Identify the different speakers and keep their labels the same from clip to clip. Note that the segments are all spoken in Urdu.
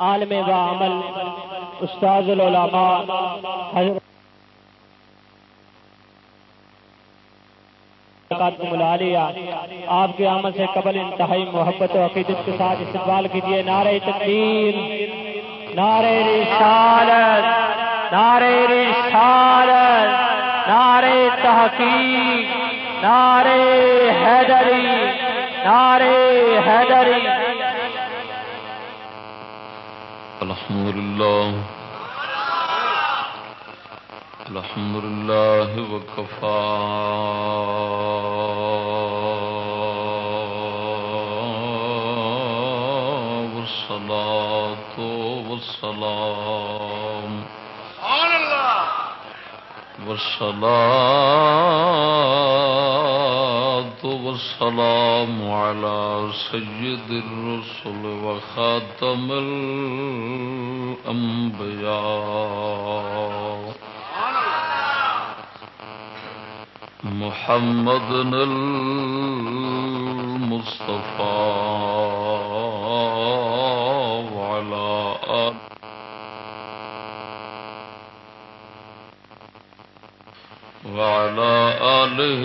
Speaker 1: عالم و عمل استاذ العلماء، حضرت ملا لیا آپ کے عمل سے قبل انتہائی محبت و عقیدت کے ساتھ استقبال کیجیے نعرہ تقدیر نعرہ رسالت نعرہ رسالت، نعرہ تحقیق، نعرہ حیدری نعرہ حیدری۔
Speaker 2: الحمد لله. الحمد لله وكفى. والصلاة والسلام. والصلاة والسلام على سيد الرسل وخاتم الأنبياء. محمد المصطفى. وعلى آله وعلى آله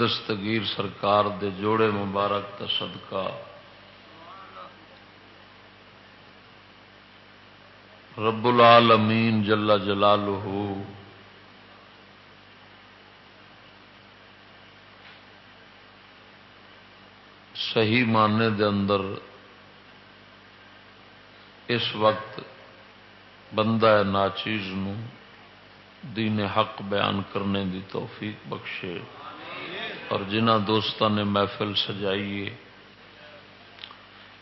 Speaker 2: دستگیر سرکار دے جوڑے مبارک کا صدقہ۔ رب العالمین جلا جلالہ۔ صحیح معنی دے اندر اس وقت بندہ ناچیز نو دین حق بیان کرنے دی توفیق بخشے۔ اور جنہ دوستوں نے محفل سجائیے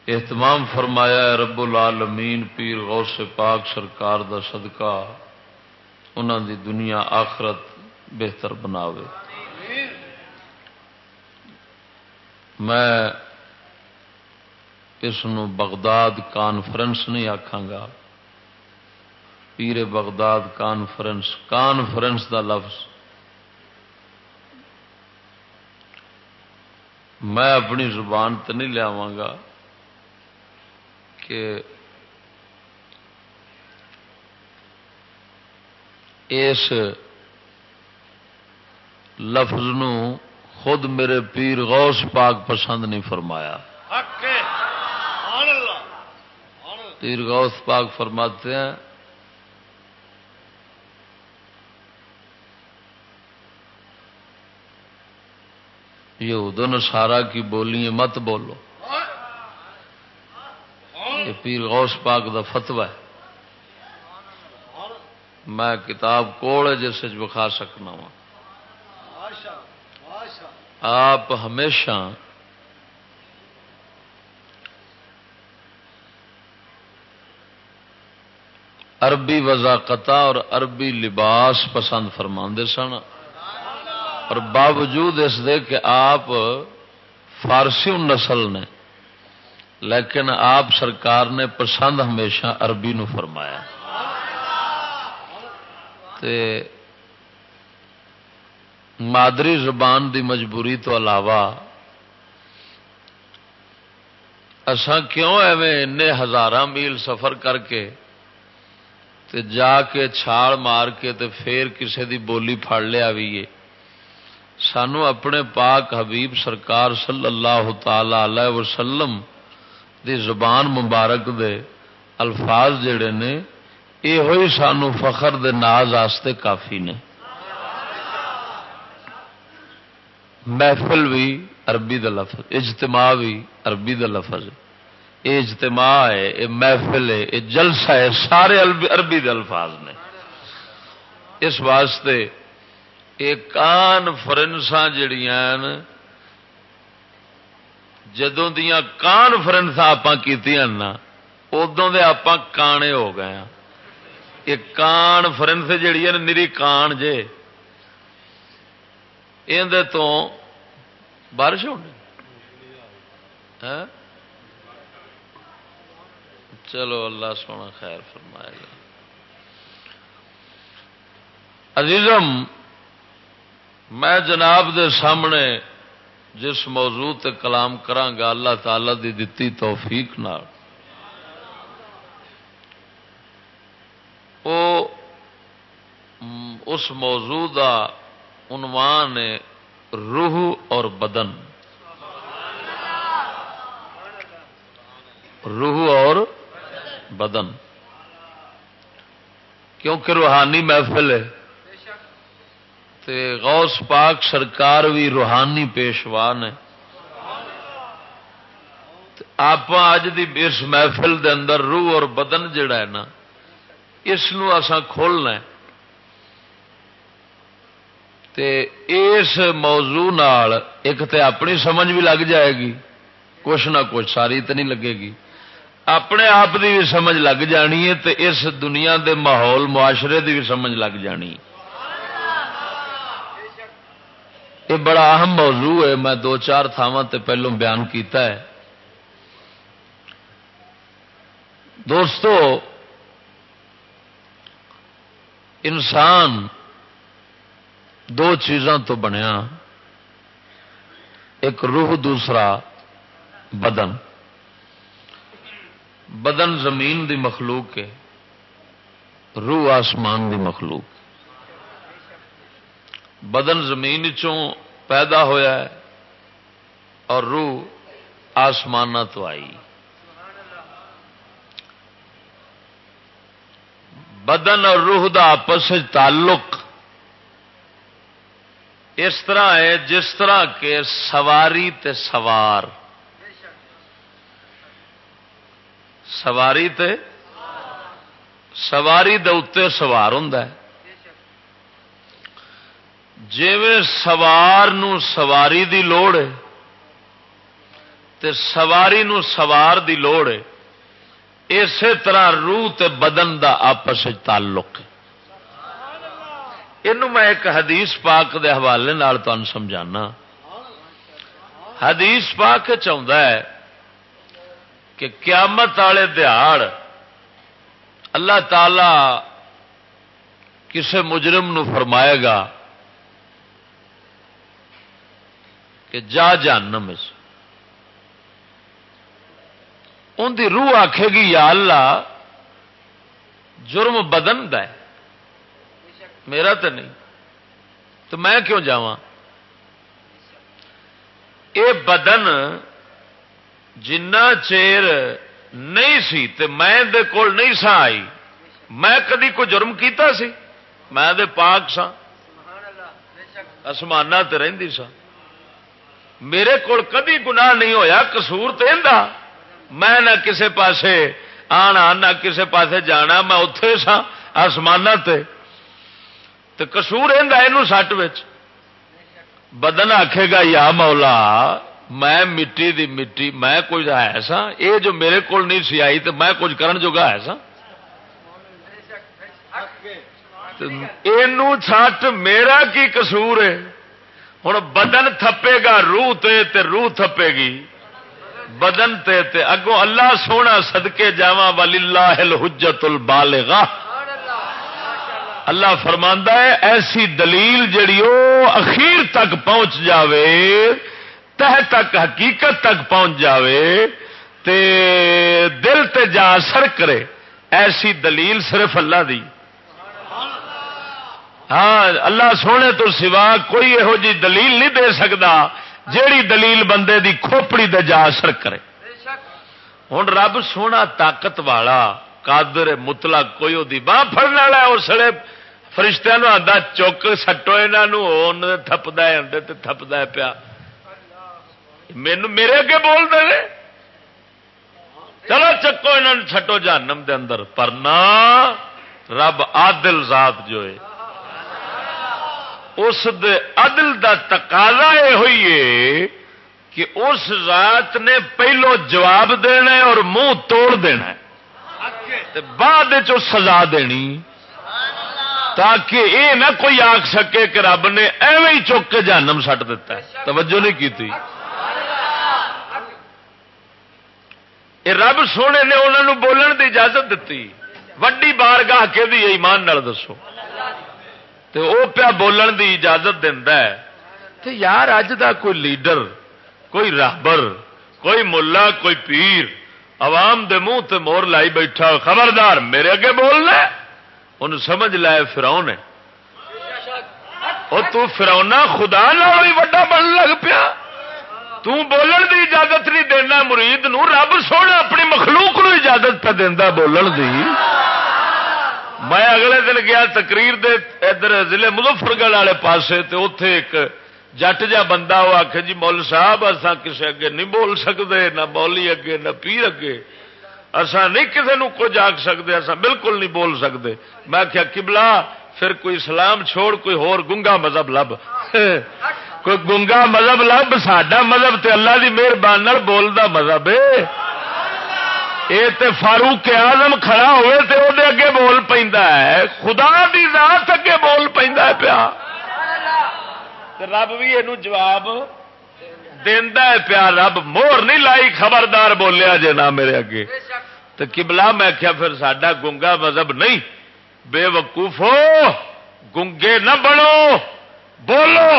Speaker 2: اہتمام فرمایا ہے، رب العالمین، پیر غوث پاک سرکار دا صدقہ انہوں دی دنیا آخرت بہتر بناوے۔ میں اس بغداد کانفرنس نہیں آکھاں گا۔ پیر بغداد کانفرنس کانفرنس دا لفظ۔ میں اپنی زبان تو نہیں لیا گا کہ اس لفظ نو خود میرے پیر غوث پاک پسند نہیں فرمایا۔ پیر غوث پاک فرماتے ہیں یہ نسارا کی بولی مت بولو۔ یہ پیر غوث پاک دا فتوا ہے۔ میں کتاب کوڑ جیسے بخا سکنا وا آپ ہمیشہ عربی وضاقت اور عربی لباس پسند فرما سن۔ اور باوجود اس دے کہ آپ فارسی نسل نے، لیکن آپ سرکار نے پسند ہمیشہ عربی نو فرمایا۔ تے مادری زبان دی مجبوری تو علاوہ اسان کیوں ایویں ان ہزار میل سفر کر کے تے جا کے چھال مار کے تے پھر کسے دی بولی پھڑ لیا بھی سانو اپنے پاک حبیب سرکار صلی اللہ تعالی علیہ وسلم دی زبان مبارک دے الفاظ جڑے نے یہ ہوئی سانو فخر دے ناز آستے کافی نے۔ محفل بھی عربی دا لفظ، اجتماع بھی عربی دا لفظ۔
Speaker 3: یہ اجتماع ہے، یہ محفل ہے، یہ جلسہ ہے، سارے عربی دے الفاظ نے۔ اس واسطے یہ کانفرنسا جڑیاں جدوں دیا کانفرنس آپ کی ادوں دے آپ کانے ہو گئے ہیں یہ کانفرنس جڑی ہے نری کان جے اندر تو بارش ہونی چلو اللہ سونا خیر فرمائے گا عزیزم میں جناب دے سامنے جس موضوع تے کلام کرانگا اللہ تعالی دی دتی توفیق نال۔ او اس موضوع دا عنوان ہے روح اور بدن۔ روح اور بدن۔ کیونکہ روحانی محفل ہے۔ تے غوث پاک سرکار بھی روحانی پیشوا نے آپ اج دی اس محفل دے اندر روح اور بدن جڑا ہے نا، اس کھولنا ہے۔ تے اس موضوع نال ایک تے اپنی سمجھ بھی لگ جائے گی، کچھ نہ کچھ ساری تو نہیں لگے گی۔ اپنے آپ کی بھی سمجھ لگ جانی ہے تے اس دنیا دے ماحول معاشرے دی بھی سمجھ لگ جانی یہ بڑا اہم موضوع ہے، میں دو چار تھاواں پہلوں بیان کیتا ہے۔ دوستو، انسان دو چیزوں تو بنیا، ایک روح، دوسرا بدن۔ بدن زمین دی مخلوق ہے، روح آسمان دی مخلوق۔ بدن زمین چوں پیدا ہویا ہے اور روح آسمان تو آئی۔ بدن اور روح دا آپس تعلق اس طرح ہے جس طرح کے سواری تے سوار۔ سواری تے سواری دے اتنے سوار ہوں جی سوار نو سواری دی لوڑ ہے، تے سواری نو سوار دی لوڑ ہے، اسی طرح روح تے بدن دا آپس تعلق یہ میں ایک حدیث پاک دے حوالے تمہیں سمجھانا۔ حدیث پاک چاہتا ہے کہ قیامت والے دہاڑ اللہ تعالی کسے مجرم نو فرمائے گا کہ جا جانم اس۔ ان دی روح آکھے گی یا اللہ جرم بدن ہے۔ میرا تو نہیں۔ تو میں کیوں جا بدن جنا چیر نہیں سی تے میں دے کول نہیں سا آئی۔ میں کدی کوئی جرم کیتا سی؟ میں دے پاک سا آسمان رہی سا میرے کول کدی گناہ نہیں ہویا کسور تو میں نہ کسے پاسے آنا، نہ کسے پاسے جانا، میں اتے سا آسمان تے۔ کسور یہ سٹ بدن آکھے گا، یا مولا، میں مٹی دی مٹی، میں کچھ ہے سا یہ جو میرے کول نہیں سی آئی تو میں کچھ کرن جوگا ہے سا یہ چھٹ میرا کی قصور ہے؟ ہوں بدن تھپے گا، روح تے روح تھپے گی۔ بدن تے تے اگوں اللہ سونا سدکے جا والی اللہ حجت البالغہ اللہ فرماندا ہے، ایسی دلیل جڑی وہ اخیر تک پہنچ جاوے، تہ تک حقیقت تک پہنچ جاوے، تے دل تے جا اثر کرے۔ ایسی دلیل صرف اللہ دی۔ ہاں اللہ سونے تو سوا کوئی یہو جی دلیل نہیں دے سکتا جیڑی دلیل بندے دی کھوپڑی دے جا اثر کرے۔ ہوں رب سونا طاقت والا کادر متلا کوئی وہ باہ فرن والا اس لیے فرشتہ آتا چک سٹو یہاں تھپد پیا۔ مینو میرے اگے بول دے چلو چکو انہوں نے چھٹو جہنم دے اندر۔ پر نہ رب عادل ذات جو ہے اس دے عدل دا تقاضا یہ ہوئی ہے کہ اس ذات نے پہلو جواب دینا ہے اور منہ توڑ دینا ہے۔ بعد سزا دینی۔ تاکہ یہ نہ کوئی آخ سکے کہ رب نے ایویں ہی چک کے جانم سٹ دیتا ہے۔ توجہ نہیں کی تھی۔ یہ رب سونے نے انہوں نے بولن کی اجازت دیتی وڈی بار گاہ کے بھی ایمان نال دسو۔ تو وہ پیا بولن کی اجازت ہے۔ تو یار اج دا کوئی لیڈر، کوئی راہبر کوئی ملا، کوئی پیر عوام دے منہ تے مور لائی بیٹھا، خبردار میرے اگے بولنا ان سمجھ لائے فراؤ نے تو فراؤنا خدا بھی وڈا بن لگ پیا۔ تولن دی اجازت نہیں دینا، مرید نو رب سونا، اپنی مخلوق نو اجازت پہ دینا بولن دی۔ میں اگلے دن گیا تقریر دے ادھر ضلع مظفر گڑھ والے پاسے تے اتے ایک جٹ جا بندہ وہ آخ جی مول صاحب اصا کسی اگے نہیں بول سکتے نہ مولی اگے، نہ پیر اگے۔ اصا نہیں کسی نو کچھ آخ سکتے اصا بالکل نہیں بول سکتے میں کیا کبلا پھر کوئی اسلام چھوڑ، کوئی ہور گنگا مذہب لب۔ کوئی گنگا مذہب لب سڈا مذہب تے اللہ کی مہربانی بولتا مذہب یہ فاروق آزم کھڑا ہوئے تے وہ اگے بول پہ خدا دی ذات اگے بول پہ پیا۔ رب بھی یہ جواب دینا پیا۔ رب مور نہیں لائی خبردار بولیا جے نہ میرے اگے۔ تو کبلا میں کیا پھر سڈا گنگا مذہب نہیں۔ بے وقوف ہو۔ گنگے نہ بنو بولو۔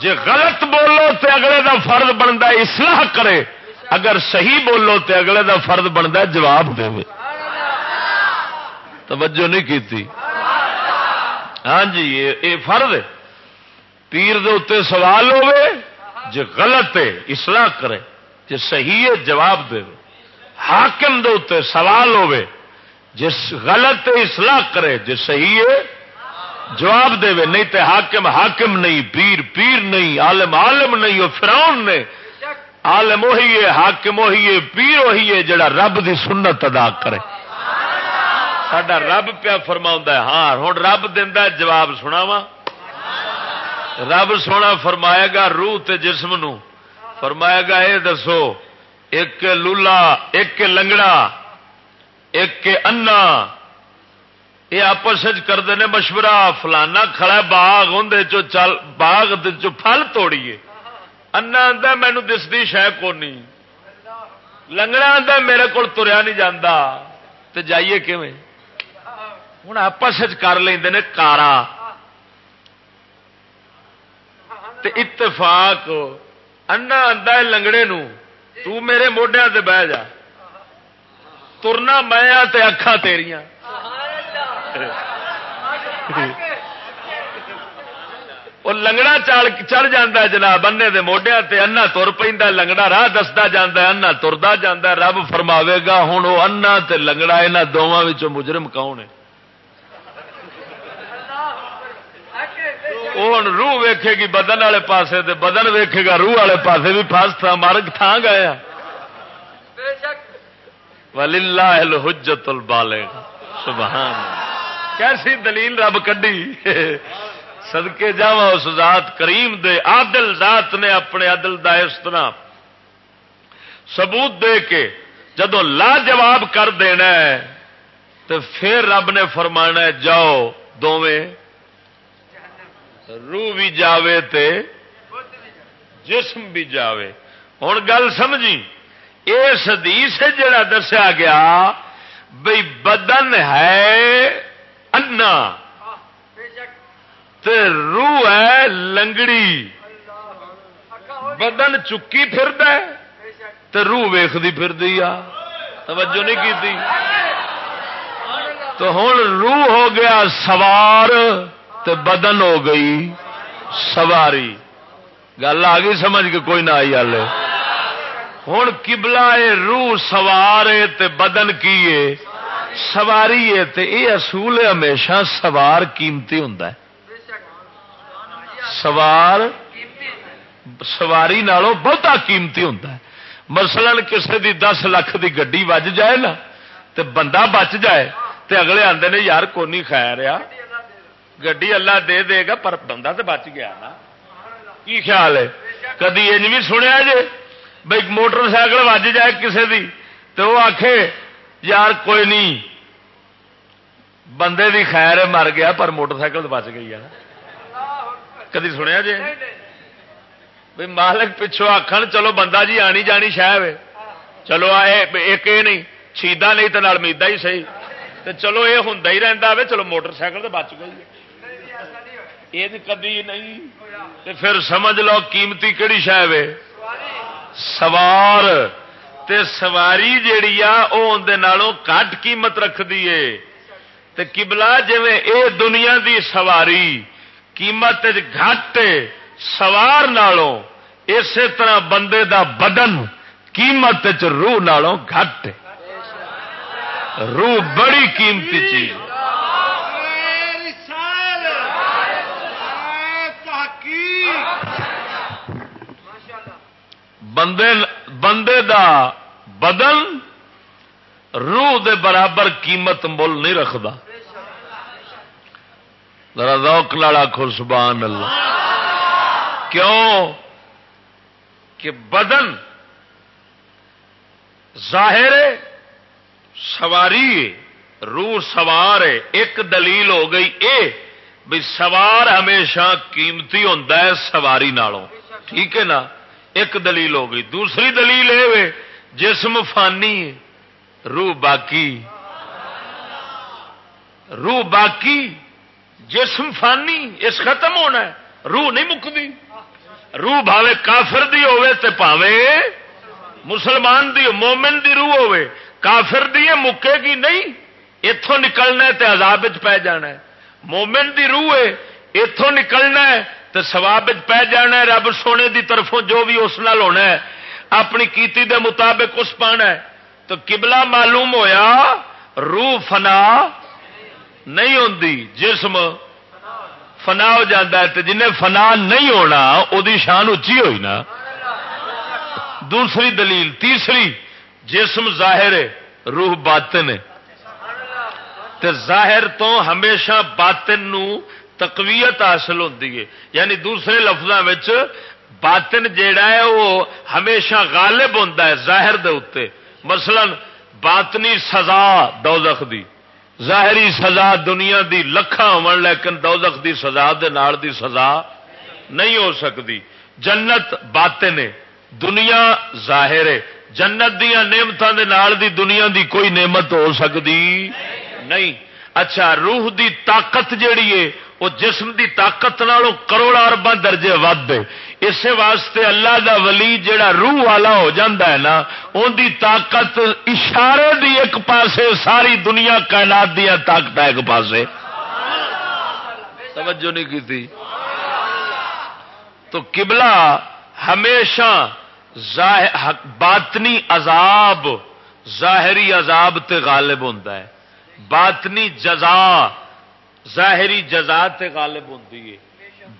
Speaker 3: جے غلط بولو تے اگلے دا فرد بنتا اصلاح کرے۔ اگر صحیح بولو تے اگلے دا فرد بنتا جواب دے۔ توجہ نہیں کی ہاں جی یہ فرد پیر دے اتنے سوال ہوے جے غلط ہے، اصلاح کرے، جے صحیح ہے، جواب دے۔ حاکم دے اتنے سوال ہوے جس غلط اصلاح کرے، جے صحیح ہے، جواب دے۔ نہیں تے حاکم حاکم نہیں، پیر پیر نہیں، عالم عالم نہیں وہ فراؤن نے عالم وہی ہے، حاکم وہی ہے، پیر وہی ہے جڑا رب دی سنت ادا کرے۔ سڈا رب پیا فرما ہے ہاں ہوں رب دینا جواب سناواں۔ رب سونا فرمائے گا روح تے جسم نو۔ فرمائے گا، اے دسو، ایک لولا، ایک لنگڑا، ایک انا۔ یہ آپس کرتے ہیں مشورہ، فلانا کھڑا باغ اندر چل، باغ پھل توڑیے۔ انا آدھا مینو دستی شہ کونی لنگڑا آدھا میرے کو تریا نہیں جانا تو جائیے کیون ہوں آپس کر لیں کارا۔ تے اتفاق انا آدھا لنگڑے نو تو میرے موڈیا سے بہ جا۔ ترنا میں اکھا تیریاں۔ وہ لنگڑا چڑھ جا جناب انے دے موڈیا تے انا تر پہ لنگڑا راہ دستا جا انا ترتا جا رب فرماوے گا ہوں وہ انا تے لنگڑا یہاں دونوں مجرم کون ہے؟ وہ روح ویکھے گی بدن والے پاسے تے بدن ویکھے گا، روح والے پاسے بھی فاس تھا مارگ تھان گیا ہاں۔ حجت البالے سبحان کیسی دلیل رب کڈی؟ سدکے جا اس ذات کریم دے، عادل ذات نے اپنے عدل دا اس طرح ثبوت دے کے جدو لا جواب کر دینا ہے تو پھر رب نے فرمانا ہے، جاؤ دونیں روح بھی جاوے تے جسم بھی جاوے۔ ہوں گل سمجھی؟ اس حدیث جڑا دسیا گیا بھائی بدن ہے انا۔ تے روح ہے لنگڑی۔ بدن چکی پھر تے روح ویختی پھر توجہ نہیں کی تو ہوں روح ہو گیا سوار تے بدن ہو گئی سواری۔ گل آ گئی سمجھ کے کوئی نہ آئی ہل ہوں کبلا روح سوار تے بدن کی سواری ہے تے یہ اصول ہمیشہ سوار کیمتی ہوں سوار سواری نالوں بہتا قیمتی ہوں مثلاً کسی دی دس لاکھ دی گڈی وج جائے نا تے بندہ بچ جائے تے اگلے آتے نے یار کونی خیر آ، گڈی اللہ دے دے گا پر بندہ تو بچ گیا نا۔ کی خیال ہے؟ کدی یہ بھی سنیا جی بھائی موٹر سائیکل وج جائے کسی دی تو وہ آخ یار کوئی نہیں بندے دی خیر مر گیا پر موٹر سائیکل بچ گئی ہے نا۔ کدی سنیا جی؟ بھائی مالک پچھو آخر چلو بندہ جی آنی جانی شہ چلو ایک یہ نہیں شیدا نہیں تو میدا ہی صحیح۔ تو چلو یہ ہوں ہی رہتا ہے چلو موٹر سائیکل تو بچ گئی۔ یہ کدی نہیں۔ تے پھر سمجھ لو قیمتی کہڑی شہ سوار۔ تے سواری جیڑی آ وہ اندر کٹ قیمت رکھتی ہے۔ کبلا جی اے دنیا دی سواری۔ قیمت گھٹ سوار نالوں اسی طرح بندے دا بدن قیمت روح نالوں گھٹ روح بڑی قیمتی چیز بندے بندے دا بدن روح دے برابر قیمت مل نہیں رکھتا روک لالا خو سبحان اللہ۔ کیوں؟ کہ بدن ظاہر سواری روح سوار ہے، ایک دلیل ہو گئی اے بھی سوار ہمیشہ قیمتی ہوتا ہے سواری نالوں۔ ٹھیک ہے نا؟ ایک دلیل ہو گئی۔ دوسری دلیل یہ جسم فانی روح باقی۔ روح باقی جسم فانی، اس ختم ہونا ہے۔ روح نہیں مکتی۔ روح بھاوے کافر دی ہوے تے پاوے مسلمان دی، مومن دی روح ہوے کافر دی مکے گی نہیں۔ اتوں نکلنا ہے تے عذاب پی جانا ہے۔ مومن دی روح ہے اتوں نکلنا ہے تو سواب پی جانا ہے۔ رب سونے دی طرفوں جو بھی اس نال ہونا ہے، اپنی کیتی دے مطابق اس پانا ہے۔ تو قبلہ معلوم ہویا، روح فنا نہیں ہوتی جسم فنا ہو جاتا ہے تو جنہیں فنا نہیں ہونا وہ شان اچھی ہوئی نا۔ دوسری دلیل، تیسری، جسم ظاہر ہے، روح باطن ہے۔ تے ظاہر تو ہمیشہ باطن نو تقویت حاصل ہوتی ہے۔ یعنی دوسرے لفظوں میں باطن جیڑا ہے، وہ ہمیشہ غالب ہوتا ہے، ظاہر دے اتنے مثلا، باطنی سزا دوزخ دی۔ ظاہری سزا دنیا دی لکھا ہو لیکن دوزخ دی سزا دے نال دی سزا نہیں ہو سکتی۔ جنت باطن ہے، دنیا ظاہر ہے۔ جنت دیا نعمتوں دے نال دی دنیا دی کوئی نعمت ہو سکتی نہیں۔ اچھا روح دی طاقت جیڑی ہے، وہ جسم دی طاقت نالوں کروڑا اربا درجے ود ہے۔ اسی واسطے اللہ دا ولی جڑا روح والا ہو جاندہ ہے نا ان دی طاقت اشارے دی ایک پاسے ساری دنیا کائنات دیا طاقت ایک پاسے۔ توجہ نہیں کی تھی۔ تو قبلہ ہمیشہ باطنی عذاب ظاہری عذاب تے غالب ہوتا ہے۔ باطنی جزا ظاہری جزا تے غالب ہوتی ہے۔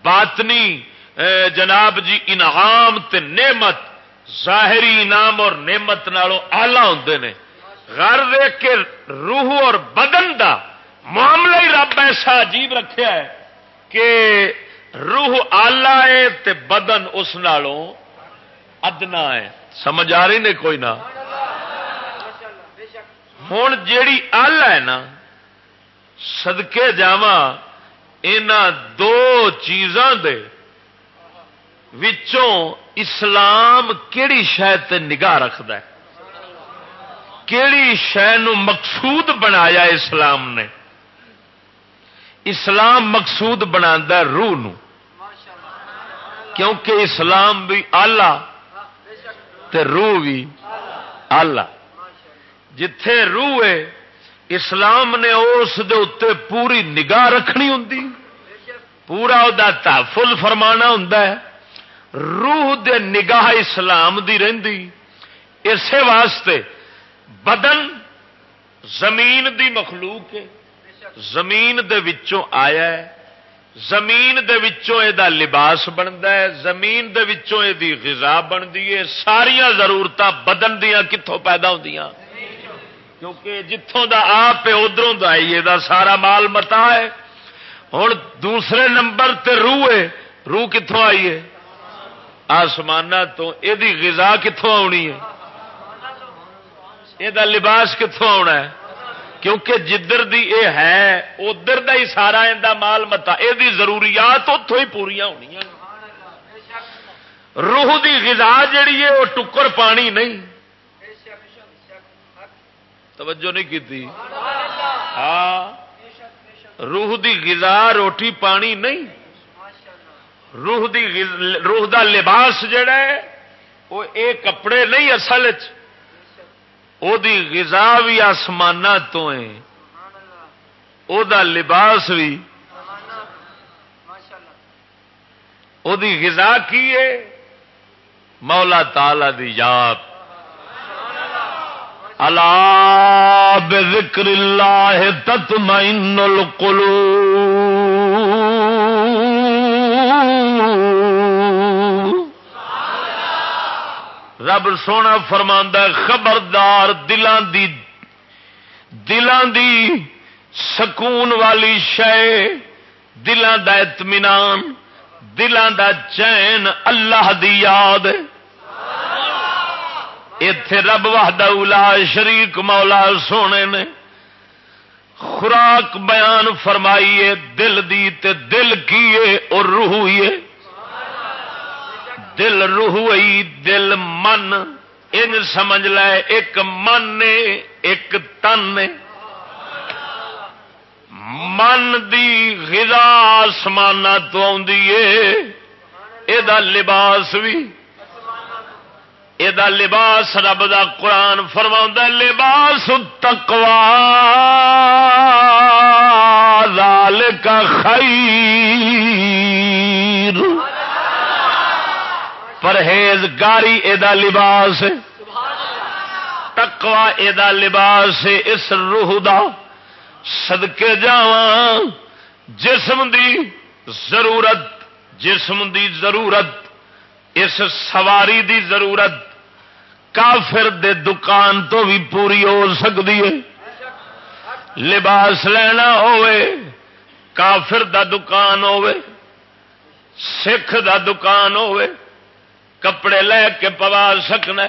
Speaker 3: باطنی جناب جی انعام تے نعمت، ظاہری انعام اور نعمت نالوں آلہ ہوں نے۔ گھر دیکھ کے روح اور بدن دا معاملہ ہی رب ایسا عجیب رکھا ہے کہ روح آلہ ہے تے بدن اس نالوں ادنا ہے۔ سمجھ آ رہی نے کوئی نہ ہوں جیڑی ال ہے نا سدکے جا دو چیزاں دے وچوں اسلام کیڑی شہ نگاہ رکھد کیڑی شہ مقصود بنایا اسلام نے؟ اسلام مقصود بنا روح نو۔ کیونکہ اسلام بھی آلہ تے روح بھی آلہ۔ جتھے روح ہے، اسلام نے اس دے اتنے پوری نگاہ رکھنی ہوں پورا وہ تحفظ فرمانا ہوں روح دے نگاہ اسلام دی رہندی۔ اسی واسطے بدن زمین دی مخلوق ہے۔ زمین دے وچوں آیا ہے۔ زمین دے وچوں دا لباس بنتا ہے۔ زمین دے وچوں دی غذا بنتی ہے۔ ساریا ضرورت بدن دیا کتوں پیدا ہو کیونکہ جتوں دا آپ ہے، ادھروں دا آئیے دا سارا مال متا ہے۔ ہوں دوسرے نمبر تے روح ہے۔ روح کتوں آئی ہے؟ آسمان تو یہ غذا کتوں آنی ہے؟ یہ لباس کتوں آنا ہے؟ کیونکہ جدھر دی اے ہے، ادھر دا ہی سارا اندر مال متا یہ ضروریات اتوں ہی پوریا ہونی روح دی غذا جیڑی ہے وہ ٹکر پانی نہیں۔ توجہ نہیں کی ہاں۔ روح دی غذا، روٹی پانی نہیں۔ روح دی روح دا لباس جڑا ہے، وہ اے کپڑے نہیں اصل دی غذا بھی آسمان تو ہے۔ او دا لباس بھی او دی غذا کی ہے؟ مولا تالا دی یاد۔ اللہ بذکر اللہ تطمئن القلوب۔ رب سونا فرما خبردار دلان دی دلان دی سکون والی شے، دلان دا اطمینان، دلان دا چین، اللہ دی یاد۔ اتے رب وحدہ اولا شریک مولا سونے نے خوراک بیان فرمائیے، دل دی تے دل کیے اور روحیے دل روح دل من۔ ان سمجھ لے، ایک من نے، ایک تن نے۔ من دی غذا آسمان تو آ لباس بھی یہ لباس رب دا قرآن فرما لباس تکوا لال کا خیر۔ پرہیز گاری یہ لباس تکوا یہ لباس اس روح دا سدکے جا جسم دی ضرورت، جسم دی ضرورت، اس سواری دی ضرورت۔ کافر دے دکان تو بھی پوری ہو سکتی ہے۔ لباس لینا ہوئے، کافر دا دکان ہوئے، سکھ دا دکان ہوئے۔ کپڑے لے کے پوا سکنا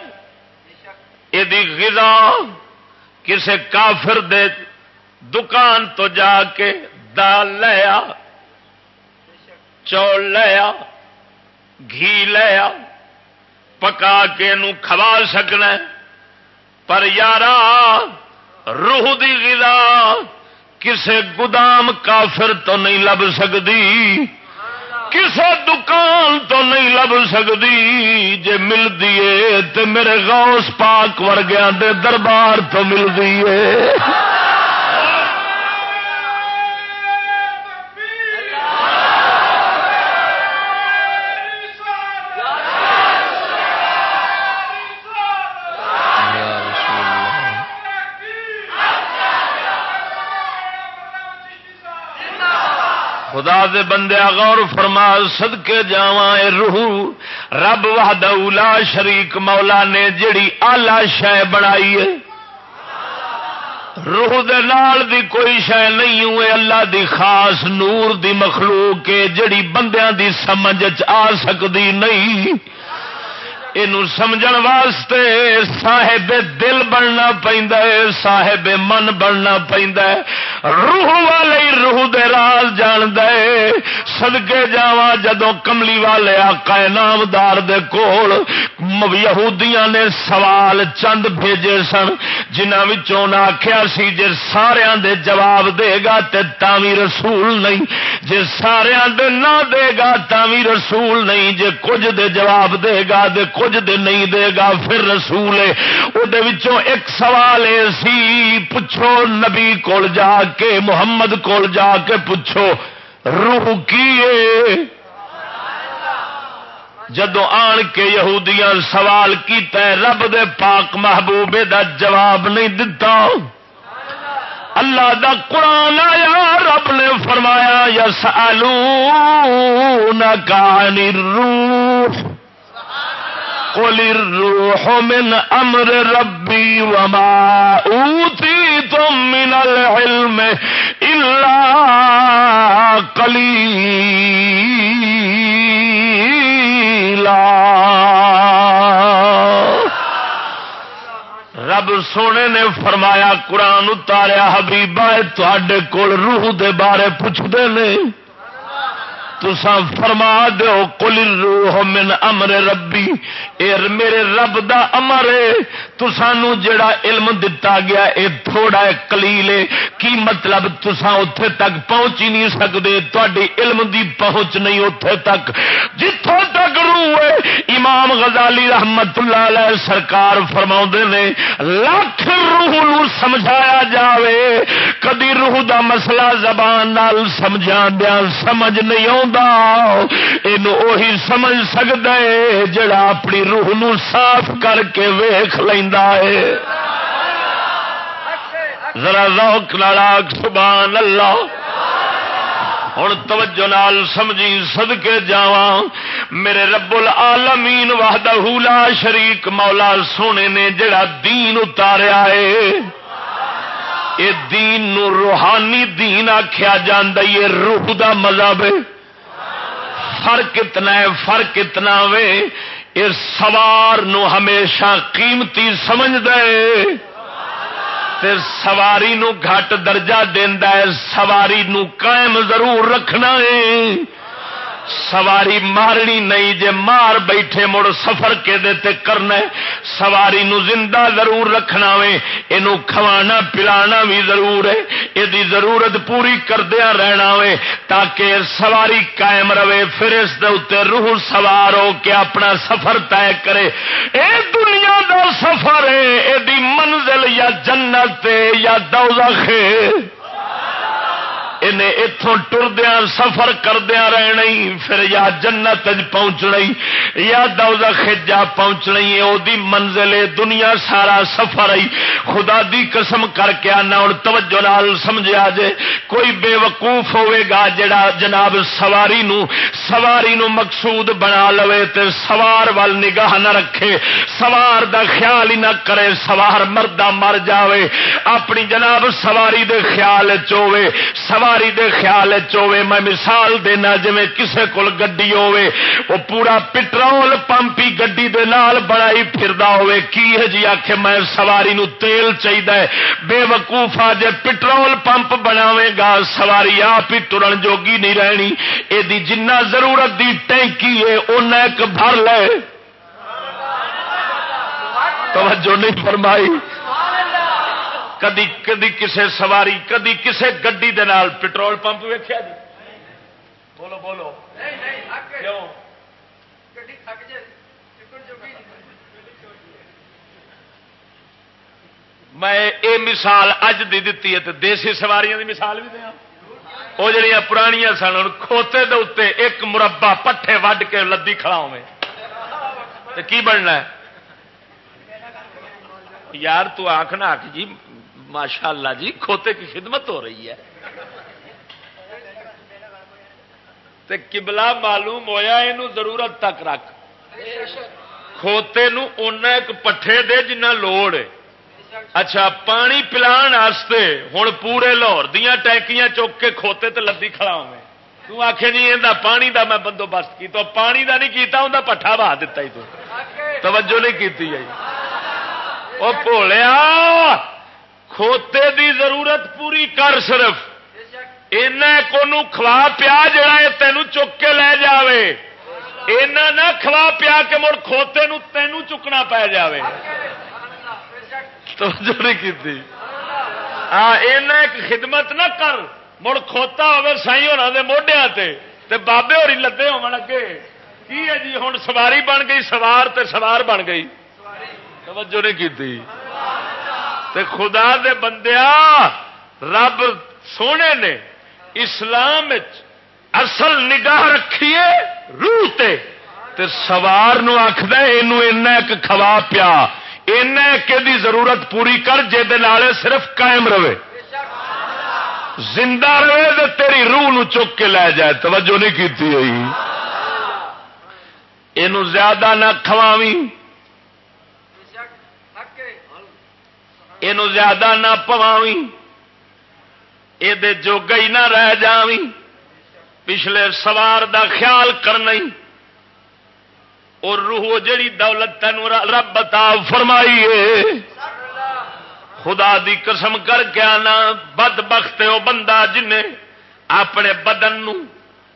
Speaker 3: یہ غذا کسے کافر دے دکان تو جا کے دال لیا چول لیا گھی لیا پکا کے نو کھوا سکنا پر یار روح دی غذا کسے گدام کافر تو نہیں لب سکتی کسے دکان تو نہیں لب سکتی جی ملتی ہے تو میرے غوث پاک ورگیا دے دربار تو ملتی ہے خدا دے بندے غور فرما، صدقے جاواں اے روح رب وحدہ لا شریک مولا نے جڑی اعلی شے بنائی ہے۔ روح دے نال دی کوئی شے نہیں ہوئے اللہ دی خاص نور دی مخلوق جڑی بندیاں دی سمجھ آ سکدی نہیں۔ یہ سمجھ واسطے صاحب دل بننا ہے، صاحب من بننا ہے۔ روح والے روح دے راز جان دے سدکے جا جدو کملی والے آقا نامدار دے کول یہودیاں نے سوال چند بھیجے سن جنہوں نے آخیا سی جی سارا دے جواب دے گا تے تاوی رسول نہیں۔ جی سارا دے نہ دے گا تاوی رسول نہیں۔ جی کچھ دے جواب دے گا دے کچھ دے نہیں دے گا، پھر رسول وہ ایک سوال سی، پوچھو نبی کول جا کے، محمد کول جا کے پوچھو، روح کی جدو آن کے یہودیاں سوال کیتا ہے، رب دے پاک محبوبے دا جواب نہیں دتا۔ اللہ دا قرآن آیا، رب نے فرمایا یس عن الروح۔ قل الروح من امر ربي وما اوتيتم من العلم الا قليلا رب سونے نے فرمایا قرآن اتاریا حبیبا تے کول روح دے بارے پوچھتے نہیں تسا فرما دو کل روح من امر ربی، اے میرے رب دا امر ہے۔ تسانو جڑا علم دتا گیا اے، تھوڑا ہے کلیل ہے کی مطلب تسا اتے تک پہنچ ہی نہیں سکتے تاری علم دی پہنچ نہیں اتے تک۔ جتوں تک روح ہے امام غزالی رحمت اللہ علیہ سرکار فرما نے، لاکھ روح نو سمجھایا جاوے۔ کدی روح دا مسئلہ زبان نال سمجھا دیا سمجھ نہیں آ یہ سمجھ سکتا ہے، جڑا اپنی روح نو صاف کر کے ویخ لینا ہے۔ ذرا روک نالاک سبحان اللہ ہوں توجہ نال سمجھی سد کے جا میرے رب العالمین وحدہ لا شریک مولا سونے نے جڑا دین اتاریا ہے۔ یہ دین نو روحانی دین آخیا جا روح دا مذہب ہے۔ فرق اتنا ہے، فرق اتنا وے اس سوار نو ہمیشہ قیمتی سمجھ دے تے سواری نو گھٹ درجہ دینا ہے، سواری نو قائم ضرور رکھنا ہے۔ سواری مارنی نہیں، جے مار بیٹھے مڑ سفر کے دیتے کرنا سواری نو زندہ ضرور رکھنا وے، اینو کھوانا پلانا بھی ضرور ہے یہ ضرورت پوری کردیا رہنا وے، تاکہ سواری قائم رہے، پھر اس دے روح سوار ہو کے اپنا سفر طے کرے۔ اے دنیا دا سفر ہے یہ منزل یا جنت یا دوزخ ہے۔ انہیں اتوں ٹردیا سفر کردیا رہنا پھر یا جنت پہنچنا یا دوزا خجا پہنچنا وہ منزل دنیا سارا سفر آئی۔ خدا دی قسم کر کے آنا ہوں توجہ نال سمجھا جے۔ کوئی بے وقوف ہوے گا جڑا جناب سواری نو سواری نو مقصود بنا لو تے سوار وال نگاہ نہ رکھے۔ سوار دا خیال ہی نہ کرے، سوار مردہ مر جاوے۔ اپنی جناب سواری دے خیال چوے سوار سواری دے خیال چوے میں مثال دینا جی کسے کول گڈی ہوے وہ پورا پٹرول پمپ ہی گڈی دے نال بڑائی پھردا ہوے کی ہے جی آخ میں سواری نو تیل چاہیے بے وقوف آ جے پٹرول پمپ بناوے گا، سواری آپ ہی ترن جوگی نہیں رہنی۔ یہ جنہ ضرورت دی ٹینکی ہے ان ایک بھر لے۔ توجہ نہیں فرمائی۔ کدی کدی کسے سواری کدی کسے گڈی دے نال پٹرول پمپ ویکیا جی؟ بولو بولو۔ کیوں؟ میں یہ مثال اج دی دیتی ہے تو دیسی سواریاں دی مثال بھی دیا وہ جڑی پرانیاں سن کھوتے دے اتنے ایک مربع پٹھے وڈ کے لدی کھڑا ہوئے کی بننا ہے؟ یار تو آخنا آخ جی ماشاء اللہ جی کھوتے کی خدمت ہو رہی ہے۔ تے کبلا معلوم ہویا یہ ضرورت تک رکھ۔ کھوتے ایک پٹھے دے جنہ لوڑ ہے۔ اچھا پانی پلان ہوں پورے لاہور دیا ٹینکیاں چک کے کھوتے تے لدی کھڑا ہوئے تو آخ جی یہ پانی دا میں بندوبست کی تو پانی دا نہیں کیتا انہیں پٹھا بہا دتا ہی تو۔ توجہ نہیں کی وہ بھولیا کھوتے دی ضرورت پوری کر صرف۔ کو کھوا پیا جڑا یہ تینوں چک کے لے جاوے۔ اینا نہ کھوا پیا کے مڑ کھوتے نو تینوں چکنا پی جائے کی ہاں ایک خدمت نہ کر۔ مڑ کھوتا ہوے سائی ہونا دے موڈیا تے۔ بابے ہوری لدے ہو کی ہے جی؟ ہوں سواری بن گئی، سوار تے سوار بن گئی۔ توجہ نہیں کی تے خدا دے بندیا رب سونے نے اسلام اصل نگاہ رکھیے روح تے۔ تے سوار نو آخد ایک کھوا پیا۔ ایک دی ضرورت پوری کر جے صرف قائم رہے۔ زندہ رہے تو تیری روح نو چک کے لے جائے۔ توجہ نہیں کی زیادہ نہ کھواوی یہ زیادہ نہ پواوی یہ جو گئی نہ رہ جاوی پچھلے سوار دا خیال کرنا اور روح جڑی دولت تین رب بتا فرمائی خدا دی قسم کر کے آنا، بد بخت وہ بندہ جن اپنے بدن نو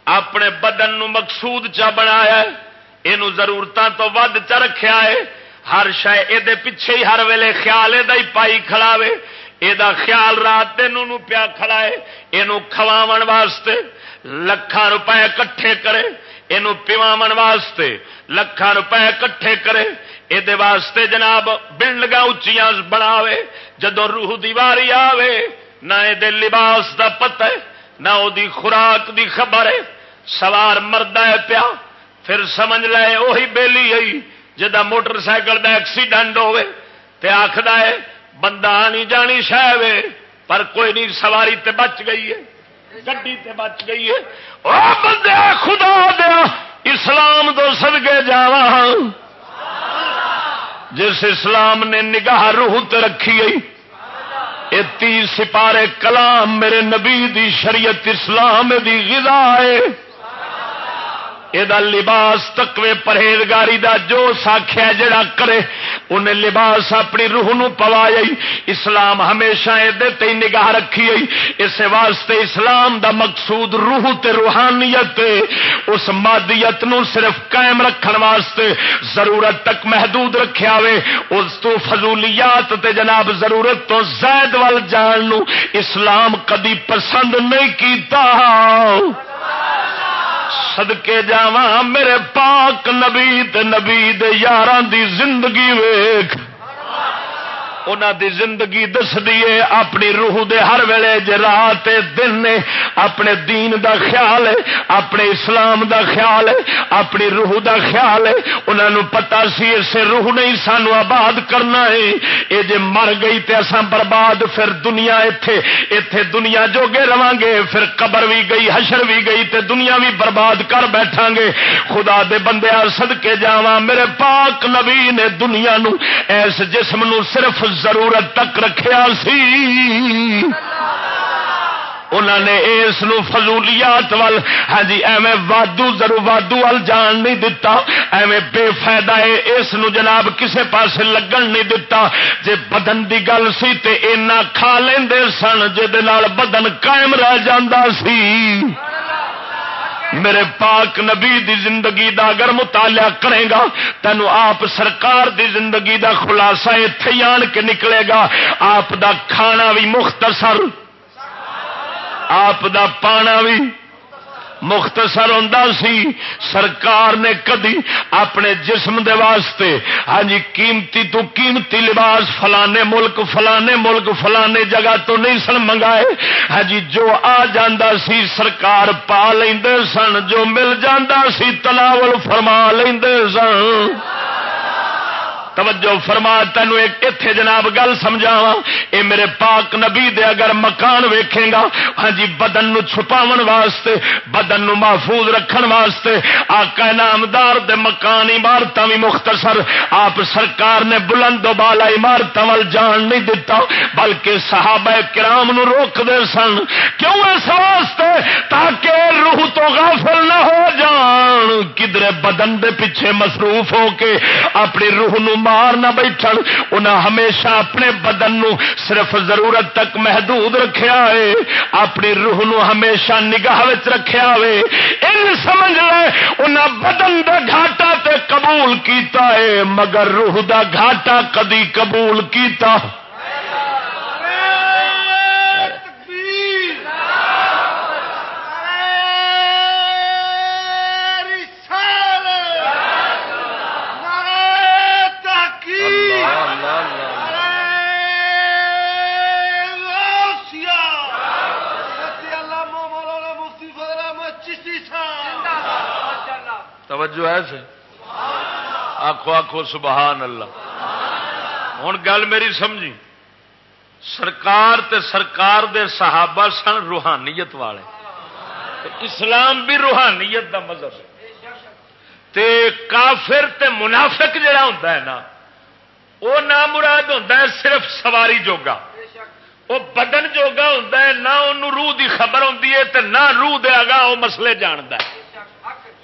Speaker 3: اپنے بدن نو مقصود چا بنایا یہ ضرورتوں تو ود چ رکھا ہے۔ ہر شہ یہ پیچھے ہی ہر ویلے خیال یہ پائی کھڑاوے یہ خیال رات دن پیا کھڑا ہے۔ یہ کھواو واسطے لکھان روپے کٹھے کرے۔ یہ پیواو واسطے لکھان روپے کٹھے کرے۔ یہ واسطے جناب بلڈگا اچیا بناوے۔ جدو روح دیواری آوے، نہ یہ لباس دا پتہ ہے، نہ وہ خوراک دی خبر ہے۔ سوار مرد ہے پیا، پھر سمجھ لے وہی بےلی آئی۔ جا موٹر سائیکل کا ایکسیڈنٹ ہوے تے آخر ہے، بندہ آنی جانی شہ پر کوئی نہیں، سواری تے بچ گئی ہے۔ گڈی تے بچ گئی ہے۔ او بندے، خدا دیا اسلام دو سدگے جا جس اسلام نے نگاہ روح تے رکھی گئی یہ تی سپارے کلام میرے نبی دی شریعت اسلام دی غذا ہے۔ یہ لباس تکوے پرہیزگاری دا جو ساکھیا جڑا کرے انہیں لباس اپنی روح نو پوایا اسلام ہمیشہ یہ نگاہ رکھی اس واسطے اسلام دا مقصود روح تے روحانیت اس مادیت نو صرف قائم رکھن واسطے ضرورت تک محدود رکھیا وے اس تو فضولیات تے جناب ضرورت تو زائد وال جان نو اسلام کدی پسند نہیں کیتا سدکے جا میرے پاک نبی نبی یار دی زندگی ویخ دی زندگی دس دیے اپنی روح دے ہر ویلے رات دن نے اپنے دین دا خیال ہے، اپنے اسلام دا خیال ہے، اپنی روح دا خیال ہے۔ انہوں نے پتا سی اسے روح نہیں، سانو آباد کرنا ہے۔ یہ جے مر گئی تے اساں برباد، پھر دنیا اتے اتے دنیا جوگے رواں گے پھر قبر بھی گئی، حشر بھی گئی، تے دنیا بھی برباد کر بیٹھا گے خدا دے بندے سد کے جا میرے پاک نبی نے دنیا نو، ایس جسم نو صرف ضرورت تک رکھیا سی۔ انہوں نے اس فضولیات وال ہاں جی ایویں وادو ضرور وادو وال جان نہیں دتا۔ ایویں بے فائدہ ہے، اس جناب کسے پاس لگن نہیں دتا۔ جے بدن دی گل سی تے اینا کھا لیندے سن، جے بدن قائم رہ جاندا سی۔ میرے پاک نبی دی زندگی دا اگر مطالعہ کرے گا تینوں آپ سرکار دی زندگی دا خلاصہ اتے آن کے نکلے گا۔ آپ دا کھانا بھی مختصر، آپ دا پانا بھی مختصر ہوں سی۔ سرکار نے کدی اپنے جسم دے واسطے ہاں جی قیمتی تو قیمتی لباس فلانے ملک فلانے ملک، فلانے جگہ تو نہیں سن منگائے۔ ہاں جی جو آ جاندہ سی، سرکار پا لیندے سن۔ جو مل جاندہ سی تلاول فرما لیندے سن۔ توجہ فرما، تینوں ایک اتے جناب گل سمجھاوا اے میرے پاک نبی دے اگر مکان ویکھے گا ہاں جی بدن نو چھپاون واسطے، بدن نو محفوظ رکھن واسطے، آقا نامدار دے مکان عمارت بھی مختصر، آپ سرکار نے بلند و بالا عمارت وال جان نہیں دتا، بلکہ صحابہ کرام نو روک دے سن۔ کیوں اس واسطے؟ تاکہ روح تو غافل نہ ہو جان۔ کدھر بدن دے پیچھے مصروف ہو کے اپنی روح نو مار نہ بیٹھن، انہاں ہمیشہ اپنے بدن نو صرف ضرورت تک محدود رکھیا ہے۔ اپنی روح نو ہمیشہ نگاہ رکھیا ہوئے ان سمجھ لے انہیں بدن دا گھاٹا تے قبول کیتا ہے، مگر روح دا گھاٹا کدی قبول کیتا
Speaker 2: توجہ ہے سے آخو آخو سبحان اللہ۔ ہوں گل میری سمجھی۔
Speaker 3: سرکار تے سرکار دے صحابہ سن روحانیت والے۔ اسلام بھی روحانیت دا مذہب تے کافر تے منافق جڑا ہوتا ہے نا وہ نہ مراد ہوتا ہے صرف سواری جوگا۔ وہ بدن جوگا ہوتا ہے، نہ انہوں روح دی خبر ہوتی ہے نہ روح دیا گا وہ مسلے جانتا ہے۔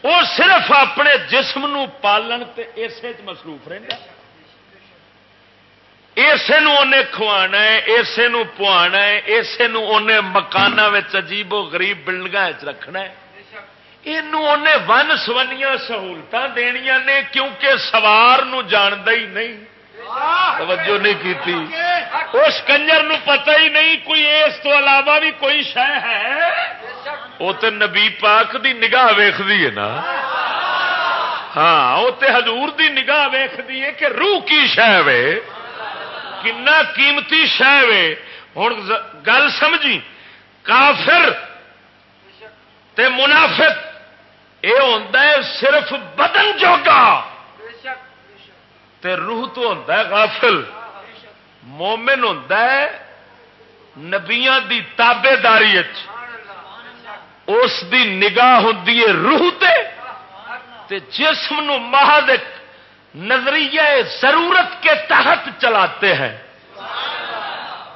Speaker 3: وہ صرف اپنے جسم نو پالن تے اسے مصروف رہتا اسے کھوانا ہے اسے پوا ہے اسے مکان عجیب و غریب بلڈنگ رکھنا ہے۔ یہ ون سونیا سہولت دنیا نے کیونکہ سوار جانتا ہی نہیں۔ توجہ نہیں کی اس کنجر پتہ ہی نہیں، کوئی اس تو علاوہ بھی کوئی شہ ہے۔ وہ تو نبی پاک دی نگاہ ویختی ہے نا۔ ہاں وہ تو ہزور کی نگاہ ویختی ہے کہ روح کی شہ وے۔ کنا قیمتی شہ وے۔ ہوں گل سمجھی۔ کافر تے منافق یہ ہوتا ہے صرف بدن جوگا۔ تے روح تو ہوتا ہے غافل۔ مومن ہوتا ہے نبیا دی تابے داری اس دی نگاہ ہوتی ہے روح تے تے جسم نو مہد نظریہ ضرورت کے تحت چلاتے ہیں۔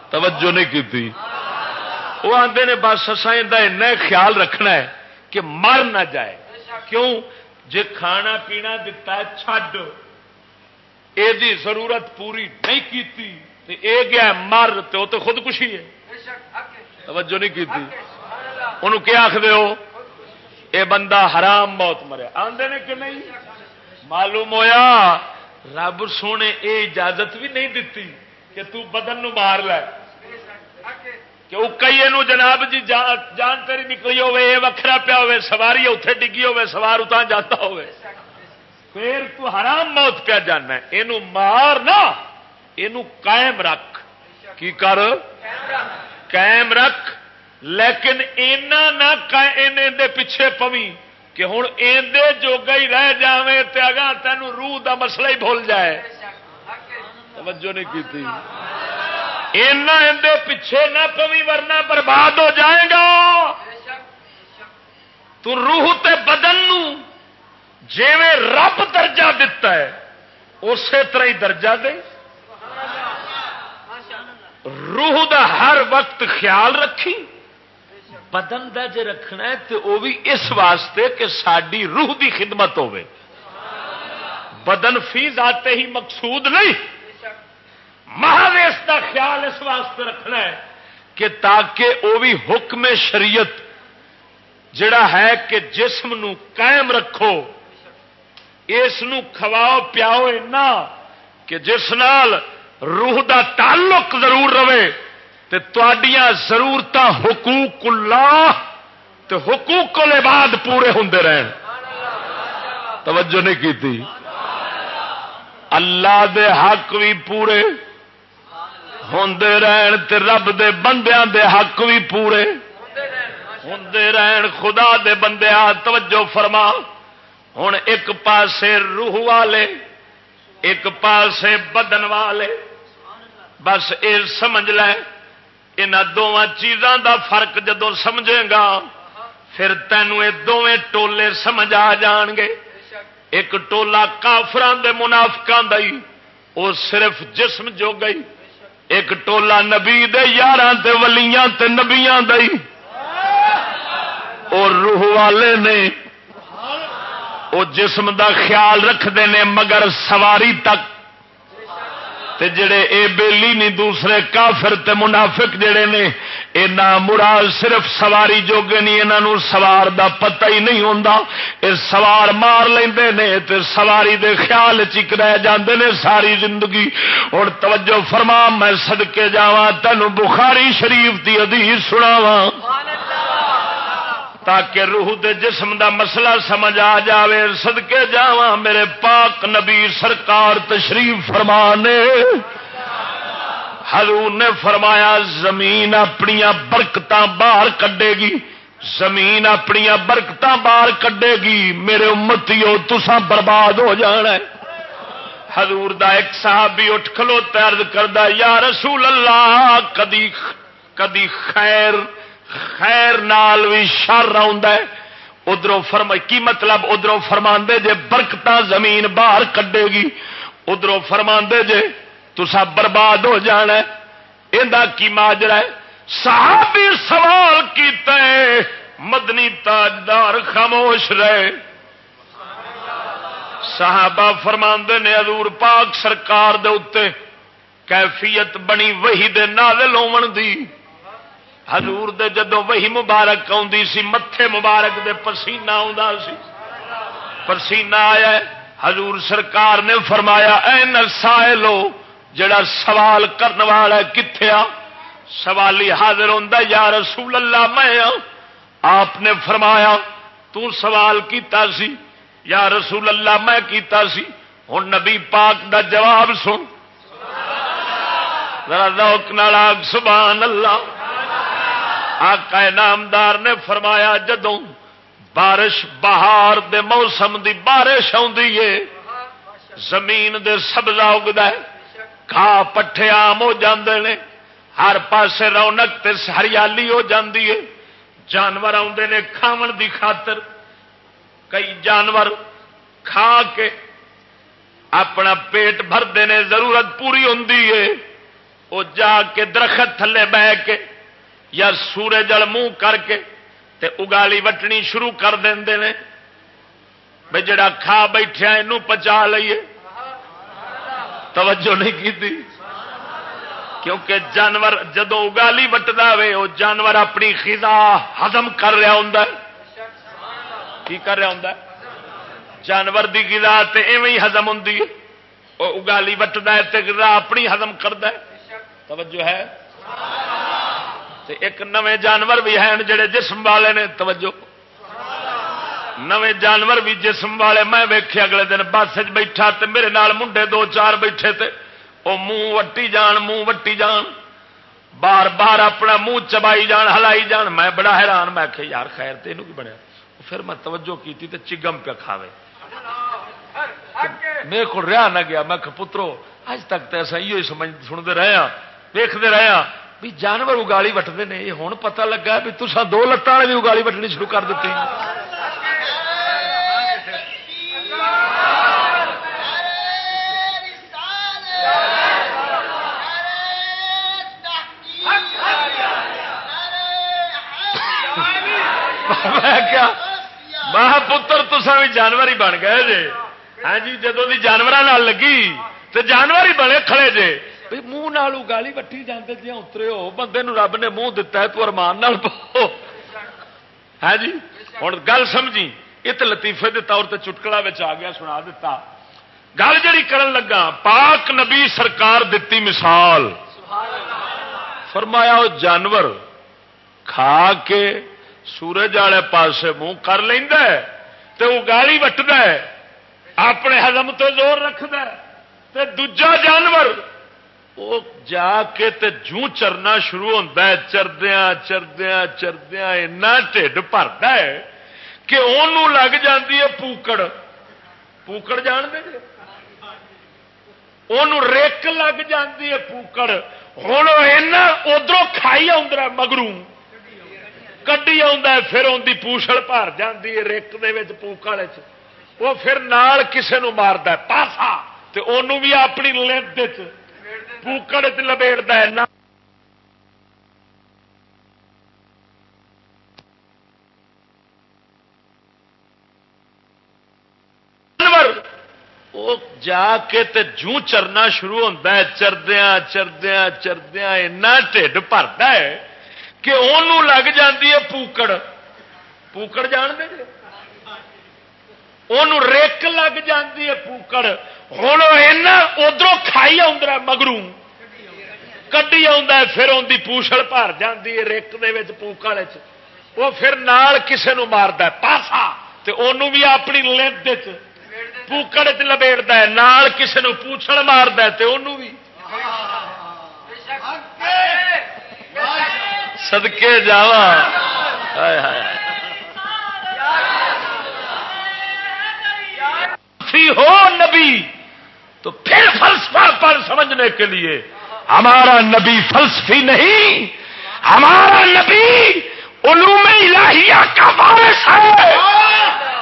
Speaker 3: توجہ نہیں کی تھی وہ آتے نے بس اصل خیال رکھنا ہے کہ مر نہ جائے۔ کیوں؟ جے کھانا پینا دتا ہے، چھڈ۔ یہ ضرورت پوری نہیں کی اے گیا مر تو تو خودکشی ہے۔ توجہ نہیں کی انہوں کیا آخر ہو؟ اے بندہ حرام موت مریا۔ آدھے نے کہ نہیں؟ معلوم ہویا رب سونے اے اجازت بھی نہیں دیتی کہ تو بدن نو مار لے۔ کہ وہ کئی جناب جی جان تیری نکلی ہوے یہ وکھرا پیا ہوے سواری اتے ڈگی ہوے سوار اتنا جاتا ہوے پھر تو حرام موت پیا جانا یہ مار نہ یہ قائم رکھ۔ کی کر؟ قائم رکھ۔ لیکن اینا نہ پیچھے پوی کہ ہوں ایندے جوگا ہی رہ جائے تو اگا تین روح دا مسئلہ ہی بھول جائے۔ توجہ نہیں کی ایندے پیچھے نہ پوی ورنہ برباد ہو جائے گا۔ تو روح تے بدن نو جیویں رب درجہ دتا ہے، اسی طرح ہی درجہ دے۔ روح دا ہر وقت خیال رکھی۔ بدن کا جی رکھنا ہے تو وہ بھی اس واسطے کہ ساری روح دی خدمت ہوے بدن فیس آتے ہی مقصود نہیں۔ مہاویش کا خیال اس واسطے رکھنا ہے کہ تاکہ وہ بھی حکم شریعت جڑا ہے کہ جسم نو قائم رکھو، اس کھواؤ پیاؤ کہ جس نال روح دا تعلق ضرور رہے۔ ضرورت حقوق اللہ تو حقوق بعد پورے ہوں رہن۔ توجہ نہیں کی تھی اللہ دے حق بھی پورے ہوں رہن تے رب دے بندیاں دے حق بھی پورے ہوں رہن۔ خدا دے بندے توجہ فرما۔ ہوں ایک پاسے روح والے، ایک پاسے بدن والے۔ بس یہ سمجھ لے۔ ان دونوں چیزوں دا فرق جدو سمجھے گا، پھر تینوں یہ دونیں ٹولے سمجھ آ جان گے۔ ایک ٹولا کافران دے منافقان دئی وہ صرف جسم جو گئی۔ ایک ٹولا نبی دے یار تے ولیاں تے نبیاں دئی اور روح والے نے وہ جسم دا خیال رکھتے ہیں مگر سواری تک تے جڑے اے بیلی نہیں دوسرے کافر تے منافق جڑے نے، اے نا مراد صرف سواری جوگے نہیں انہوں سوار دا پتہ ہی نہیں ہوندا۔ اے سوار مار لیندے نے تے سواری دے خیال چک رہ جاندے نے ساری زندگی۔ اور توجہ فرما، میں صدقے جاواں تینوں بخاری شریف دی حدیث سناواں۔ سبحان اللہ۔ تاکہ روح دے جسم دا مسئلہ سمجھ آ جاوے، صدقے جاواں، میرے پاک نبی سرکار تشریف فرمانے۔ حضور نے فرمایا، زمین اپنی برکت باہر کڈے گی۔ زمین اپنی برکت باہر کڈے گی۔ میرے امتی تسا برباد ہو جانا ہے۔ حضور دا ایک صحابی اٹھ کھلو ترد کردہ یا رسول اللہ، کدی کدی خیر خیر نال بھی شر ادھر فرم کی مطلب ادھر فرما جے برکت زمین باہر کڈے گی؟ ادھر فرما جے تسا برباد ہو جانا یہ کی ماجرا ہے؟ صحابی سوال کیتا ہے۔ مدنی تاجدار خاموش رہے۔ صحابہ فرما نے ادور پاک سرکار دے اتے کیفیت بنی وہی دے نازل ہون دی۔ حضور دے جدو وہی مبارک آدھی سی متے مبارک دے پسینہ آ پسینہ آیا حضور سرکار نے فرمایا، اے نسائلو، جڑا سوال کرنے والا کتنے آ؟ سوالی حاضر ہوتا یا رسول اللہ، میں ہاں۔ آپ نے فرمایا، تو سوال کیتا سی، یا رسول اللہ، میں کیتا سی۔ ہوں نبی پاک دا جواب سن۔ ذرا سبحان اللہ۔ آقا نامدار نے فرمایا جدوں بارش بہار دے موسم دی بارش ہے، زمین دے سبزہ اگتا ہے کھا پٹھے آم ہو جاندے نے، ہر پاسے رونق تے ہریالی ہو جاندی ہے۔ جانور آتے نے کھاون دی خاطر کئی جانور کھا کے اپنا پیٹ بھرتے ہیں ضرورت پوری ہوں وہ جا کے درخت تھلے بہ کے یا سورج جل منہ کر کے تے اگالی وٹنی شروع کر دیں بھائی جڑا کھا بیٹھا یہ پچا لیے توجہ نہیں کی کیونکہ جانور جدو اگالی وٹدا وے وہ جانور اپنی خزا ہزم کر رہا ہوں کی کر رہا ہوں جانور کی گزا تو ایویں ہزم ہوں وہ اگالی وٹتا ہے گزا اپنی ہزم کرتا ہے۔ توجہ ہے؟ ایک نویں جانور بھی ہیں جڑے جسم والے نے، توجہ۔ نویں جانور بھی جسم والے، میں ویکھے اگلے دن بس بیٹھا تے میرے نال منڈے دو چار بیٹھے تھے وہ منہ وٹی جان منہ وٹی جان۔ بار بار اپنا منہ چبائی جان، ہلائی جان۔ میں بڑا حیران، میں کہ یار خیر تین کی بنیا؟ پھر میں توجہ کی تھی چگم پہ کھاوے۔ میرے کو رہا نہ گیا، میں پترو، اج تک تو ایسا یہ سنتے رہے ہیں دیکھتے رہے ہیں بھی جانور اگالی وٹتے ہیں یہ ہوں پتا لگا بھی تصا دو لتان والے بھی اگالی وٹنی شروع کر دیتی کیا؟ پتر تسا بھی جانور ہی بن گئے جی ہاں جی جدو جانور لگی تو جانور ہی بنے کھڑے جے۔ منہ نال گالی وٹی جانے جی اترے ہو بندے رب نے منہ دتا ہے تو ارمان پو ہے جی ہوں گل سمجھی یہ تو لطیفے کے طور چٹکلا آ گیا سنا دتا گل جڑی کرن لگا پاک نبی سرکار دتی مثال فرمایا وہ جانور کھا کے سورج والے پاس منہ کر لینا تو وہ گالی وٹد اپنے ہزم تو زور رکھد دجا جانور وہ جا کے تے جو چرنا شروع ہوتا ہے چردیا چردیا چردیا اینا ٹھڈ بھرتا ہے کہ انہوں لگ جاتی ہے پوکڑ۔ پوکڑ جان دے جی؟ انہوں ریک لگ جاتی ہے پوکڑ۔ ہوں ادھر کھائی آدر مگرو کڈی آ پھر ان کی پوچھل بھر جاتی ہے ریک پوکڑ وہ پھر نال کسے نو مارد پاسا۔ تو بھی اپنی لت پوکڑ لبیڑ جا کے تے جو چرنا شروع ہوتا ہے چردیا چردیا چردیا اینا ٹھڈ بھرتا ہے کہ انہوں لگ جاتی ہے پوکڑ۔ پوکڑ جان دے جی؟ انہوں ریک لگ جاتی ہے پوکڑ ہوں ادھر کھائی آدر مگرو کڈی پھر ان کی بھر جاتی ہے ریک پوکڑ وہ پھر نال کسے نو پاسا تو بھی اپنی لت پوکڑ چ لبیڑ نال کسے نو پوچھل مارد بھی سدکے جا ہو نبی، تو کرنے کے لیے ہمارا نبی فلسفی نہیں، ہمارا نبی علوم الہیہ کا وارث ہے۔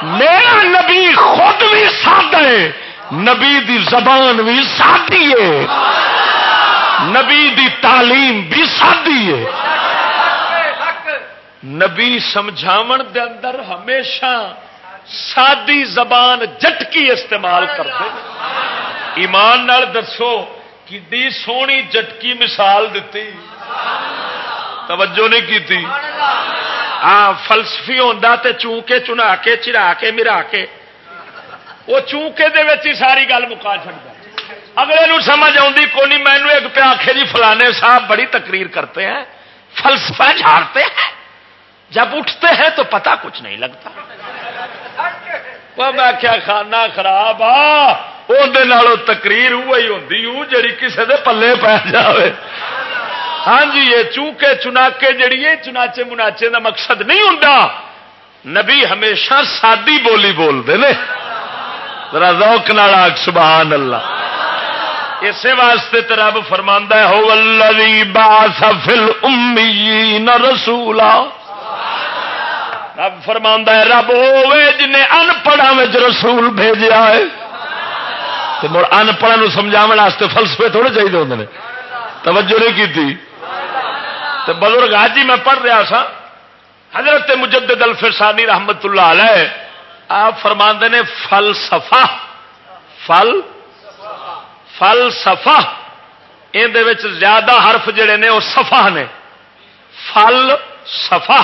Speaker 3: میرا نبی خود بھی سادہ ہے، نبی دی زبان بھی سادی ہے۔ نبی دی تعلیم بھی سادی ہے۔ نبی سمجھاون دے اندر ہمیشہ سادی زبان جٹکی استعمال کرتے ایمان نال دسو کی سونی جٹکی مثال دیتی توجہ نہیں کی ہاں فلسفی ہوتا تے چونکے چنا کے چرا کے مرا کے وہ چونکے دے ہی ساری گل مکا چڑتا اگلے نو سمجھ آتی کونی مینو ایک پہ آخے جی فلانے صاحب بڑی تقریر کرتے ہیں، فلسفہ جھاڑتے ہیں۔ جب اٹھتے ہیں تو پتہ کچھ نہیں لگتا۔ میں کیا کھانا خراب آ تقریر وہی ہوں جی کسی دے پلے پی جائے ہاں جی یہ چوکے چناکے جڑی ہے چناچے مناچے دا مقصد نہیں ہوں نبی ہمیشہ سادی بولی بولتے ہیں روک نالا سبحان اللہ اسی واسطے تو رب فرما ہو اللہ باس فل امی نہ رسولا رب فرما ہے، رب ہوے جن ان پڑھا رسول بھیجا ہے۔ مڑ ان پڑھا سمجھا فلسفے تھوڑے چاہیے ہوتے توجہ نہیں کی تو بزرگ، آج ہی میں پڑھ رہا سا، حضرت مجدد الفرسانی رحمت اللہ علیہ، آپ فرما نے، فلسفہ، فل فل سفا یہ زیادہ حرف جڑے نے، وہ سفا نے۔ فل سفا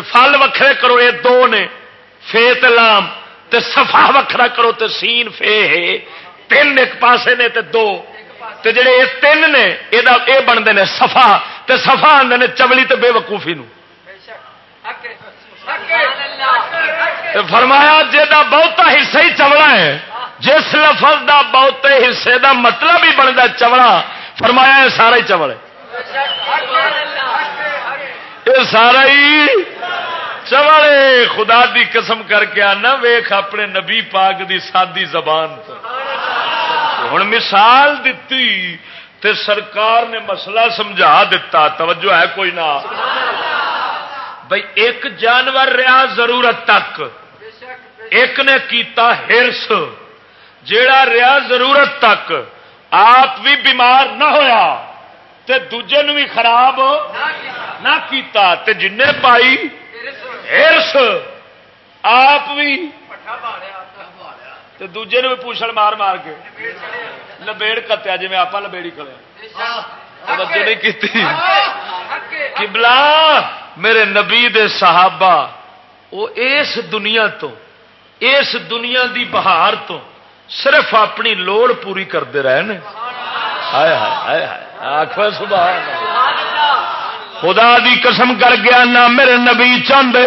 Speaker 3: فل وکھرے کرو یہ دو نے۔ فے لام، تے سفا وکھرا کرو تے سین فے ہے۔ تین ایک پاسے نے تے دو۔ تے جڑے یہ تین نے یہ بنتے ہیں سفا تے سفا آدھے نے چملی تے بے وقوفی نو۔ فرمایا جا بہتا حصہ ہی چمڑا ہے، جس لفظ دا بہتے حصے دا مطلب ہی بنتا چمڑا۔ فرمایا یہ سارا ہی چمڑ ہے۔ یہ سارا ہی چوڑے خدا دی قسم کر کے آنا ویخ اپنے نبی پاک دی سادی زبان تو۔ ہوں مثال دیتی تے سرکار نے مسئلہ سمجھا دیتا توجہ ہے کوئی نہ۔ بھائی ایک جانور رہا ضرورت تک۔ ایک نے کیتا ہرس، جیڑا رہا ضرورت تک۔ آپ بھی بیمار نہ ہویا، تے دوجے نو بھی خراب نہ کیتا، تے جن پائی ہرس۔ آپ بھی۔ دوجے نو بھی پوچھل مار مار کے۔ لبیڑ کتیا جی آپ لبیڑی توجہ نہیں کی کبلا میرے نبی دے صحابہ وہ اس دنیا تو اس دنیا دی بہار تو صرف اپنی لوڑ پوری کرتے رہے آخر سبحان خدا دی قسم کر گیا نہ میرے نبی چاہتے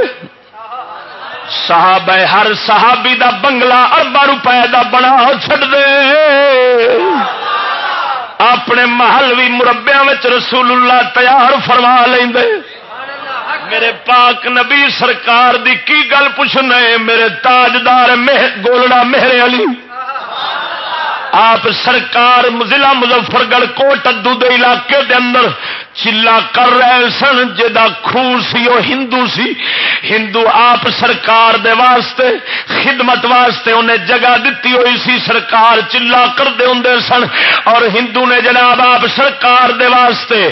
Speaker 3: صحابہ، ہر صحابی دا بنگلہ اربا روپے دا بنا چڈ دے۔ اپنے محل بھی مربیا رسول اللہ تیار فرما لیں میرے پاک نبی سرکار دی کی گل پوچھنا میرے تاجدار گولڑا مہر علی۔ آپ سرکار ضلع مظفر گڑھ کوٹ، ادو دے علاقے دے اندر چلا کر رہے سن جا خون سی وہ ہندو سی۔ ہندو آپ سرکار دے واسطے، خدمت واسطے انہیں جگہ دیتی ہوئی سی۔ سرکار چلا کرتے ہوں سن۔ اور ہندو نے جناب آپ سرکار دے واسطے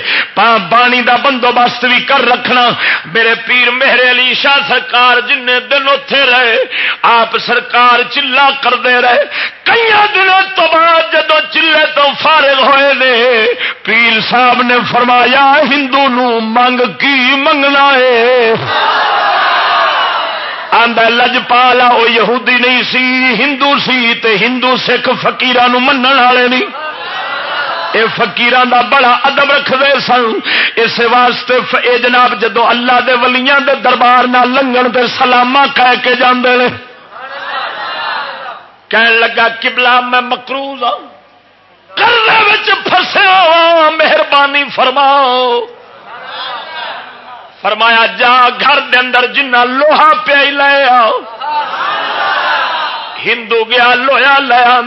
Speaker 3: بانی دا بندوبست بھی کر رکھنا۔ میرے پیر میرے علی شاہ سرکار جن دن اتے رہے، آپ سرکار چلا کرتے رہے۔ کئی دنوں تو بعد جدو چلے تو فارغ ہوئے نے، پیر صاحب نے فرمایا ہندو نو منگ کی منگنا ہے؟ لجپالا وہ یہودی نہیں سی، ہندو سی تے ہندو سکھ فکیر من والے نہیں۔ اے فقیران دا بڑا ادب رکھتے سن۔ اس واسطے اے جناب جدو اللہ دے ولیاں دے دربار نہ لنگن تے سلامہ کہہ کے جاندے نے۔ کہن لگا کبلا میں مکروز ہوں کرنے فسیا مہربانی فرماؤ۔ فرمایا، جا گھر دے اندر جنہ لوہا پیا لے آؤ۔ ہندو گیا لویا لے آ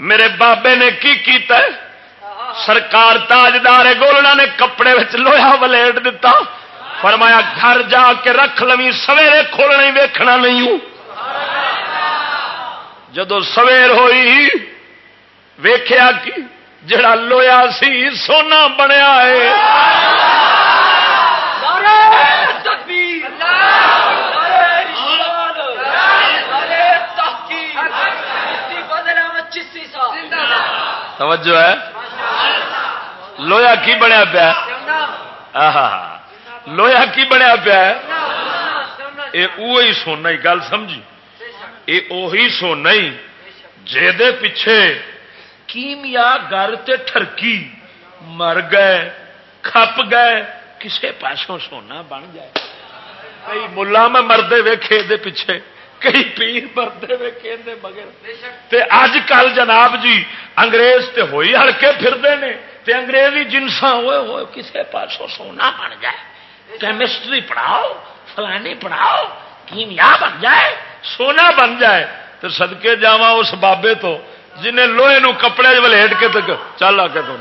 Speaker 3: میرے بابے نے کی کیتا ہے؟ سرکار تاجدار گولنا نے کپڑے لوہا ولیٹ دتا۔ فرمایا، گھر جا کے رکھ لوی، سویرے کھولنا ویکھنا نہیں۔ ہوں جدو سویر ہوئی ویخیا جڑا لویا سی، سونا بنیا ہے۔ توجہ ہے۔ لویا کی بنیا پیا؟ لویا کی بنیا پیا؟ یہ سونا ہی، گل سمجھی۔ یہ سونا ہی، جے پیچھے کیمیا گر ٹرکی مر گئے، کھپ گئے، کسے پاسوں سونا بن جائے۔ کئی ملا میں مردے ویخے پیچھے، کئی پیر مردے ویخے مگر۔ اج کل جناب جی انگریز تے ہوئی ہلکے پھرتے ہیں تے انگریزی جنسا ہوئے ہوئے کسے پاسوں سونا بن جائے۔ کیمسٹری پڑھاؤ، فلانی پڑھاؤ، کیمیا بن جائے، سونا بن جائے۔ تو سدکے جا اس بابے تو جنہیں لوہے نو کپڑے ولیٹ کے تک، چل آ کے تو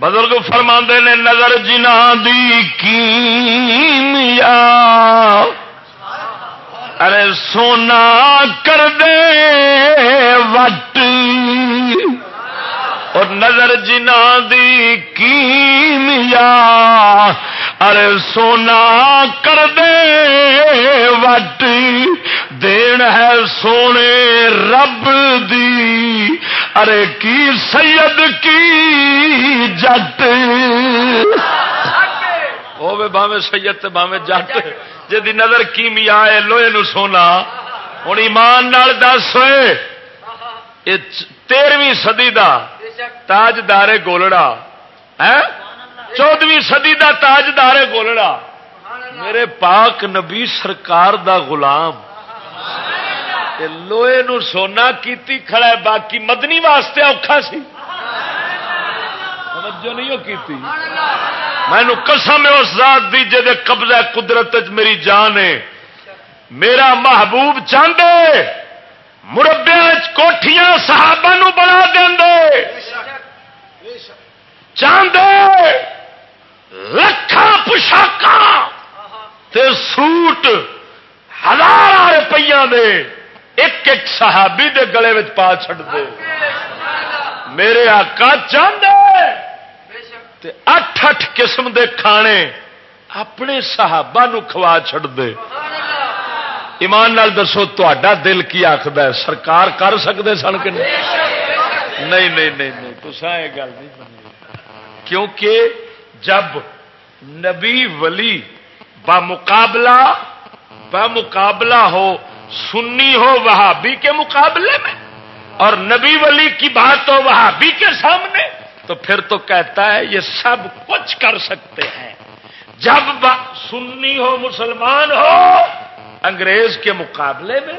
Speaker 3: بزرگ فرما نے، نظر جنا دی کیمیا ارے سونا کر دے، وٹ اور نظر جنا دی کیمیا ارے سونا کر دے وٹ۔ دین ہے سونے رب دی۔ ارے کی سید کی جٹ۔ ہوے باوے سید باوے جٹ۔ جی نظر کیمیا ہے، لوہے نو سونا۔ ہوں ایمان نال دس ہوئے۔ تیرہویں سدی کا تاجدار گولڑا ہے چودویں سدی کا تاجدار گولڑا۔ میرے پاک نبی سرکار دا غلام۔ لوہے نو سونا کیتی کھڑا ہے باقی مدنی واسطے اوکھا سی۔ توجہ نہیں کیتی۔ میں قسم ہے اس ذات دی جے قبضہ قدرت میری جان ہے۔ میرا محبوب چاہتے مربیا کوٹیاں صحابہ نو بنا دے چاہتے لکھان پوشاک سوٹ ہزار روپیہ دے ایک ایک صحابی دے گلے میں پا چڑ دے میرے آقا چاہتے اٹھ اٹھ قسم دے کھانے اپنے صحابہ نو کھوا چھڑ دے ایمان نال دسو تا دل کی آخد سرکار کر سکتے سن کہ نہیں؟ نہیں نہیں نہیں تو یہ گل نہیں کیونکہ جب نبی ولی بمقابلہ بمقابلہ ہو، سنی ہو، وہابی کے مقابلے میں، اور نبی ولی کی بات ہو، وہابی کے سامنے، تو پھر تو کہتا ہے، یہ سب کچھ کر سکتے ہیں۔ جب سنی ہو، مسلمان ہو انگریز کے مقابلے میں،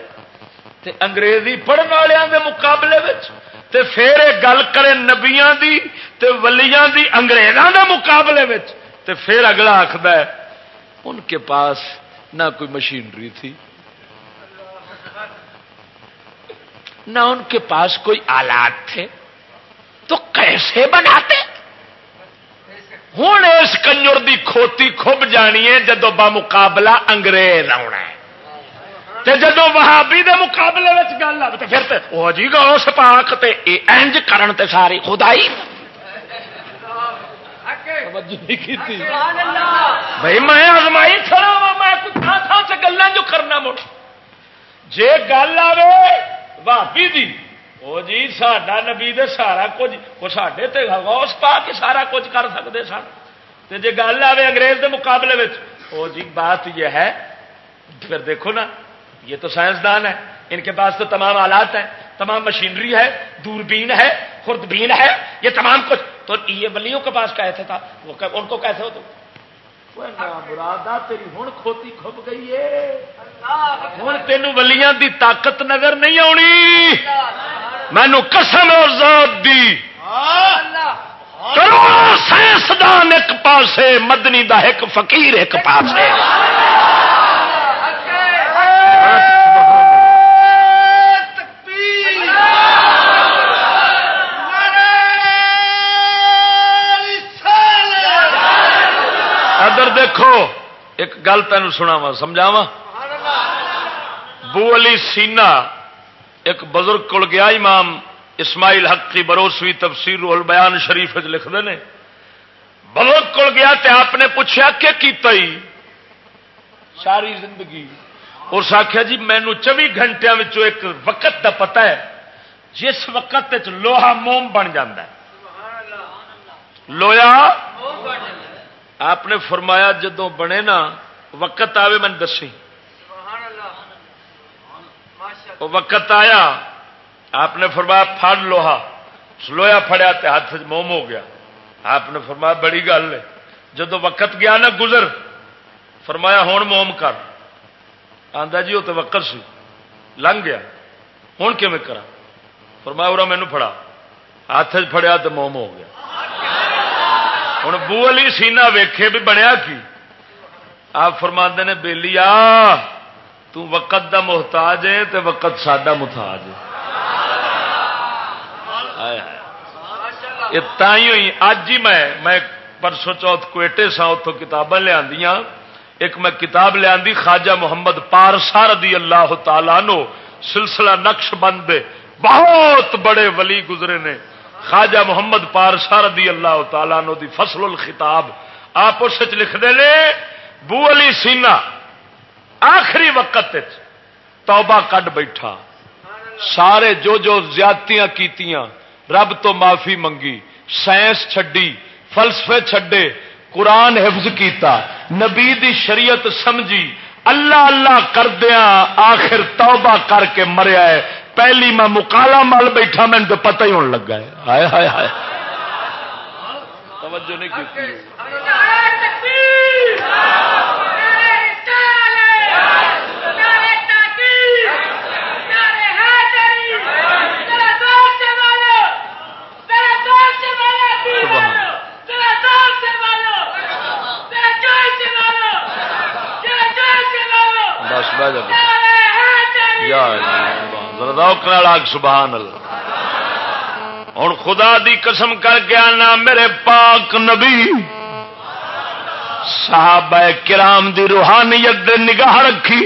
Speaker 3: تے انگریزی پڑھنے والوں کے مقابلے میں تے پھر گل کرے نبیاں دی، تے ولیاں دی انگریزوں کے مقابلے میں تے پھر اگلا آخد ہے، ان کے پاس نہ کوئی مشینری تھی، نہ ان کے پاس کوئی آلات تھے، تو کیسے بناتے؟ ہوں اس کنجر دی کھوتی کھب جانی ہے جدو بمقابلہ انگریز آنا ہے۔ جدو وہابی دے مقابلے میں گل آ پھر وہ جی گا اس پاک تے انج کرن تے ساری خدائی بھائی میں ازمائی کھڑا وا میں تھان تھان سے گلا جو کرنا مڑ۔ جے گل آئے بھابی دی وہ جی ساڈا نبی دے سارا کچھ وہ سڈے تے غوث پا کے سارا کچھ کر سکتے سن۔ جی گل آئے انگریز دے مقابلے میں وہ جی بات یہ ہے پھر دیکھو نا یہ تو سائنسدان ہے ان کے پاس تو تمام آلات ہیں، تمام مشینری ہے، دوربین ہے خوردبین ہے، یہ تمام کچھ۔ تو یہ ولیوں کے پاس کہتے تھا، وہ ان کو کیسے ہو تو مرادا تیری ہوں کھوتی کھب گئی ہے۔ ہوں تین ولیاں دی طاقت نظر نہیں آنی۔ مینو قسم اور ذات دی۔ کروڑوں سائنسدان ایک پاسے، مدنی دا ایک فقیر ایک پاسے۔ ادھر دیکھو، ایک گل تین سنا وا سمجھاوا بو علی سینا ایک بزرگ کول گیا، امام اسماعیل حق کی بروسوی تفسیر البیان شریف لکھتے ہیں بزرگ کول گیا تے آپ نے پوچھا کہ کیتا ہی ساری زندگی۔ اس آخیا جی مینو چوبی گھنٹے ایک وقت دا پتا ہے، جس وقت لوہا موم بن جا لویا آپ نے فرمایا جدو بنے نا، وقت آئے من دسی۔ وہ وقت آیا، آپ نے فرمایا پھڑ لوہا۔ لویا فڑیا تو ہاتھ موم ہو گیا۔ آپ نے فرمایا بڑی گل ہے۔ جدو وقت گیا نا گزر، فرمایا ہوں موم کر۔ آدھا جی وہ تو وقت سی۔ لنگ گیا۔ ہوں کیون کرا فرمایا ارا مینو فڑا ہاتھ فڑیا تو موم ہو گیا۔ ہوں بو علی سینا ویکھے بھی بنیا کی؟ آپ فرما نے بےلی آ وقت دا محتاج ہے تو وقت ساڈا محتاج ہے۔ ہوئی۔ اج ہی میں میں پرسوں چوتھ کوئٹے سا اتوں کتابیں لیا ایک میں کتاب لیا خواجہ محمد پارسا رضی اللہ تعالی نو۔ سلسلہ نقش بند بہت بڑے ولی گزرے نے۔ خواجہ محمد پارسا رضی اللہ تعالیٰ نو دی فصل الخطاب، آپ اس لکھتے ہیں بو علی سینا، آخری وقت توبہ کڈ بیٹھا۔ سارے جو جو زیادتیاں کیتیاں، رب تو معافی منگی، سائنس چھڈی، فلسفے چھڈے، قرآن حفظ کیتا، نبی دی شریعت سمجھی، اللہ اللہ کردیا آخر توبہ کر کے مریا ہے۔ پہلی میں مکالا مل بیٹھا، میں تو پتہ ہی ہونے لگا ہے۔ ہائے ہائے ہائے۔ توجہ نہیں کی بس بہ سبحان اللہ۔ ہوں خدا دی قسم کر کے آنا میرے پاک نبی۔ صحابہ کرام دی روحانیت دے نگاہ رکھی۔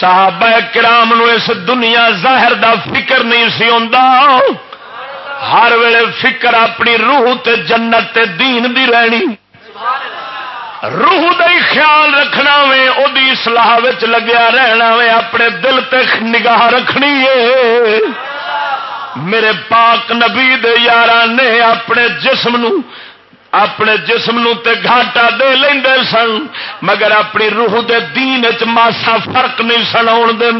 Speaker 3: صحابہ کرام نو اس دنیا ظاہر دا فکر نہیں سی ہر ویلے فکر اپنی روح تے جنت تے دین دی رہنی۔ روح دا خیال رکھنا وے وہی سلاح لگیا رہنا وے، اپنے دل تے نگاہ رکھنی ہے۔ میرے پاک نبی دے یار نے اپنے جسم نو، اپنے جسم نو تے گھاٹا دے لیں سن، مگر اپنی روح دے دین چ ماسا فرق نہیں سنا دے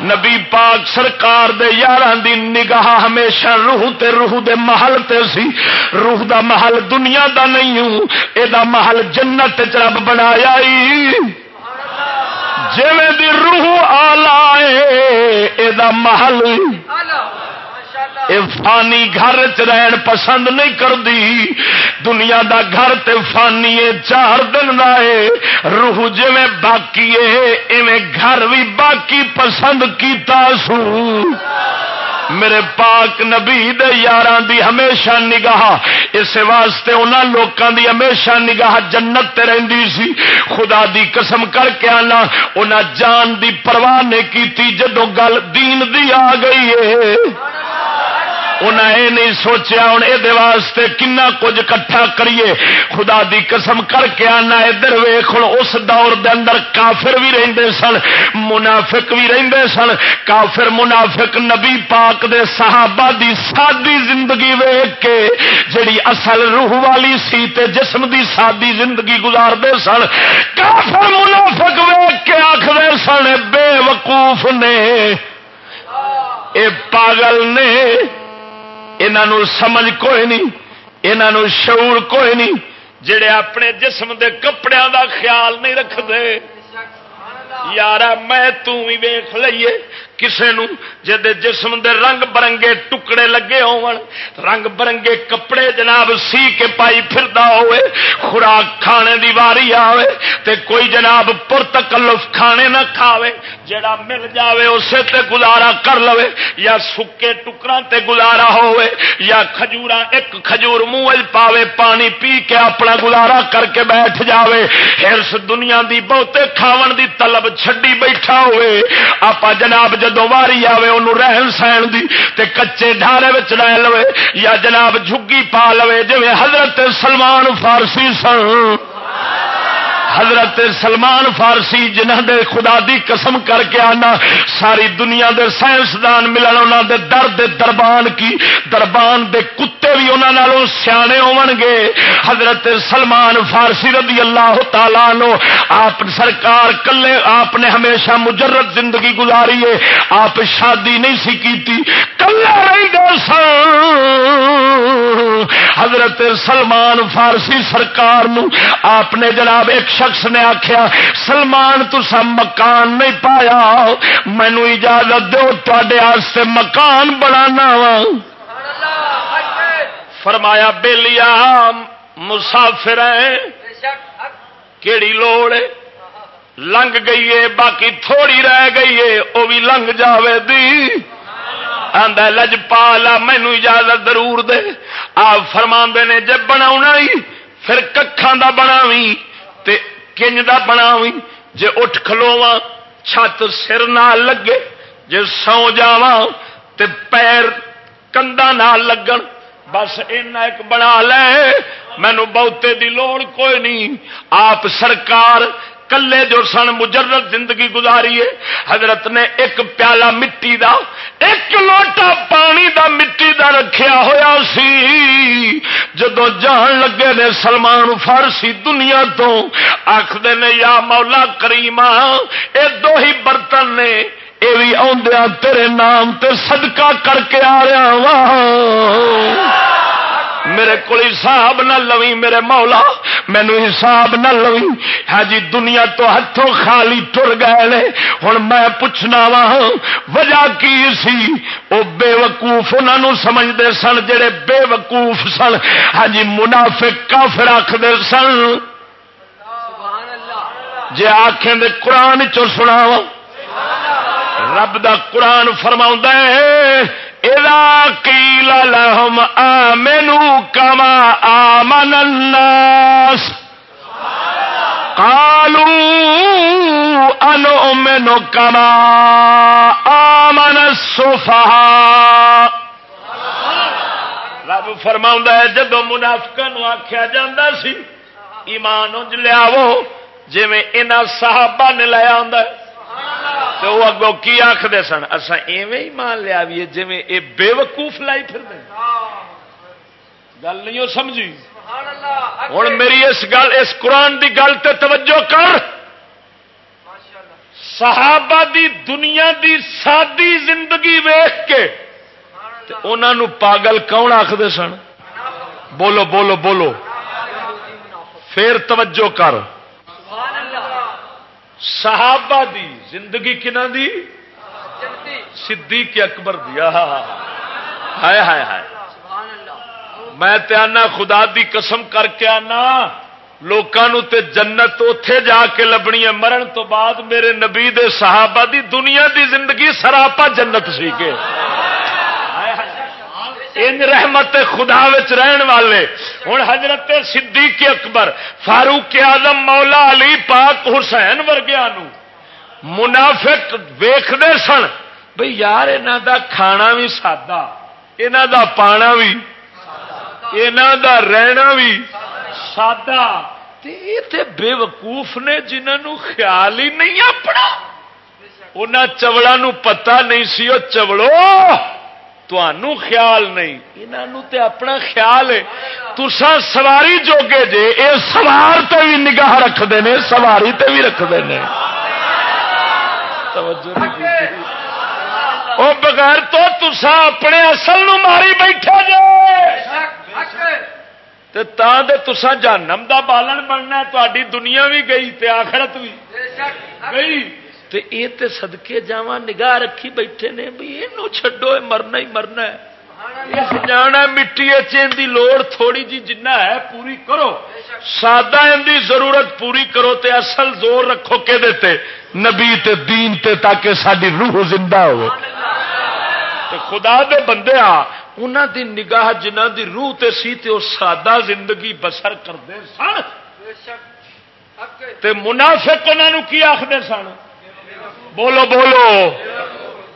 Speaker 3: نبی پاک سرکار دے یار دی نگاہ ہمیشہ روح تے روح دے محل تے سی۔ روح دا محل دنیا دا نہیں ہوں، اے دا محل جنت رب بنایا جی دی روح آ اے دا محل۔ فانی گھر چ پسند نہیں کرتی دنیا دا گھر تے فانی چار دن ہے روح جی باقی ہے گھر بھی باقی پسند کیتا سو۔ میرے پاک نبی یار دی ہمیشہ نگاہ اس واسطے انہوں لوگوں دی ہمیشہ نگاہ جنت رہندی سی۔ خدا دی قسم کر کے آنا انہیں جان دی پرواہ نہیں کی جدو گل دین دی آ گئی ہے انہیں یہ نہیں سوچیا ہوں یہ واسطے کنا کچھ کٹھا کریے۔ خدا دی قسم کر کے آنا ادھر ویخ اس دور دے اندر کافر بھی رہندے سن، منافق بھی رہندے سن۔ کافر، منافق، نبی پاک دے صحابہ دی سادی زندگی ویخ کے جڑی اصل روح والی سی تے جسم دی سادی زندگی گزار دے سن، کافر، منافق ویخ کے آخر سن، بے وقوف نے، اے پاگل نے۔ انہوں سمجھ کوئی نہیں، انہوں شعور کوئی نہیں، جڑے اپنے جسم دے کپڑے دا خیال نہیں رکھتے۔ یار میں ویخ لئیے کسے نو جدے جسم دے رنگ برنگے ٹکڑے لگے ہون رنگ برنگے کپڑے جناب سی کے پائی پھردا ہوئے خوراک کھانے دی واری آوے تے کوئی جناب پرتکلف کھانے نہ کھاوے جڑا مل جاوے اسے تے گزارا کر لوے یا سکے ٹکراں تے گزارا ہوئے یا کھجوراں ایک کھجور منہ وچ پاوے پانی پی کے اپنا گزارا کر کے بیٹھ جاوے ہرس دنیا دی بہتے کھاون دی طلب چھڈی بیٹھا ہوئے آپ جناب جدو واری آئے ان رہن سہن دی تے کچے ڈھارے رہ لو یا جناب جھگی پا لو جی حضرت سلمان فارسی سن۔ حضرت سلمان فارسی جنہ دے خدا دی قسم کر کے آنا، ساری دنیا دے سائنسدان ملن انہوں دے درد دربان کی، دربان دے کتے بھی انہوں سیانے ہون گے۔ حضرت سلمان فارسی رضی اللہ تعالی نو آپ سرکار کلے، آپ نے ہمیشہ مجرد زندگی گزاری ہے۔ آپ شادی نہیں سی کی کلے رہی گا حضرت سلمان فارسی سرکار نو، آپ نے جناب ایک شخص نے آخیا سلمان تسا مکان نہیں پایا۔ مینو اجازت دو تے مکان بنا وا. فرمایا بےلیا مسافر کیڑی لوڑ لنگ گئی ہے، باقی تھوڑی رہ گئی ہے وہ بھی لنگ جاوے دی. آدھا لج پالا مینو اجازت ضرور دے. آپ فرما نے جب بنا پھر ککھان دا بناوی۔ تے کنج دا بناوی جے اٹھ کھلوا چھت سر نہ لگے، جے سو جاوا تے پیر کندا نہ لگن۔ بس اینا ایک بنا لے مینو بہتے دی لوڑ کوئی نہیں۔ آپ سرکار کلے جو سن مجرد زندگی گزاری ہے، حضرت نے ایک پیالہ مٹی دا، ایک لوٹا پانی دا مٹی دا رکھیا ہوا سی۔ جدو جان لگے نے سلمان فارسی دنیا تو آخر نے، یا مولا کریما اے دو ہی برتن نے یہ بھی آدھا تیرے نام تے صدقہ کر کے آ رہا وا میرے کو حساب نہ لوی، میرے مولا مینو حساب نہ لوی۔ ہاں جی دنیا تو ہاتھوں خالی ٹر گئے ہوں میں پوچھنا وا ہاں، وجہ کی سی؟ وہ بے وقوف انہوں سمجھتے سن، جڑے بے وقوف سن۔ ہاں جی منافق کافر آخر سن۔ جی آخیں دے قرآن چ سنا رب دا قرآن فرما ہے قیل لهم آمنوا كما آمن الناس قالوا أنؤمن كما آمن السفهاء رب فرما ہے جدو منافقا آخیا جا سی ایمان انج لیا جی صحابہ نے لیا تو وہ اگوں کی آخر سن؟ اصا ایویں مان لیا بھی جی یہ بے وقوف لائی پھر گل نہیں سمجھی؟ ہوں میری اس گل اس قرآن دی گل تے توجہ کر۔ صحابہ دی دنیا دی سادی زندگی ویخ کے انہوں پاگل کون آخر سن؟ بولو بولو بولو۔ پھر توجہ کر۔ صحابہ دی زندگی کنا دی؟ صدیق اکبر دیا ہائے ہائے ہائے. میں آنا خدا دی قسم کر کے آنا لوگوں تے جنت اتے جا کے لبنی ہے۔ مرن تو بعد میرے نبی دے صحابہ دی دنیا دی زندگی سراپا جنت سی کے۔ ان رحمت خدا رہن والے۔ ہوں حضرت صدیق اکبر، فاروق آدم مولا علی پاک حسین ورگیا منافق ویختے سن، بھئی یار انہ دا کھانا بھی سادہ انہ دا پانا بھی انہ دا رہنا بھی سادہ۔ بے وقوف نے جنہوں خیال ہی نہیں اپنا۔ انہوں چوڑا پتا نہیں سی وہ چوڑو تو خیال نہیں۔ انہوں تے اپنا خیال ہے۔ تسا سواری جوگے جے اے سوار تے بھی نگاہ رکھتے ہیں سواری تے بھی رکھتے ہیں وہ بغیر تو تسا اپنے اصل نو ماری بیٹھے جے۔ تسا جانم دا بالن بننا تاری دنیا بھی گئی تے آخرت بھی گئی۔ تے اے تے صدقے جاواں نگاہ رکھی بیٹھے نے بھی یہ چھڈو مرنا ہی مرنا ہے۔ جانا مٹی دی لوڑ تھوڑی جی جنہ ہے پوری کرو۔ سادہ دی ضرورت پوری کرو تے اصل زور رکھو کہ دیتے نبی تے دین تے تاکہ ساری روح زندہ ہو خدا دے بندے آ انہوں دی نگاہ جنہ دی روح تے سی تے وہ سادہ زندگی بسر کرتے سن۔ تے منافق انہوں کی آخر سن؟ بولو بولو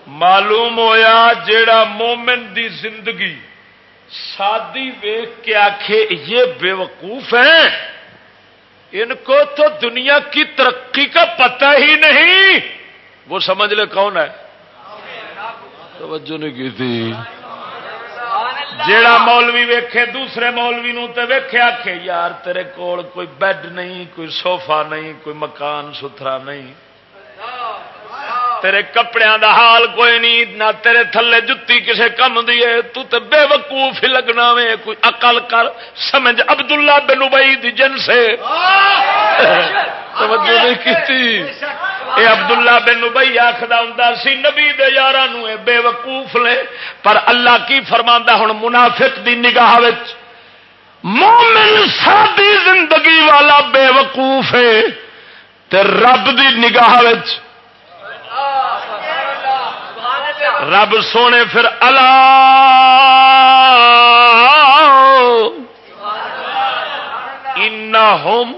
Speaker 3: معلوم ہویا جیڑا مومن دی زندگی سادی ویخ کے آخے یہ بے وقوف ہیں ان کو تو دنیا کی ترقی کا پتہ ہی نہیں۔ وہ سمجھ لے کون ہے؟ توجہ نہیں کی تھی۔ جیڑا مولوی ویکھے، دوسرے مولوی نو تے ویکھے آکھے، یار تیرے کول کوئی بیڈ نہیں، کوئی صوفہ نہیں، کوئی مکان ستھرا نہیں۔ تیرے کپڑے دا حال کوئی نہیں نہ تیرے تھلے جتی کسے کم دیے تو تے بے وقوف ہی لگنا وے کوئی عقل کر۔ سمجھ عبداللہ بن ابئی دی جن سے۔ توجہ نہیں کیتی۔ اے عبداللہ بن ابئی آخر ہوں سی نبی دے یار بے وقوف لے پر اللہ کی فرماندا ہوں منافق دی نگاہ مومن سادی زندگی والا بے وقوف ہے۔ تے رب دی نگاہ رب سونے پھر اللہ ہوم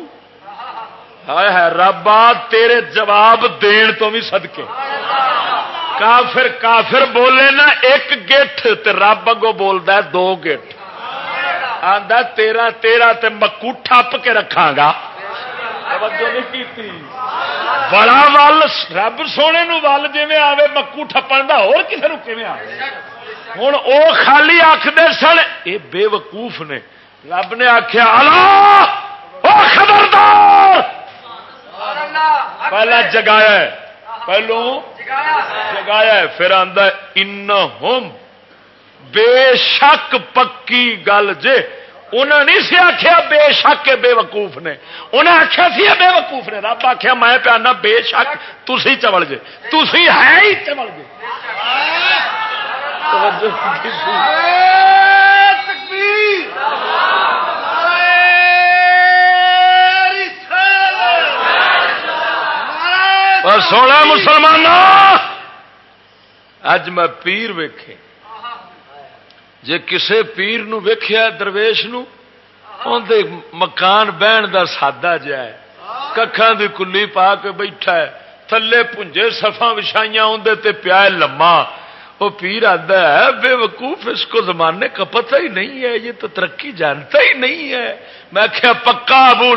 Speaker 3: ہے ربا تیرے جواب دین تو بھی سدکے کافر کافر بولے نا ایک گیٹ تے رب اگو بولتا ہے دو گیٹ آدھا تیرا تیرا تے مکو ٹپ کے رکھا گا توجہ نہیں کیتی۔ بڑا ول رب سونے نو ول جی آئے مکو ٹپن کا ہو کسی نو کھے ہوں وہ خالی آخر سن یہ بے وقوف نے۔ رب نے آخیا خبردار! پہلا جگایا پہلو جگایا پھر آدھا ان بے شک پکی گل جے۔ انہیں نہیں سی آخیا بے شک بے وقوف نے۔ انہیں آخیا سی بے وقوف نے۔ رب آخیا میں پیانا بے شک تھی چمڑ جے تھی ہے ہی چمڑ جے سونا مسلمان اج میں پیر ویکھے۔ جے کسے پیر نو ویکھیا درویش نو دے مکان بہن دا سادہ جا ہے۔ ککھاں دی کلی پا کے بیٹھا ہے۔ تھلے پنجے سفا وچھائیاں اندر تے پیا لما وہ پیر آتا ہے، بے وقوف اس کو زمانے کا پتہ ہی نہیں ہے، یہ تو ترقی جانتا ہی نہیں ہے۔ میں کیا پکا ابو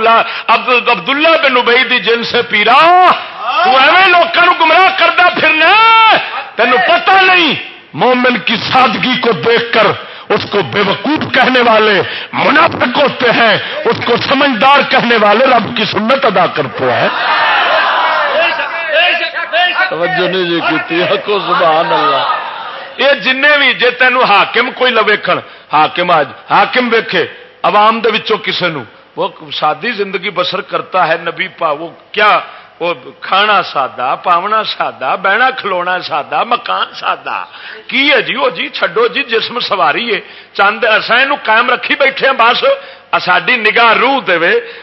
Speaker 3: عبد اللہ بن ابئی دی جن سے پیرا۔ لوگوں گمراہ کرتا پھرنا تینوں پتہ نہیں۔ مومن کی سادگی کو دیکھ کر اس کو بے وقوف کہنے والے منافق ہوتے ہیں، اس کو سمجھدار کہنے والے رب کی سنت ادا کرتے ہیں۔ توجہ نہیں جی کی سبحان اللہ۔ یہ جن بھی جی تین ہاکم کوئی لویکھن ہاکم آج ہاکم ویکھے، عوام دے وچوں کسے نو۔ وہ سادی زندگی بسر کرتا ہے، نبی پا، وہ کیا وہ کھانا سادہ، پاونا سادہ، بہنا کھلونا سادہ، مکان سادہ۔ کی ہے جی؟ وہ جی چھڈو جی جسم سواری ہے۔ چند اصا یہ قائم رکھی بیٹھے ہیں، بس ساری نگاہ روح دے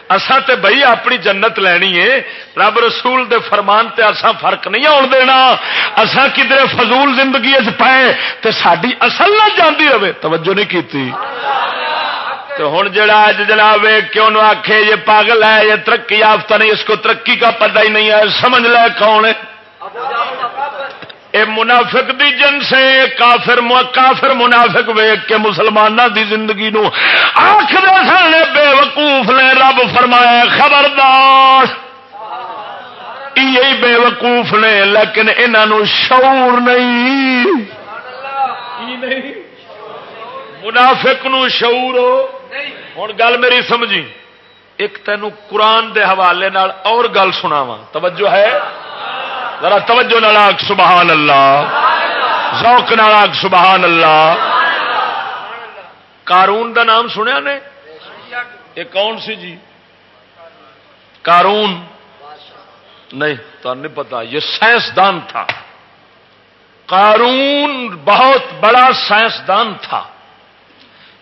Speaker 3: اسا تے بھائی اپنی جنت لینی ہے۔ رب رسول دے فرمان تے اسا فرق نہیں آن دینا۔ اسا کدھر فضول زندگی پائے تے ساری اصل نہ جاندی رہے۔ توجہ نہیں کیتی۔ تو ہوں جڑا اج جناب کیوں آخے یہ پاگل ہے یہ ترقی یافتہ نہیں اس کو ترقی کا پتہ ہی نہیں ہے۔ سمجھ لے کون ہے۔ اے منافق دی جن سے کافر کافر منافق ویگ کے مسلمانوں دی زندگی نو آخر سانے بے وقوف نے رب فرمایا خبردار۔ یہی بے وقوف نے لیکن انہوں شعور نہیں۔ منافق نو شعور ہوں گل میری سمجھی۔ ایک تینوں قرآن دے حوالے نال اور گل سناوا توجہ ہے؟ ذرا توجہ نالاگ سبحان اللہ۔ ذوق نالاگ سبحان اللہ۔ کارون دا نام سنیا نے؟ یہ کون سی جی؟ کارون۔ نہیں تو نہیں پتا یہ سائنسدان تھا۔ قارون بہت بڑا سائنسدان تھا۔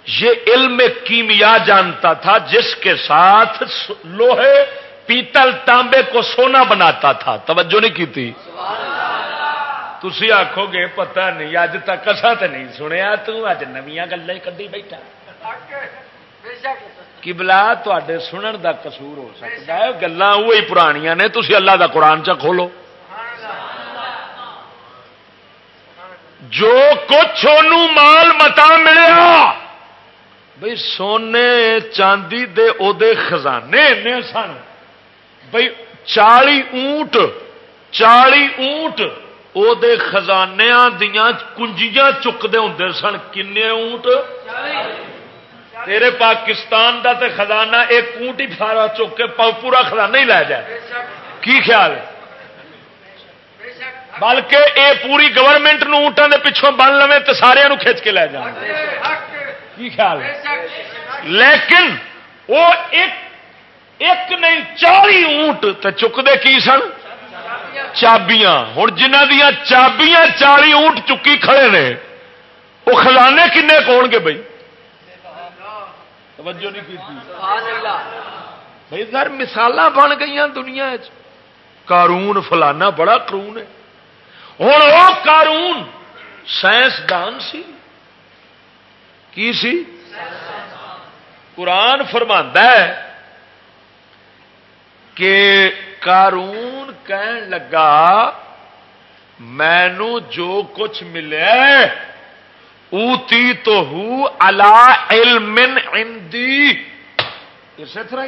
Speaker 3: یہ علم کیمیا جانتا تھا، جس کے ساتھ لوہے، پیتل، تانبے کو سونا بناتا تھا۔ توجہ نہیں کی تھی؟ تھی آخو گے پتا نہیں، اج تک اصا تو نہیں سنیا تج نمیا گلیں کدی بیٹھا۔ کبلا تے سنن دا قصور ہو سکتا ہے گلان وہی پرانیاں نے تھی اللہ دا قرآن چ کھولو۔ جو کچھ مال متا ملیا بھائی سونے چاندی دے او دے خزانے نے سن بھائی چالی اونٹ چالی اونٹ او دے خزانیا دیا کنجیاں چکتے ہوں سن۔ کن اونٹ؟ تیرے پاکستان دا تے خزانہ ایک اونٹ ہی فارا چک کے پورا خزانہ ہی لے جائے۔ کی خیال ہے؟ بلکہ اے پوری گورنمنٹ نوٹان دے پچھوں بن لو تو سارے کھچ کے لے جائیں کی خیال ہے؟ لیکن وہ ایک ایک نہیں، چالی اونٹ تو چکتے کی سن؟ چابیاں۔ ہوں جنہ دیا چابیاں چالی اونٹ چکی کھڑے نے، وہ خزانے کنے کون گے بھائی توجہ نہیں کی بھائی سر مثال بن گئی دنیا کارون فلانا بڑا قرون ہے۔ ہوں وہ کارون سائنسدان سی۔ کی سی؟ قرآن فرما ہے کہ کارون کہن لگا، مینو جو کچھ ملے، اوتی تو ہوں اللہ علم اسی طرح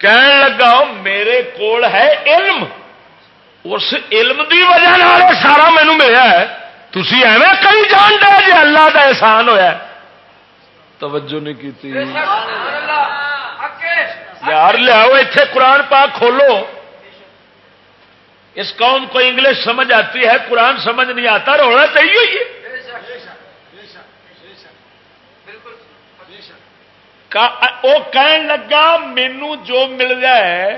Speaker 3: کہن لگا، میرے کول ہے علم، اس علم دی وجہ سارا مینو ملیا ہے۔ تھی ایویں کئی جان دے جی اللہ کا احسان ہوا توجہ نہیں کی یار لیاؤ اتے قرآن پاک کھولو۔ اس قوم کو انگلش سمجھ آتی ہے قرآن سمجھ نہیں آتا رونا چاہیے۔ وہ کہن لگا مینو جو مل گیا ہے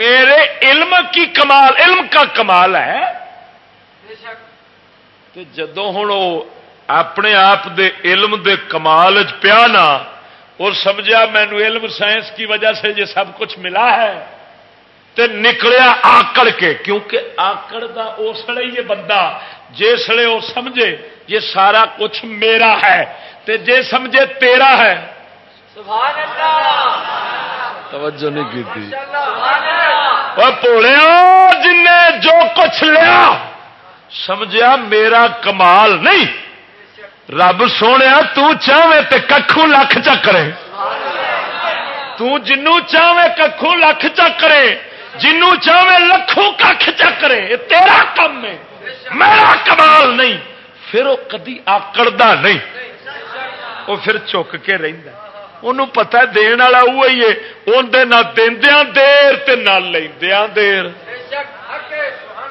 Speaker 3: میرے علم کی کمال علم کا کمال ہے۔ جدو ہوں اپنے آپ دے علم دے کمال پیا نا اور سمجھا مینو علم سائنس کی وجہ سے یہ سب کچھ ملا ہے تے نکلیا آکڑ کے کیونکہ آکڑ دا اسلے یہ بندہ جسے وہ سمجھے یہ سارا کچھ میرا ہے تے جے سمجھے تیرا ہے۔ سبحان اللہ۔ توجہ نہیں کی پوڑیا جن جو کچھ لیا۔ سمجھا میرا کمال نہیں۔ رب سونے تاہے تو ککھوں لکھ چکرے تنو چاہے ککھوں لکھ چکرے جنوں چاہے لکھوں کھ چکرے تیرا کم ہے۔ میرا کمال نہیں۔ پھر وہ کدی آکڑا نہیں۔ وہ پھر چک کے رہتا انہوں پتا دن والا وہی ہے۔ اندر نہ دیا دیر تے نہ لیندیا دیر۔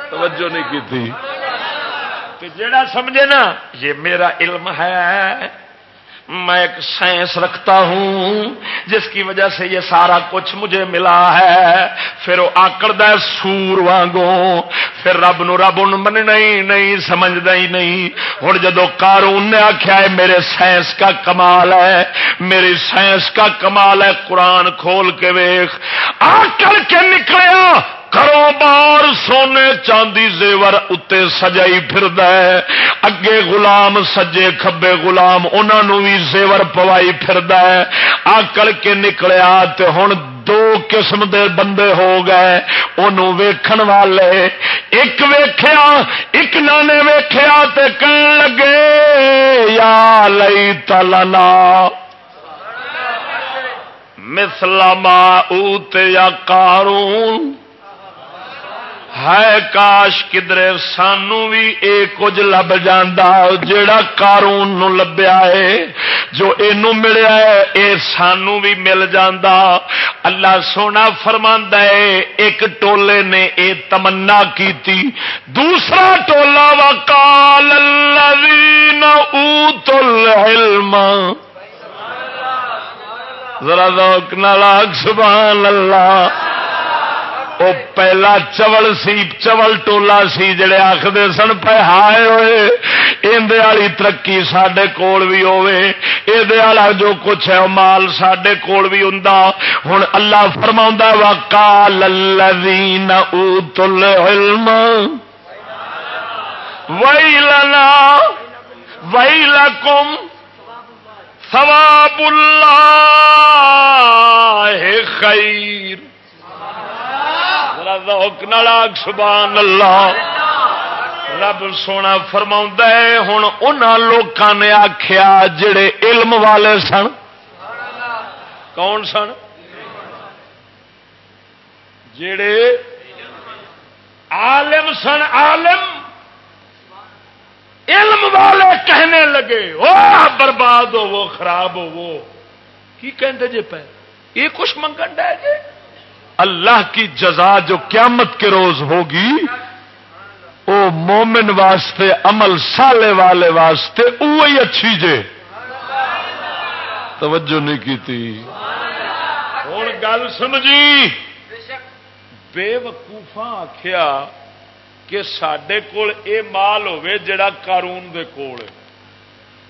Speaker 3: توجہ نہیں کی تھی۔ جڑا سمجھے نا، یہ میرا علم ہے۔ میں ایک سائنس رکھتا ہوں، جس کی وجہ سے یہ سارا کچھ مجھے ملا ہے۔ پھر وہ آکڑ سور وانگوں، پھر رب نو رب من نہیں نہیں سمجھتا ہی نہیں۔ ہوں جدو کارون نے آخیا ہے، میرے سائنس کا کمال ہے، میری سائنس کا کمال ہے، قرآن کھول کے ویخ آکڑ کے نکلیا کرو بار سونے چاندی زیور اتنے سجائی فرد اگے غلام سجے کبے گلام انہوں بھی زیور پوائی پھرد فرد آکڑ کے نکلیا ہوں دو قسم دے بندے ہو گئے ان ویکھن والے۔ ایک ویخیا ایک نانے ویخیا کہن لگے، یا لئی تلنا مسلما اوت یا کارون ہے کاش کدرے سانو بھی اے کچھ لب جانا جڑا کارون نو لبیا ہے جو اینو ملیا ہے اے سانو بھی مل جانا اللہ سونا فرما ہے ایک ٹولے نے اے تمنا کی تھی دوسرا ٹولا وا کال العلم۔ ذرا ذوق نالاک سبحان اللہ۔ وہ پہلا چول سی چول ٹولا سی، جڑے آخر سن پہ ہائے ہوئے اندر والی ترقی سڈے کول بھی ہوے یہ جو کچھ ہے مال سڈے کول بھی ہوں ہوں اللہ فرما وا کال الذین اوتل علم ویلنا ویلکم ثواب اللہ خیر ذرا ذوق نال سبحان اللہ رب سونا فرما ہوں ان لوگوں نے آخیا جڑے علم والے سن۔ کون سن؟ جڑے عالم سن، عالم۔ علم والے کہنے لگے وہ برباد ہو وہ خراب ہو وہ کی کہتے جی پہ یہ کچھ منگن ڈے جی اللہ کی جزا جو قیامت کے روز ہوگی وہ مومن واسطے، عمل سالے والے واسطے وہی اچھی جے۔ توجہ نہیں کی تھی ہوں گل سمجھی۔ بے وقوفا آخیا کہ سڈے کول اے مال ہوے جڑا قارون دے کول۔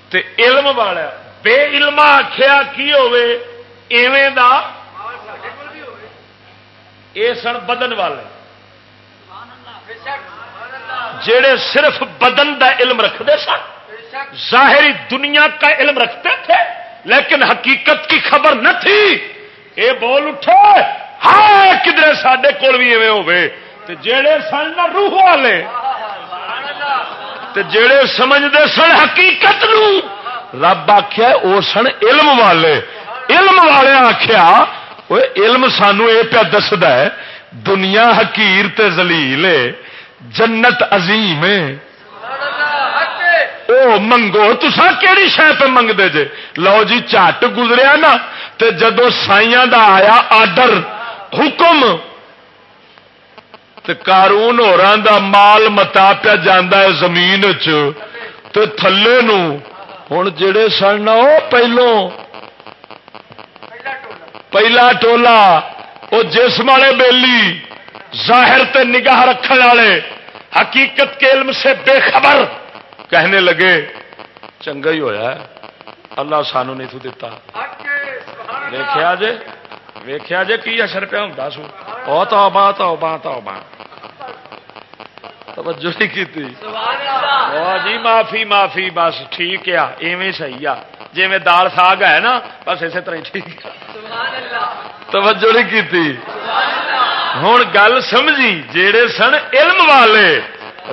Speaker 3: تے علم والا، بے علم آخیا کی ہوے ایویں دا اے سن بدن والے۔ جڑے صرف بدن دا علم رکھتے سن ظاہری دنیا کا علم رکھتے تھے لیکن حقیقت کی خبر نہ تھی۔ اے بول اٹھے ہاں کدھر سڈے کول بھی ہوے جڑے سن نہ روح والے جڑے سمجھتے سن حقیقت نو رب آخیا وہ سن علم والے۔ علم والے آخیا وہ علم سانو یہ پیا ہے دنیا حکیر تے زلیل جنت عظیم او منگو تسا کہڑی شہ پہ منگتے جے لو جی چٹ گزریا نا تے جدو سائیاں دا آیا آڈر حکم کارون ہو مال متا پیا جانا ہے زمین چ تھلے ہوں جڑے سن وہ پہلو پہلا ٹولا وہ جسم والے بیلی ظاہر تے نگاہ رکھنے والے حقیقت کے علم سے بے خبر کہنے لگے چنگا ہی ہویا ہے اللہ سانو نہیں تو دتا. ویخیا جے؟ ویخیا جے کی اثر پہ ہوں سو؟ او تو با تو با تو با توجہ نہیں کی جی معافی معافی بس ٹھیک ہے۔ ایویں صحیح آ جی میں دال ساگ ہے نا بس اسی طرح ٹھیک توجہ نہیں کی ہوں گل سمجھی جہے سن علم والے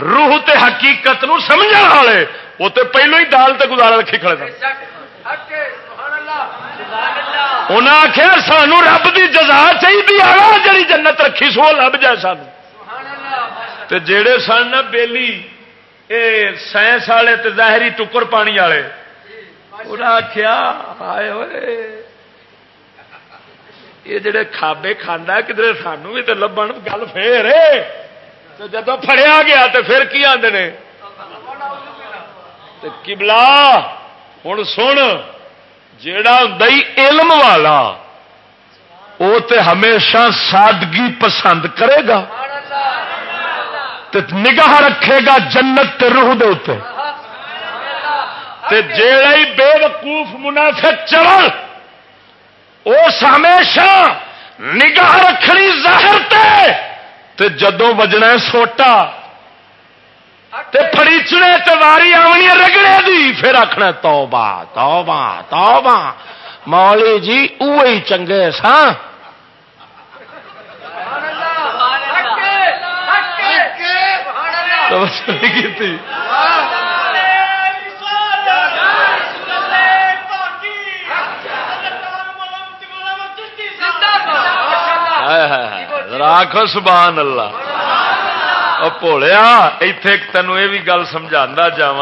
Speaker 3: روح تے حقیقت نو سمجھ والے وہ تو پہلو ہی دال تے گزارا رکھی کھڑے سن۔ انہیں آخیا سانو رب کی جزا چاہیے جی جنت رکھی سو لب جائے سانو۔ تے جڑے سن نا بےلی یہ سائنس والے تے ظاہری ٹکر پانی والے۔ انہیں آخیا آئے ہوئے۔ یہ جڑے کھابے کھانا کدھر سانو بھی تو لبن گل پھر جب فڑیا گیا تو پھر کی آدھے نے؟ کبلا ہوں سن جا علم والا وہ تے ہمیشہ سادگی پسند کرے گا۔ نگاہ رکھے گا جنت تے روح دے جیڑا ہی بے وقوف منافق چل اس ہمیشہ نگاہ رکھنی ظاہر تے تے جدو وجنا سوٹا، تے فریچنے تے واری آنی رگڑے دی، پھر آخنا توبہ توبہ توبہ۔ مولی جی اوہی چنگے ساں۔ کی راک سبحان اللہ۔ پوڑیا اتے تینوں یہ بھی گل سمجھا جا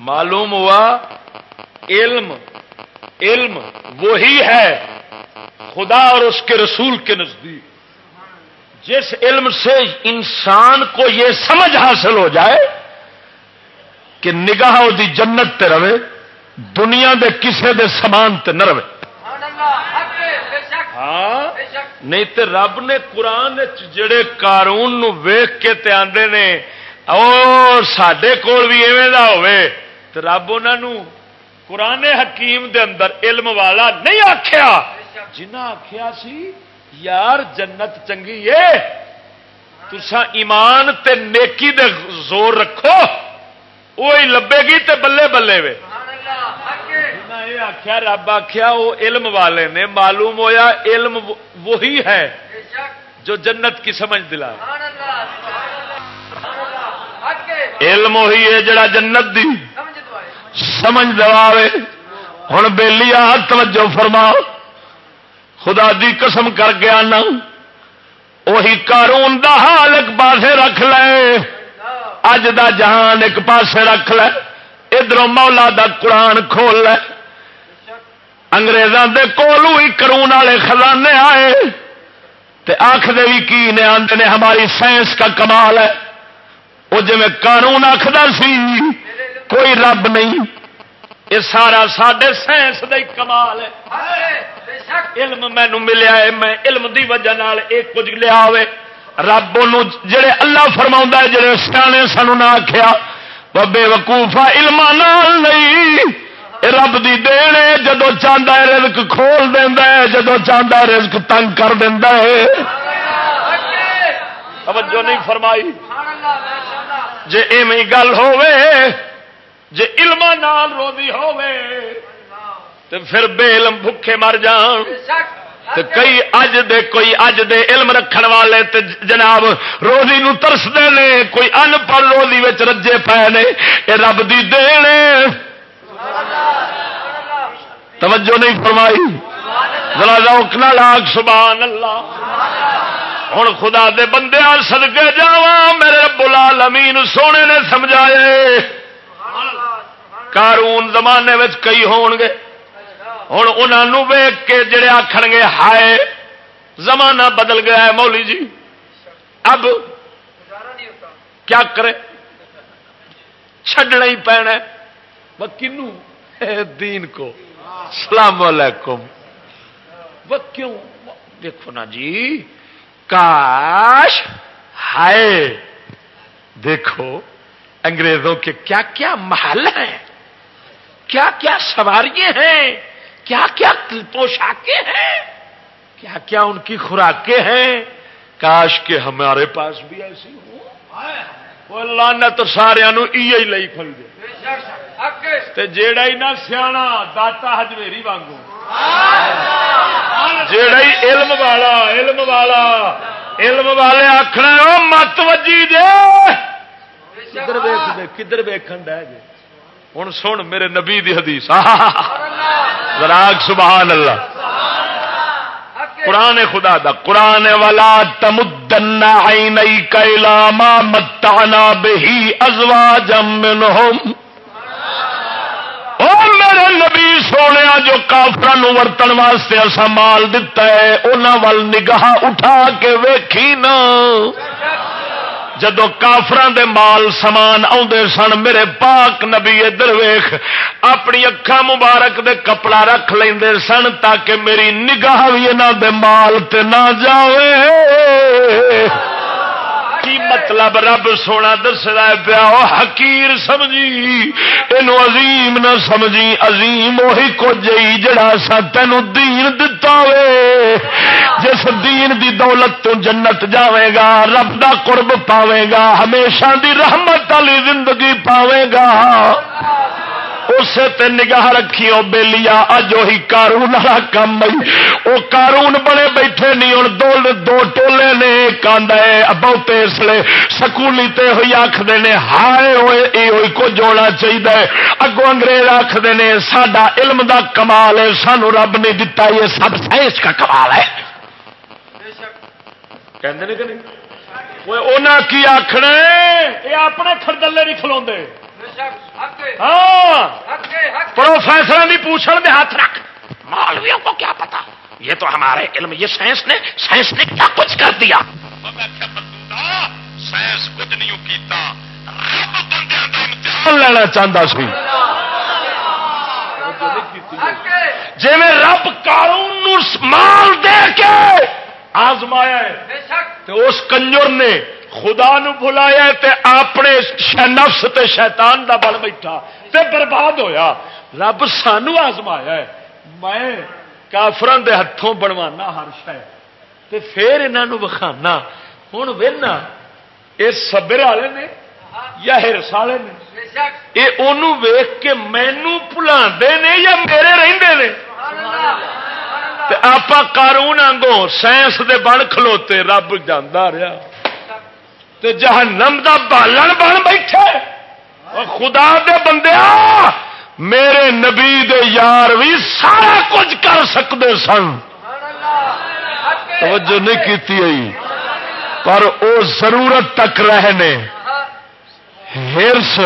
Speaker 3: معلوم ہوا، علم علم وہی ہے۔ خدا اور اس کے رسول کے نزدیک۔ جس علم سے انسان کو یہ سمجھ حاصل ہو جائے کہ نگاہ دی جنت تے رہے، دنیا دے کسے دے سمان تے نہ رہے۔ ہاں؟ نہیں تے رب نے قرآن جڑے قارون نو ویخ کے تے آندے نے، او سڈے کول بھی ایویں دا ہوئے تے رب قرآن حکیم دے اندر علم والا نہیں آخیا جنہ آخیا سی یار جنت چنگی ہے۔ تسا ایمان تے نیکی دے زور رکھو۔ وہی لبے گی تے بلے بلے وے۔ یہ آخیا رب آخیا وہ علم والے نے، معلوم ہویا علم وہی ہے جو جنت کی سمجھ دلا۔ علم وہی ہے جڑا جنت دی سمجھ دوا ہوں بہلی آ توجہ فرما خدا دی قسم کر گیا نا، وہی قارون دا حال ایک پاسے رکھ لے۔ اج دا جہان ایک پاسے رکھ لے۔ ادھر مولا دا قرآن کھول لے۔ انگریزوں دے کولو ہی کرون والے خزانے آئے۔ تے آخر بھی کی نے آدھے نے، ہماری سائنس کا کمال ہے۔ وہ جی قانون آخر سی، کوئی رب نہیں۔ یہ سارا سڈے سائنس کا کمال ہے۔ علم مینو ملیا ہے میں علم دی وجہ ایک کچھ لیا ہوئے۔ رب جڑے اللہ فرما ہے جڑے سیانے سانو نہ آخیا بے وقوفا علم نہیں۔ رب دی دین جدو چاہتا ہے رزق کھول دینا ہے جدو چاہتا ہے رزق تنگ کر دینا ہے۔ توجہ نہیں فرمائی۔ جے ایویں گل ہوے جے علم نال روزی ہوے تے پھر بے علم بھوکے مر جان۔ تے کئی اج دے کوئی اج دے علم رکھن والے تے جناب روزی نو ترسدے نے کوئی ان پڑھ روزی وچ رجے پے نے، اے رب دی دین توجہ نہیں فرمائی؟ ذرا روک نہ لاگ، سبحان اللہ۔ ہوں خدا دے بندے سدکے جا میرے بلا لمین سونے نے سمجھائے۔ کارون زمانے کئی ہون گے ہوں انہوں ویگ کے جڑے آخ گے ہائے، زمانہ بدل گیا ہے مولی جی۔ اب کیا کرے؟ چڈنا ہی پینا وہ کنو دین کو۔ السلام علیکم۔ وہ کیوں دیکھو نا جی۔ کاش، ہائے۔ دیکھو، انگریزوں کے کیا کیا محل ہیں۔ کیا کیا سواریاں ہیں؟ کیا کیا پوشاکیں ہیں؟ کیا کیا ان کی خوراکیں ہیں؟ کاش کے ہمارے پاس بھی ایسی ہو لانا تو سارا لئی خریدے جیڑا ہی نہ سیاح داتا ہجویری وانگو۔ جیڑا ہی علم والا علم والا، علم والے آخنا مت وجی دے۔ کدھر ویخ کدھر ویکن دے جی ہوں سن میرے نبی دی حدیث۔ راگ سبحان اللہ قرآن خدا دا، قرآن والا تمدن عینی کیلا ما متعنا بہی ازواجم منہم میرے نبی سونے جو کافر ورتن واسطے اصا مال دتا ہے انہوں وال نگاہ اٹھا کے ویکھی نا۔ جدو کافران دے مال سمان آدھے سن، میرے پاک نبی ادھر ویخ اپنی اکھا مبارک دے کپڑا رکھ لیں سن تاکہ میری نگاہ بھی یہاں دے مال تے نہ جاوے۔ کی مطلب رب سونا دستا پیا حکیر سمجھی یہ عظیم نہ سمجھی، عظیم وہی کچھ جڑا سا تین دین دتا وے۔ جس دین دی دولت تو جنت جاوے گا، رب دا قرب پاوے گا، ہمیشہ دی رحمت والی زندگی پاوے گا۔ اسے تے نگاہ رکھی بے لیا اج وہی کارون والا کام وہ کارون بڑے بیٹھے نہیں ہوں دو دو ٹولے نے کاندا ہے بہتے اس لیے سکولی تے ہوئی آخر نے ہائے ہوئے یہ ہوئی کو جوڑنا چاہیے اگو انگریز آخر نے سڈا علم دا کمال ہے سانو رب نے دتا یہ سب سائنس کا کمال ہے۔ کی آخنا یہ اپنے خردلے نہیں کھلو ہاں پروفیسر بھی پوچھنے میں ہاتھ رکھ۔ مولویوں کو کیا پتا؟ یہ تو ہمارے علم یہ سائنس نے سائنس نے کیا کچھ کر دیا؟ سائنس کچھ نہیں کیتا لینا چاہتا سی؟ جی میں رب قانون مال دے کے آزمایا ہے۔ اس کنجر نے خدا نو بلایا تے اپنے نفس تے شیطان دا بل بیٹھا تے برباد ہویا۔ رب سانو آزمایا ہے۔ میں کافران دے ہاتھوں بنوانا ہر شہ پھر یہاں وکھانا۔ ہوں وہنا یہ سبر والے نے یا ہرس والے نے؟ یہ ویخ کے مینو بلا نے یا میرے رہتے آپ کارون آگوں سائنس دے بن کھلوتے رب جانا رہا تے جہنم دا بالن بن بیٹھے۔ خدا دے بندے میرے نبی دے یار بھی سارا کچھ کر سکتے سن۔ توجہ نہیں کی پر او ضرورت تک رہنے۔ ہرس۔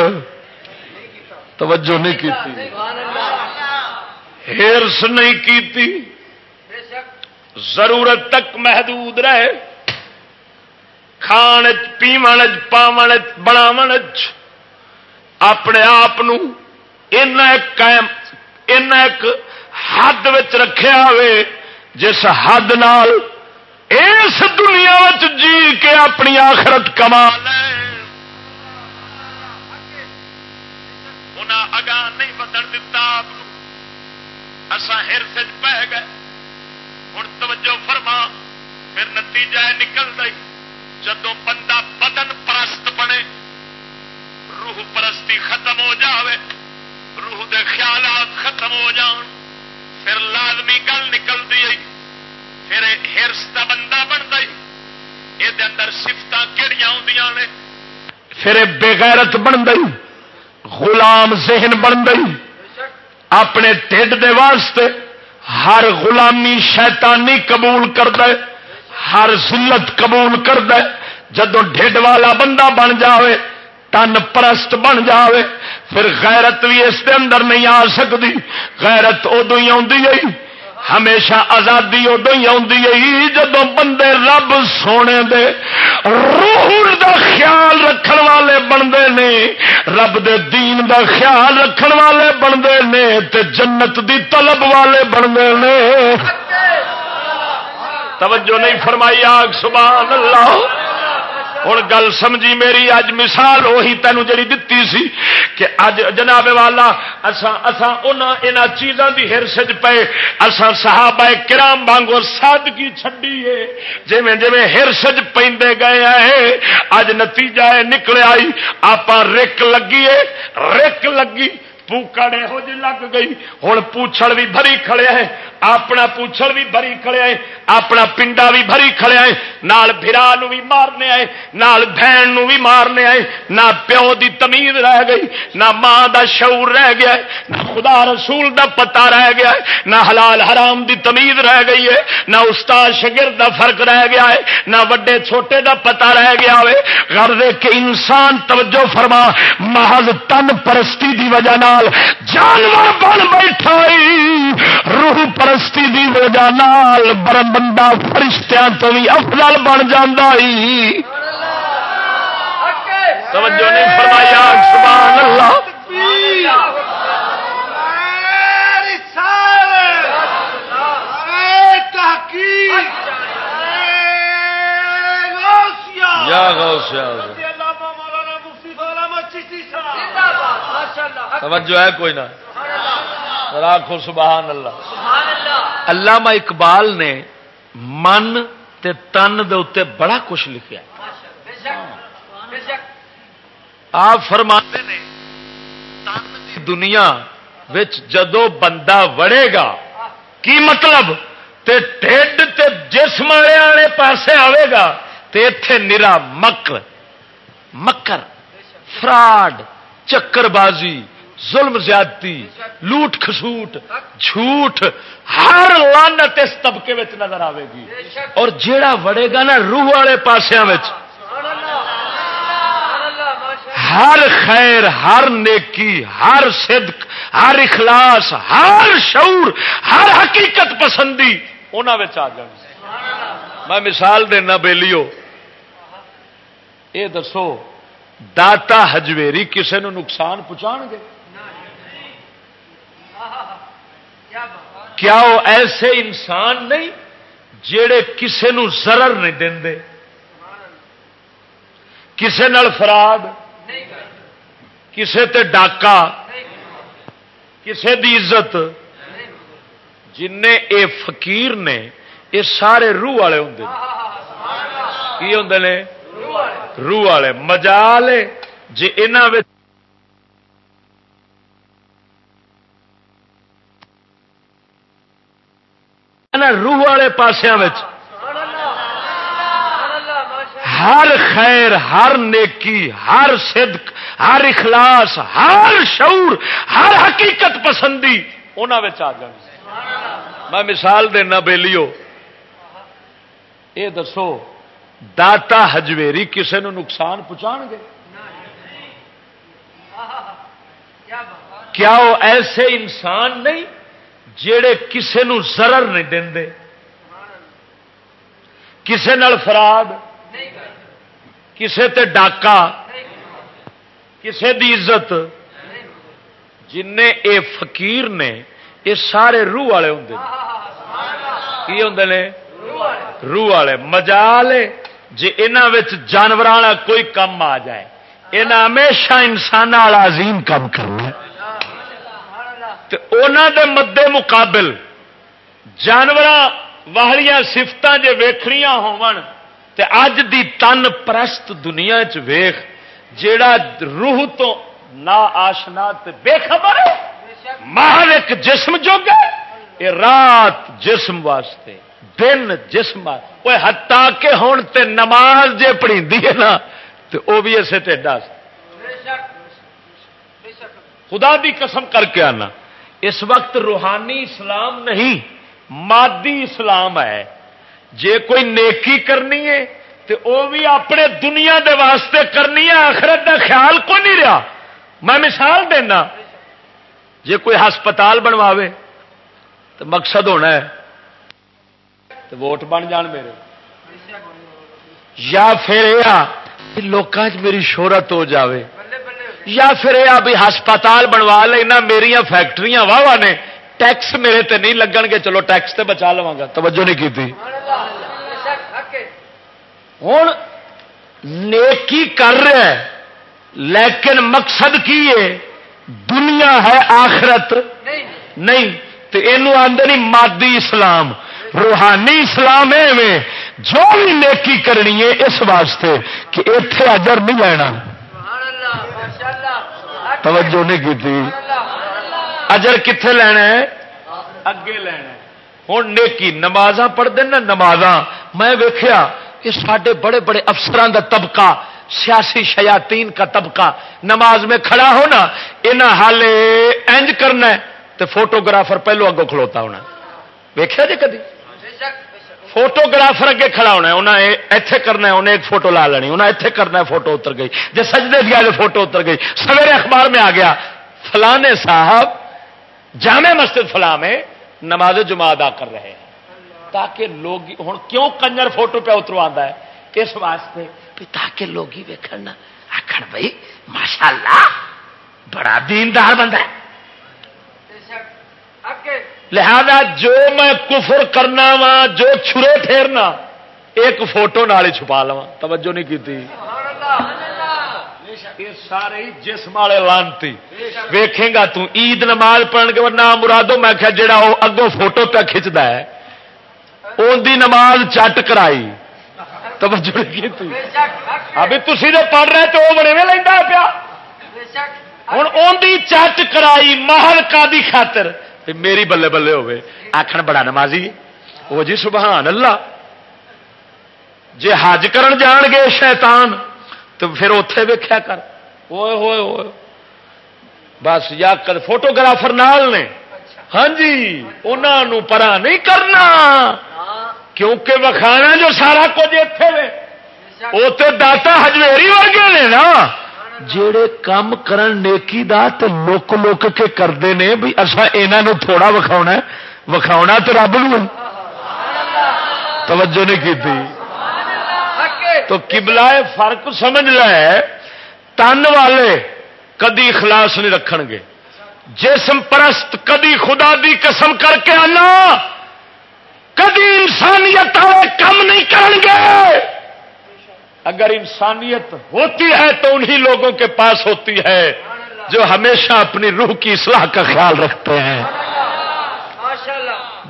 Speaker 3: توجہ نہیں کی ہرس نہیں کی ضرورت تک محدود رہے۔ کھان پیو پاو بناو اپنے آپ ایک حد رکھا ہوئے جس حد نال اس دنیا جی کے اپنی آخرت کما اگاں نہیں بدن دتا ہر سے پہ گئے ہوں توجہ فرما پھر نتیجہ نکل گئی جدو بندہ بدن پرست بنے، روح پرستی ختم ہو جاوے، روح دے خیالات ختم ہو جان، پھر لازمی گل نکلتی آئی پھر ہرس کا بندہ بنتا یہ اندر سفت کہڑی آدی نے؟ پھر بےغیرت بن گئی غلام ذہن بن گئی اپنے ٹھڈ دے واسطے ہر غلامی شیطانی قبول کر دے۔ ہر ذلت قبول کر دے جدو ڈھڈ والا بندہ بن جاوے، تن پرست بن جاوے، پھر غیرت بھی اس دے اندر نہیں آ سکتی غیرت ادو ہی آئی ہمیشہ آزادی ادو ہی آئی جب بندے رب سونے دے، روح دا خیال رکھن والے بنتے نے، رب دے دین دا خیال رکھن والے بنتے نے، تے جنت دی طلب والے بنتے نے۔ توجہ نہیں فرمائی آگ، سبحان اللہ۔ ہوں گل سمجھی میری، اج مثال وہی تینوں جڑی دتی سی کہ اج جناب والا چیزوں کی ہرس پے اسان صحابہ کرام وانگو سادگی چڈی ہے۔ جی جی ہرسج پہ گئے ہیں، اج نتیجہ نکل آئی آپ رک لگیے رک لگی۔ پوکڑ یہو جی لگ گئی۔ ہوں پوچھڑ بھی بھری کھڑے ہے اپنا پوچھڑ بھی بھری کھڑے ہے اپنا پنڈا بھی بھری کھڑے ہے نال برا بھی مارنے آئے نال بہن بھی مارنے آئے نہ پیو دی تمیز رہ گئی۔ نہ ماں دا شعور رہ گیا ہے۔ نہ خدا رسول دا پتا رہ گیا ہے۔ نہ حلال حرام دی تمیز رہ گئی ہے۔ نہ استاد شگرد دا فرق رہ گیا ہے۔ نہ وڈے چھوٹے دا پتا رہ گیا ہے غرض کہ انسان توجہ فرما، محض تن پرستی دی وجہ نال جانور بن بیٹھا روح پرستی دی وجہ نال برم بندہ فرشتیاں تو بھی افضل بن جانا توجہ نہیں فرمایا سبحان اللہ۔ یا غوث یا توجہ ہے کوئی نہ. راکھو سبحان اللہ. علامہ اقبال نے من تے تن دے اتنے بڑا کچھ لکھا آپ فرماتے نے تن دی دنیا وچ جدو بندہ وڑے گا کی مطلب؟ تے ٹھڈ تے جسم والے پاسے آئے گا تے اتے نرا مکر مکر فراڈ چکر بازی ظلم زیادتی، لوٹ خسوٹ جھوٹ، ہر لانت اس طبقے میں نظر آئے گی۔ اور جیڑا وڑے گا نا روح والے پاسیا ہر خیر، ہر نیکی، ہر صدق، ہر اخلاص، ہر شعور، ہر حقیقت پسندی انہوں آ جائے میں مثال دینا بےلیو یہ دسو داتا ہجویری کسی نو نقصان پہنچا گے؟ کیا وہ ایسے انسان نہیں جڑے کسے نو ضرر نہیں دے کسے نال فراد کسے تے ڈاکا کسے دی عزت؟ جن اے فقیر نے یہ سارے روح والے ہوں کی ہوں نے؟ روح والے، مجال جی یہاں روح والے پاسیا ہر خیر، ہر نیکی، ہر صدق، ہر اخلاص، ہر شعور، ہر حقیقت پسندی انہوں آ جائے میں مثال دینا بےلیو یہ دسو۔ داتا ہجویری کسی نو نقصان پہنچا گے؟ کیا وہ ایسے انسان نہیں جڑے کسے نو ضرر نہیں دے کسے نال فراد کسے تے ڈاکا کسے دی عزت؟ جن اے فقیر نے یہ سارے روح والے ہوں کی ہوں نے؟ روح والے۔ مجال جی یہاں جانور کوئی کم آ جائے یہاں ہمیشہ انسان والا عظیم کام کرنا دے مدے مقابل جانور واہیا سفت جی ویخنیا اج دی تن پرست دنیا چیخ جیڑا روح تو نہ آشنا بے خبر محل ایک جسم جو گئے رات جسم واسطے۔ دن جسم وہ ہتا کے ہون تے نماز جے پڑھی ہے نا تو وہ بھی اسے ٹھڈا خدا دی قسم کر کے آنا۔ اس وقت روحانی اسلام نہیں، مادی اسلام ہے۔ جے کوئی نیکی کرنی ہے تو وہ بھی اپنے دنیا دے واسطے کرنی ہے، آخرت دا خیال کو نہیں رہا۔ میں مثال دینا، جے کوئی ہسپتال بنواوے تو مقصد ہونا ہے تو ووٹ بن جان میرے۔ یا پھر یہ لوکاں میری شہرت ہو جاوے۔ یا پھر یہ بھی ہسپتال بنوا لینا میری فیکٹری واہ واہ نے۔ ٹیکس میرے تے نہیں لگن گے چلو ٹیکس تے بچا لوا گا۔ توجہ نہیں کی ہوں نیکی کر رہا ہے لیکن مقصد کی ہے؟ دنیا ہے آخرت۔ نہیں۔ تو یہ آدھے مادی اسلام۔ روحانی اسلام ہے جو بھی نیکی کرنی ہے اس واسطے کہ اتے اجر نہیں لینا۔ توجہ نہیں کی اجر کتنے لینا ہے؟ اگے لینا ہوں نیکی نماز پڑھتے نا نماز میں ویخیا کہ سارے بڑے بڑے افسران کا طبقہ، سیاسی شیاتین کا طبقہ، نماز میں کھڑا ہونا یہاں حال اینج کرنا تو فوٹوگرافر پہلو اگوں کھلوتا ہونا۔ ویخیا جی کدی؟ فوٹوگرافر اگے کھڑا ہونا انہیں ایتھے کرنا انہیں ایک فوٹو لا لینی انہیں ایتھے کرنا فوٹو اتر گئی جی سجدے دیا جو فوٹو اتر گئی سویرے اخبار میں آ گیا فلانے صاحب جامع مسجد فلاں میں نماز جمع ادا کر رہے ہیں تاکہ لوگ ہوں کیوں کنجر فوٹو پہ اتروا ہے اس واسطے تاکہ لوگ ہی ویکن آخر بھائی ماشاء اللہ بڑا دیندار بندہ ہے لہذا جو میں کفر کرنا وا جو چھرے پھیرنا ایک فوٹو نال چھپا لوا توجہ نہیں کی سارے جسم والے لانتی۔ ویکھے گا تو عید نماز پڑھ کے نام مرادو میں کہ جڑا وہ اگوں فوٹو پہ کھچتا ہے ان دی نماز چٹ کرائی۔ توجہ نہیں کی ابھی تھی تو پڑھ رہے تو وہ بڑے میں لینا پیا ہوں ان دی چٹ کرائی محل کا دی خاطر۔ میری بلے بلے ہوے آخر بڑا نمازی وہ جی سبحان اللہ۔ جی حج کرن جان گے شیطان تو پھر اتے ویخیا کر۔ ہوئے ہوئے ہوئے۔ بس یا فوٹوگرافر نال نے۔ ہاں جی انہوں پرا نہیں کرنا۔ کیونکہ وکھانا جو سارا کچھ اتے وہ تو داتا ہجویری ورگے نے نا۔ جڑے کام کرن نیکی دا تے لوک لوک کے کرتے ہیں بھی اصا یہاں تھوڑا وکھاؤ وکھاؤ تو رب لو توجہ نہیں کی تھی تو کبلا فرق سمجھ لے۔ تن والے کدی اخلاص نہیں رکھ گے۔ جسم پرست کدی خدا دی قسم کر کے آنا۔ کدی انسانیت والے کم نہیں کریں گے۔ اگر انسانیت ہوتی ہے تو انہی لوگوں کے پاس ہوتی ہے جو ہمیشہ اپنی روح کی اصلاح کا خیال رکھتے ہیں۔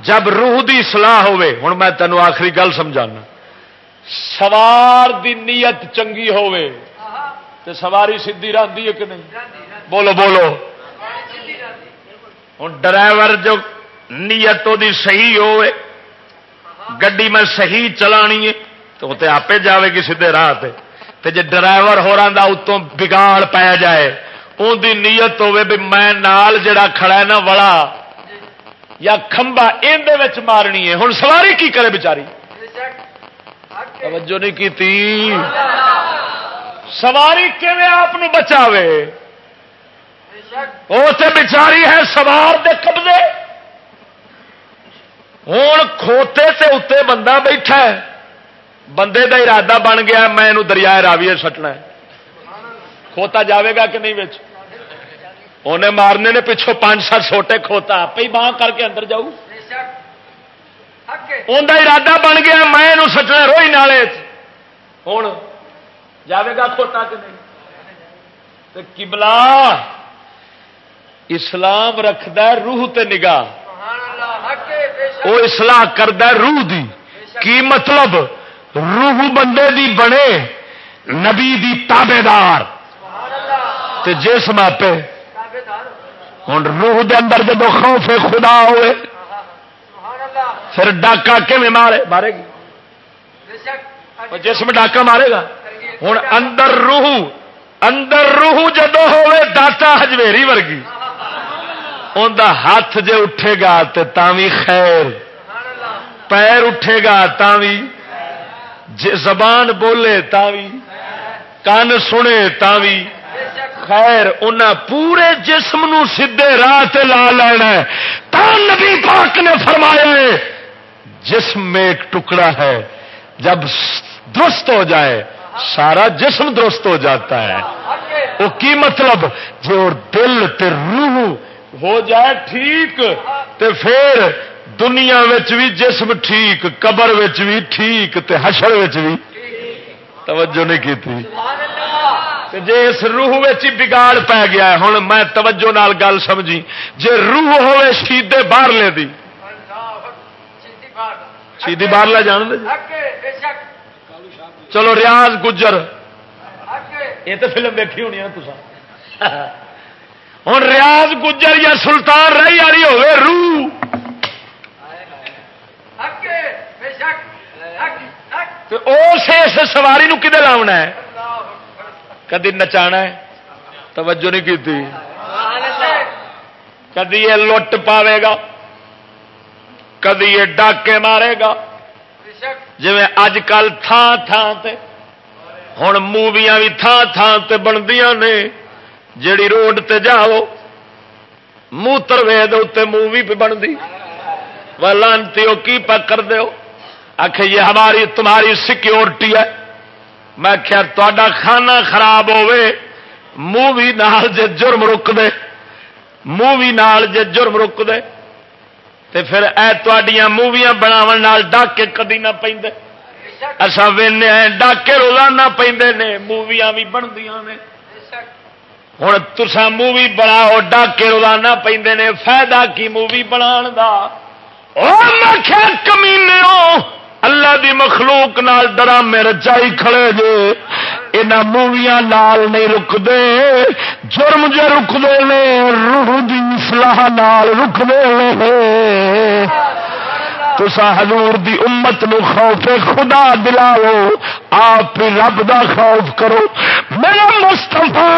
Speaker 3: جب روح دی اصلاح ہوئے ہوں میں تینوں آخری گل سمجھانا۔ سوار دی نیت چنگی ہوئے تو سواری سیدھی رہتی ہے کہ نہیں؟ بولو بولو۔ ہوں ڈرائیور جو نیت دی صحیح ہوئے، گڈی میں صحیح چلانی ہے تو تے آپ جاوے گی سیدھے راہ تے۔ جی ڈرائیور ہو رہا اتوں بگاڑ پی جائے ان دی نیت ہوے بھی میں نال جڑا کھڑا ہے نا وڑا یا کھمبا اندر مارنی ہے۔ ہوں سواری کی کرے بچاری؟ توجہ نہیں کی سواری کیون آپ بچاوے؟ وہ بچاری ہے سوار دے قبضے۔ ہوں کھوتے سے اتنے بندہ بیٹھا ہے۔ بندے دا ارادہ بن گیا میں دریا راویے سٹنا ہے۔ کھوتا جاوے گا کہ نہیں بچ انہیں مارنے نے پچھوں پانچ سات سوٹے کھوتا پہ باہ کر کے اندر جاؤ ان ارادہ بن گیا میں سچنا روئی نالے ہوں جاوے گا کھوتا کہ نہیں؟ کبلا اسلام رکھد روح تے نگاہ۔ وہ اصلاح کرد روح دی۔ کی مطلب؟ روح بندے دی بنے، نبی دی تابے دار جسم آپ ہوں روح دے اندر جب خوف خدا ہوئے۔ پھر ڈاکا کھے مارے؟ مارے گی۔ جسم ڈاکا مارے گا۔ ہوں اندر روح اندر روح جدو ہوئے، داتا ہجویری ورگی۔ ان ہاتھ جے اٹھے گا تو تاوی خیر۔ پیر اٹھے گا تاوی زبان بولے تاوی، کان سنے تاوی۔ خیر ان پورے جسم نو سیدے راہ لا لینا تا نبی پاک نے فرمایا ہے، جسم میں ایک ٹکڑا ہے۔ جب درست ہو جائے، سارا جسم درست ہو جاتا ہے۔ وہ کی مطلب؟ جو دل تے روح ہو جائے ٹھیک، تے پھر دنیا بھی جسم ٹھیک قبر بھی ٹھیک تے حشر بھی توجہ نہیں کی تھی جی اس روح ہی بگاڑ پی گیا ہوں میں توجہ نال گل سمجھی۔ جی روح ہوے شیدے باہر لے دی۔ شیدی باہر لے جان دے۔ چلو ریاض گجر۔ یہ تو فلم دیکھی ہونی ہے نا ہوں ریاض گجر یا سلطان رہی والی ہوے روح۔ اس سواری نو کدے لاؤنا ہے؟ کدی نچا توجہ نہیں کی کدی یہ لٹ پاوے گا؟ کدی یہ ڈاکے مارے گا؟ جی اج کل تھان تھان تے ہوں موویاں بھی تھان تھان تے بندیاں نے، جیڑی روڈ تے جاؤ، موتر وید اتنے مووی پہ بنتی وہ لانتی وہ کی پکڑ دو آخ یہ ہماری، تمہاری سیکورٹی ہے۔ میں خیر تا کھانا خراب ہوے مووی نال جے جرم رک دے مووی نال جے جرم رک دے تے پھر اے تڈیاں موویاں بناو ڈاکے کدی نہ پہ اصا وے ڈاکے روزانہ پہ موویاں بھی بنتی نے۔ ہوں تسا مووی بناؤ، ڈاکے روزانہ پہ فائدہ کی مووی بنا کمینے اللہ دی مخلوق نال ڈرامے رچائی کھڑے جے یہاں موویاں نال نہیں رکتے جرم جو رکتے نے، روح دی سلاح نال رکتے نے۔ تسا حضور دی امت نو خوف خدا دلاو آپ رب دا خوف کرو۔ میرا مستفا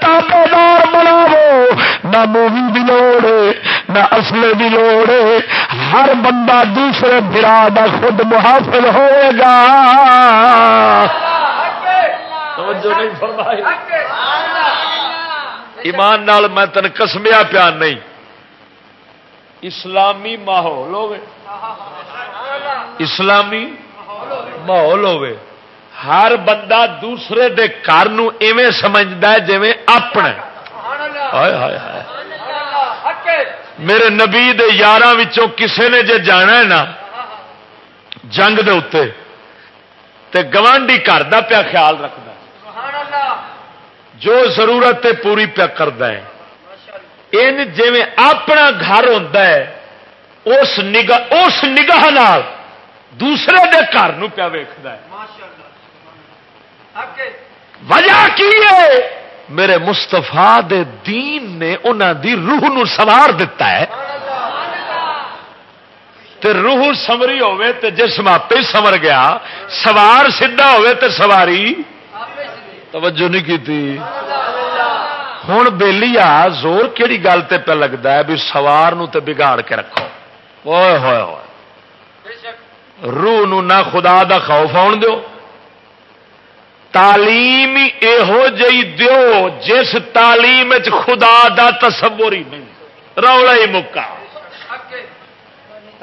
Speaker 3: تابے دار بناو نہ مووی دی لوڑ نہ اصلے دی لوڑ ہر بندہ دوسرے برا دا خود محافظ ہوئے گا۔ ایمان نال میں تن کسمیا پیار نہیں۔ اسلامی ماحول ہوگی اسلامی ماحول ہوے ہر بندہ دوسرے دے گھر ایویں سمجھتا ہے جی اپنا میرے نبی دے یار کسے نے جے جانا ہے نا، جنگ دے اتنے تے گوانڈی گھر کا پیا خیال رکھتا جو ضرورت ہے پوری پیا کرتا ہے۔ ان جی اپنا گھر ہوتا ہے اس نگاہ اس نگاہ نال دوسرے دے گھر پیا ویخد وجہ کی ہے؟ میرے مستفا دین نے انہوں دی روح نو سوار دیتا ہے۔ تے روح سمری ہوے تے جسم آپ سمر گیا۔ سوار سیدھا ہوے تے سواری۔ توجہ نہیں کی ہوں بہلی آ زور کہڑی گل تے پہ لگتا ہے بھی سوار نو تے بگاڑ کے رکھو ہوئے ہوئے ہوئے روح نو نہ خدا دا خوف آن دو تعلیم یہو جی دیو جس تعلیم خدا دا تصور ہی نہیں رولا ہی مکا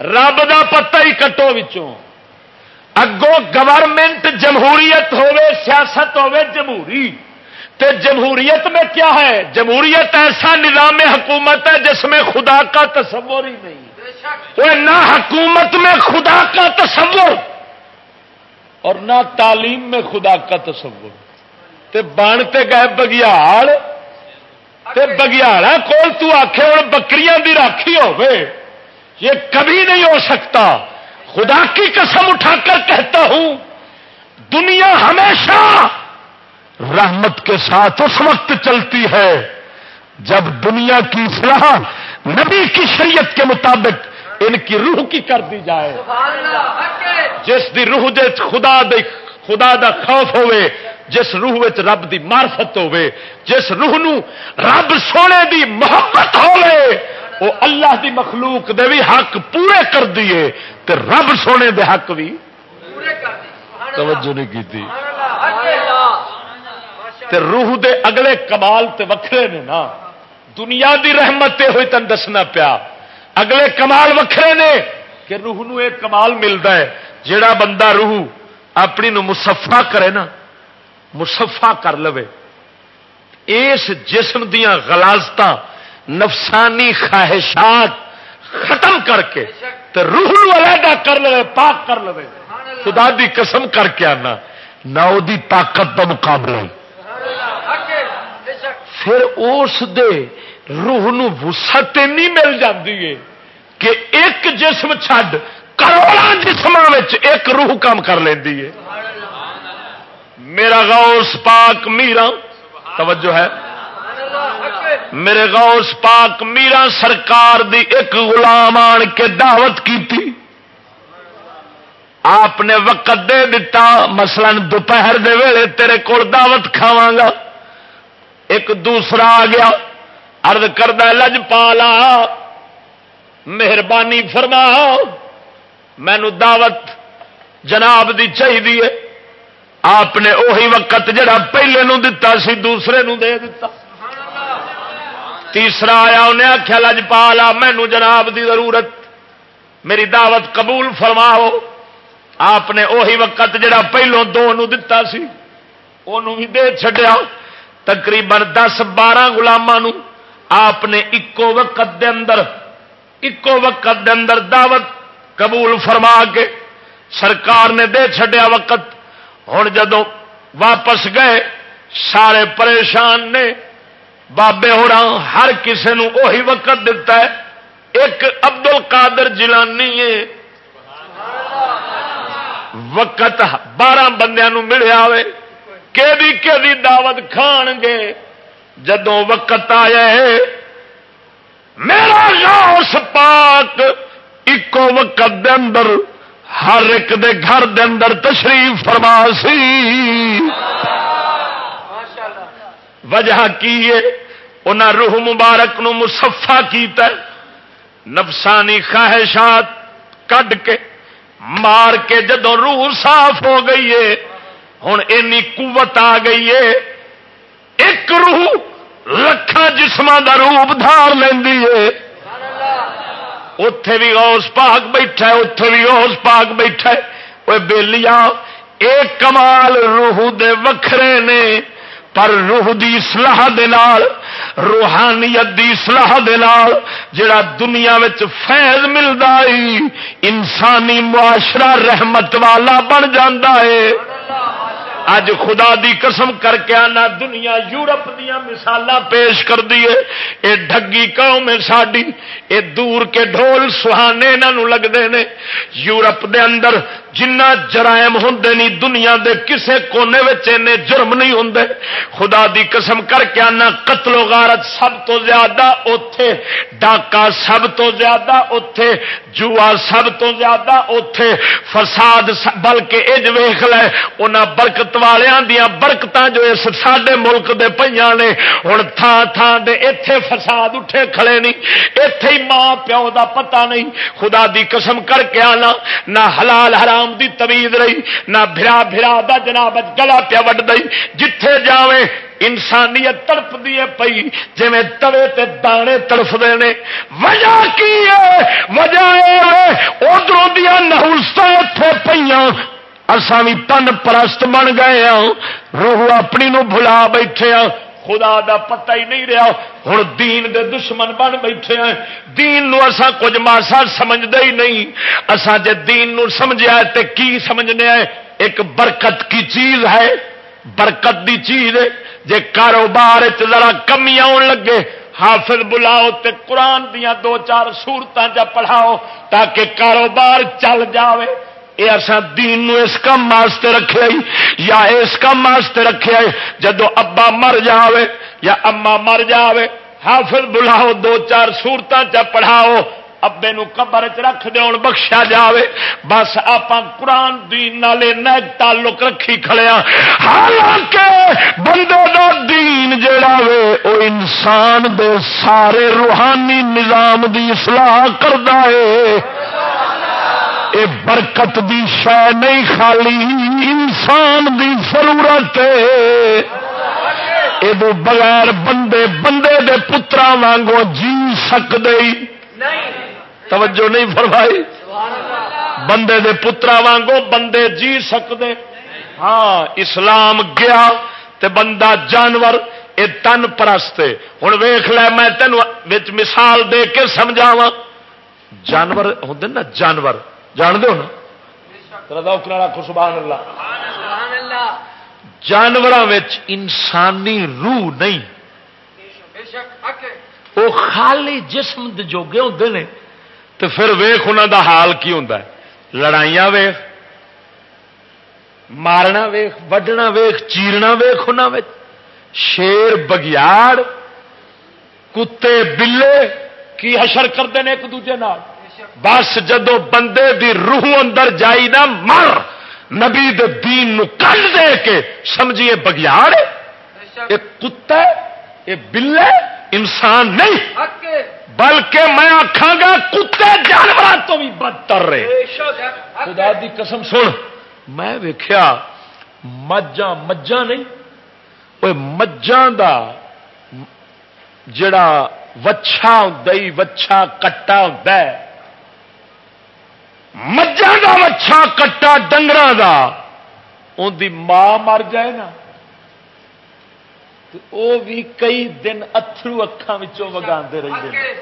Speaker 3: رب دا پتہ ہی کٹو بچوں اگوں گورنمنٹ جمہوریت ہوے سیاست ہوے جمہوری تے جمہوریت میں کیا ہے؟ جمہوریت ایسا نظام حکومت ہے جس میں خدا کا تصور ہی نہیں۔ وہ نہ حکومت میں خدا کا تصور اور نہ تعلیم میں خدا کا تصور۔ تے بانتے گئے بگیاڑ۔ تے بگیاڑا کول تو آخے اور بکریاں دی راکھی ہوئے یہ کبھی نہیں ہو سکتا۔ خدا کی قسم اٹھا کر کہتا ہوں، دنیا ہمیشہ رحمت کے ساتھ اس وقت چلتی ہے جب دنیا کی اصلاح نبی کی شریعت کے مطابق ان کی روح کی کر دی جائے۔ جس دی روح دے خدا دے خدا دا خوف ہوئے جس روح رب دی مارفت ہوئے جس روح نو رب سونے دی محبت ہوئے وہ اللہ دی مخلوق دے بھی حق پورے کر دیے تے رب سونے دے حق بھی توجہ نہیں کی تھی تے روح دے اگلے کمال تے وکھرے نے نا۔ دنیا دی رحمت ہوئی تن دسنا پیا۔ اگلے کمال وکھرے نے کہ روح نو ایک کمال ملتا ہے جڑا بندہ روح اپنی نو مسفا کرے نا مسفا کر لو اس جسم دیا غلازت نفسانی خواہشات ختم کر کے تو روح نو علیحدہ کر لو پاک کر لو خدا دی قسم کر کے آنا، نہ وہ طاقت کا مقابلہ۔ پھر اس دے روح نو وسط نہیں مل جاتی ہے کہ ایک جسم چھڈ کروڑا جسم ایک روح کام کر لینی ہے۔ میرا غوث پاک میرا توجہ ہے۔ میرے غوث پاک میرا سرکار دی ایک غلام آن کے دعوت کی تھی آپ نے وقت دے دیتا مثلا دوپہر دے ویلے تیرے کو دعوت کھاوا گا۔ ایک دوسرا آ گیا ارد کرد لج پالا، مہربانی فرما، مینو دعوت جناب دی چاہیے آپ نے اوہی وقت جڑا پہلے نو دتا سی، دوسرے نو دے دیتا تیسرا آیا، انہیں آخیا لج پالا، مینو جناب دی ضرورت، میری دعوت قبول فرماؤ۔ آپ نے اوہی وقت جڑا پہلو دو نو دتا سی بھی دے چڈیا تقریباً دس بارہ گلاموں آپ نے اکو وقت دے اندر، اکو وقت دے اندر دعوت قبول فرما کے سرکار نے دے چڈیا وقت۔ ہوں جدو واپس گئے، سارے پریشان نے، بابے ہونا ہر کسی وہی وقت دتا ہے، ایک ابدل کادر جلانی ہے۔ وقت بارہ بندیا ملیا کہ دعوت کھان گے جدو وقت آیا ہے، میرا غوث پاک ایکو وقت دے اندر ہر ایک دے گھر دے اندر تشریف فرما سی۔ وجہ کی انہیں روح مبارک نو مسفا کیتا نفسانی خواہشات کڈ کے مار کے جدو روح صاف ہو گئی ہے ہوں اینی قوت آ گئی ہے۔ ایک روح لکھا جسم کا روپ دھار لینی ہے۔ اتے بھی اوس پاک بیٹھا ہے اتے بھی اوس پاک بیٹھا ہے۔ وہ بےلیا ایک کمال روح دے وکھرے نے۔ پر روح دی سلاح دے نال، روحانیت دی اصلاح دے نال جڑا دنیا وچ فیض ملدا ہے، انسانی معاشرہ رحمت والا بن جاندا ہے۔ اج خدا دی قسم کر کے آنا، دنیا یورپ دیا مثال پیش کر دیے اے ڈگی قوم ہے ساری اے دور کے ڈھول سہانے یہاں لگتے ہیں یورپ دے اندر جنہ جرائم ہوں نہیں دنیا دے کسے کونے میں جرم نہیں ہوں خدا دی قسم کر کے آنا، قتل و غارت سب تو زیادہ اتے ڈاکا سب تو زیادہ اتے جوا سب تو زیادہ اتے فساد بلکہ اج ویخ لے، انہاں برکت والوں دیا برکت جو اس سڈے ملک دے پہ نے ہوں تھان تھان دے اتے فساد اٹھے کھڑے نہیں اتے ہی ماں پیو دا پتہ نہیں، خدا دی قسم کر کے آنا، نہ حلال حرام دی تمیز رہی، نہ بھرا بھرا دا جناب گلا پیا وڈ دئی۔ جتھے جاویں انسانیت تڑپ دیے پئی جی توے تے دانے تڑف دے وجہ کی ہے؟ وجہ ادھر دیا نہولسا اتے پہ اسان بھی تن پرست بن گئے ہاں۔ روح اپنی نو بھلا بیٹھے ہاں۔ خدا دا پتہ ہی نہیں رہا۔ ہوں دین دے دشمن بن بیٹھے ہیں۔ دین نو اسا کچھ ماسا سمجھتے ہی نہیں۔ اسا جے دین نو سمجھا تے کی سمجھنے ہیں؟ ایک برکت کی چیز ہے۔ برکت دی چیز ہے۔ جے کاروبار ذرا کمی آن لگے، حافظ بلاؤ تے قرآن دیا دو چار سورتیں جا پڑھاؤ تاکہ کاروبار چل جاوے۔ یہ اصا دین نو اس کام واسطے رکھے یا اس کام واسطے رکھے جدو ابا مر جاوے یا اما مر جاوے، حافظ بلاؤ دو چار سورتیں چ پڑھاؤ، ابے نو قبر چ رکھ دے ہوں بخشا جاوے۔ بس آپ قرآن دین نالے نیک تعلق رکھی کھڑیا ہاں۔ حالانکہ بندے دا دین جڑا وے، او انسان دے سارے روحانی نظام دی اصلاح کردا ہے۔ اے برکت دی شہ نہیں، خالی انسان دی ضرورت یہ بغیر بندے بندے دے پترا وانگو جی سکتے توجہ نہیں فرمائی؟ بندے دے پترا وانگو بندے جی سکتے ہاں اسلام گیا تے بندہ جانور اے تن پرستے ہوں ویخ لے، میں تینوں مثال دے کے سمجھاوا جانور ہوں نا، جانور۔ جان دو نا؟ سبحان اللہ۔ جانوروں انسانی روح نہیں۔ وہ خالی جسم جوگے ہوتے ہیں تو پھر ویخ ان دا حال کی ہوں لڑائیاں ویخ مارنا ویخ وڈنا ویخ چیرنا ویخ ان شیر بگیاڑ، کتے بلے، کی حشر کرتے ہیں ایک دوجے نال۔ بس جدو بندے دی روح اندر جائی نا مر نبی دے دین نو کل دے کے سمجھیے بگیاڑ یہ کتا یہ بلے انسان نہیں۔ بلکہ میں آخا گا کتے جانور تو بھی بدتر رہے خدا دی قسم سن میں ویخیا مجھا مجھا نہیں۔ مجھا دا جڑا وچھا ہوں وچھا کٹا ہوں مجھا کا وچھا کٹا ڈنگر کا ان دی ماں مر جائے نا وہ بھی کئی دن اترو اکھان وگا رہتے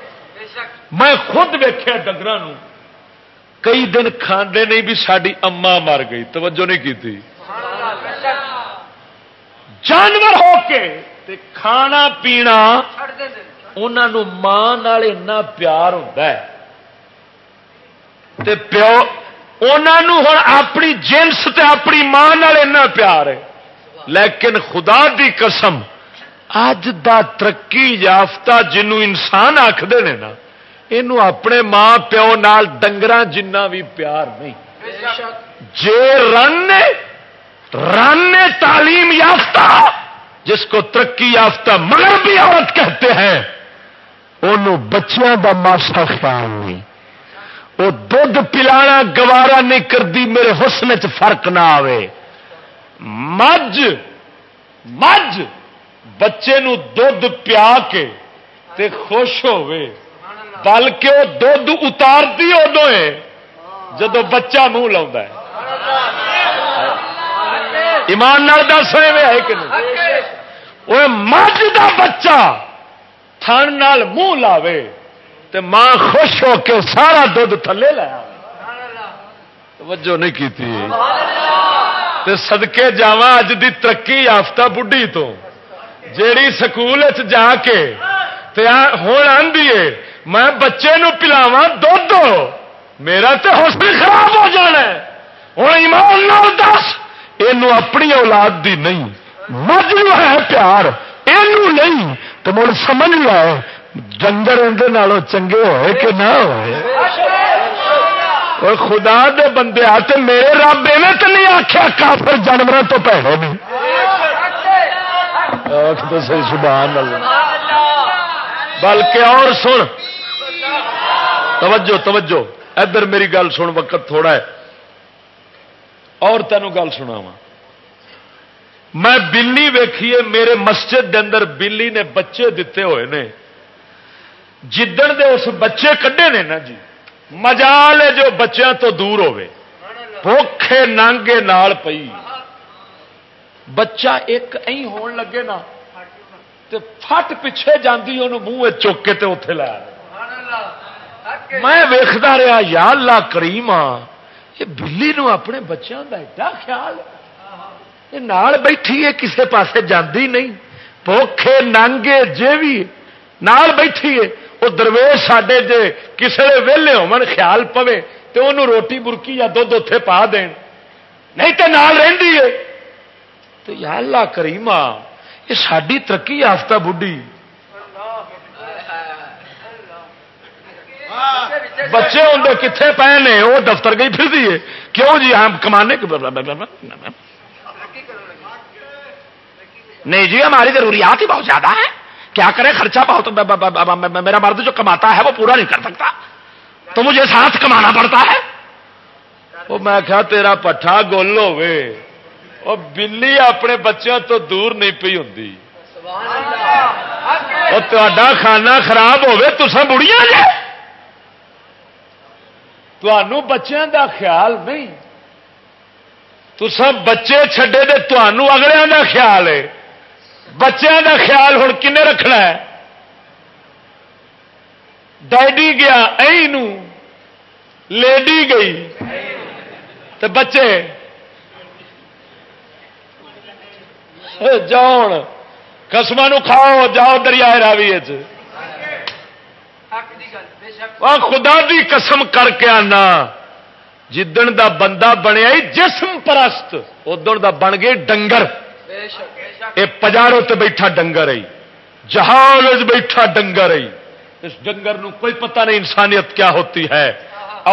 Speaker 3: میں خود ویخیا ڈنگر کئی دن کھانے نہیں بھی ساری اما مر گئی۔ توجہ نہیں کی جانور ہو کے تے کھانا پینا انہوں ماں پیار ہوتا ہے۔ تے پیو انہوں ہوں اپنی جنس تے اپنی ماں اینا پیار ہے۔ لیکن خدا دی قسم اج دا ترقی یافتہ جنوں انسان آخر نے نا یہ اپنے ماں پیو نال ڈنگر جنہ بھی پیار نہیں۔ جے رن رن تعلیم یافتہ، جس کو ترقی یافتہ مگر بھی عورت کہتے ہیں انہوں بچیاں دا ماسا خیال نہیں۔ وہ دھد پلا گوارا نہیں کرتی، میرے حسن چ فرق نہ آئے مجھ مجھ، بچے نو دھد پیا کے تے خوش ہوئے بلکہ وہ دھد اتارتی ادو ہے جدو بچہ منہ لا ایمان دس ہوئے ہے کہ نہیں؟ وہ مجھ دا بچہ تھن نال منہ لاوے۔ تے ماں خوش ہو کے سارا دھد تھلے لایا توجہ نہیں کی تے صدقے جاوا اج دی ترقی یافتہ بڈھی تو۔ جیڑی سکول جا کے ہوں آدھی میں بچے نو پلاوا دھد میرا تو حوصلے خراب ہو جانا ہوں ایمان نال دس یہ اپنی اولاد دی نہیں۔ مجھ ہے پیار یہ نہیں۔ تو مڑ سمجھ لو جنگر اندر چنگے ہوئے کہ نہ ہوئے؟ اور خدا دے بندے آتے میرے رب ایویں تو نہیں آخیا کافر جانوروں تو پیڑے نہیں۔ سبحان اللہ۔ بلکہ اور سن۔ توجہ توجہ۔ ادھر میری گل سن، وقت تھوڑا ہے۔ اور تینوں گل سنا وا میں بلی ویکھیے، میرے مسجد دے اندر بلی نے بچے دیتے ہوئے نے۔ جدن دے اس بچے کڈے نے نا جی مجال ہے جو بچیاں تو دور ہوے بوکھے نانگے نال پئی۔ بچہ ایک ای ہون لگے نا، تے فٹ پچھے جاندی انہوں منہ چک کے تے اتے لایا۔ میں ویختا رہا یا اللہ کریم یہ بلی نو اپنے بچوں کا ایڈا خیال یہ نال بیٹھی ہے کسے پاسے جاندی نہیں۔ پوکھے نانگے جے بھی نال بیٹھی ہے وہ درویش ساڈے جے کسے ویلے ہو خیال پوے تو انہوں روٹی برکی یا دھد اتے پا دین۔ نہیں تو نال رہی ہے تو یا اللہ کریما یہ ساری ترقی یافتہ بڈھی۔ بچے ہوں کتنے پے نے، وہ دفتر گئی پھر دیے کیوں جی؟ ہم کمانے نہیں جی ہماری ضروریات ہی بہت زیادہ ہے کیا کرے؟ خرچہ بہت میرا مرد جو کماتا ہے وہ پورا نہیں کر سکتا۔ تو مجھے ساتھ کمانا پڑتا ہے۔ وہ میں کہا، تیرا پٹھا گول ہوے وہ بلی اپنے بچوں تو دور نہیں پی ہوں تا کھانا خراب ہوے تو بڑھیا جی تنوع بچوں دا خیال نہیں۔ تو سب بچے چھڈے دے تنوع اگلے دا خیال ہے۔ بچوں دا خیال ہوں کنے رکھنا ہے؟ ڈیڈی گیا ای لیڈی گئی تو بچے جاؤ قسم کھاؤ، جاؤ دریائے راوی خدا دی قسم کر کے آنا۔ جدن دا بندہ بنیا جسم پرست، ادن دا بن گئے ڈنگر۔ یہ پجاروں تے بیٹھا ڈنگر آئی جہاز بیٹھا ڈنگر آئی اس ڈنگر نو کوئی پتہ نہیں انسانیت کیا ہوتی ہے،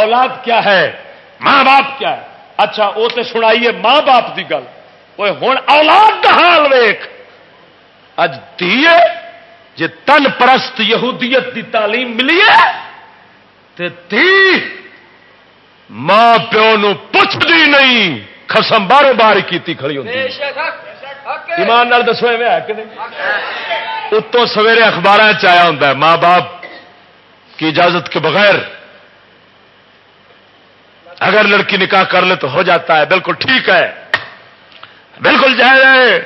Speaker 3: اولاد کیا ہے، ماں باپ کیا ہے۔ اچھا وہ تو سنائیے ماں باپ کی گل۔ وہ ہوں اولاد حال ویخ اج دیے جی تن پرست یہودیت دی تعلیم ملی ہے، تے تھی ماں پیو نو پوچھ دی نہیں خسم بارو بار کی کھڑی ہوتی ایمان نال دسو ہے کہ نہیں؟ اتوں سویرے اخبار چیا ہوں ماں باپ کی اجازت کے بغیر اگر لڑکی نکاح کر لے تو ہو جاتا ہے بالکل ٹھیک ہے۔ بالکل جائز ہے۔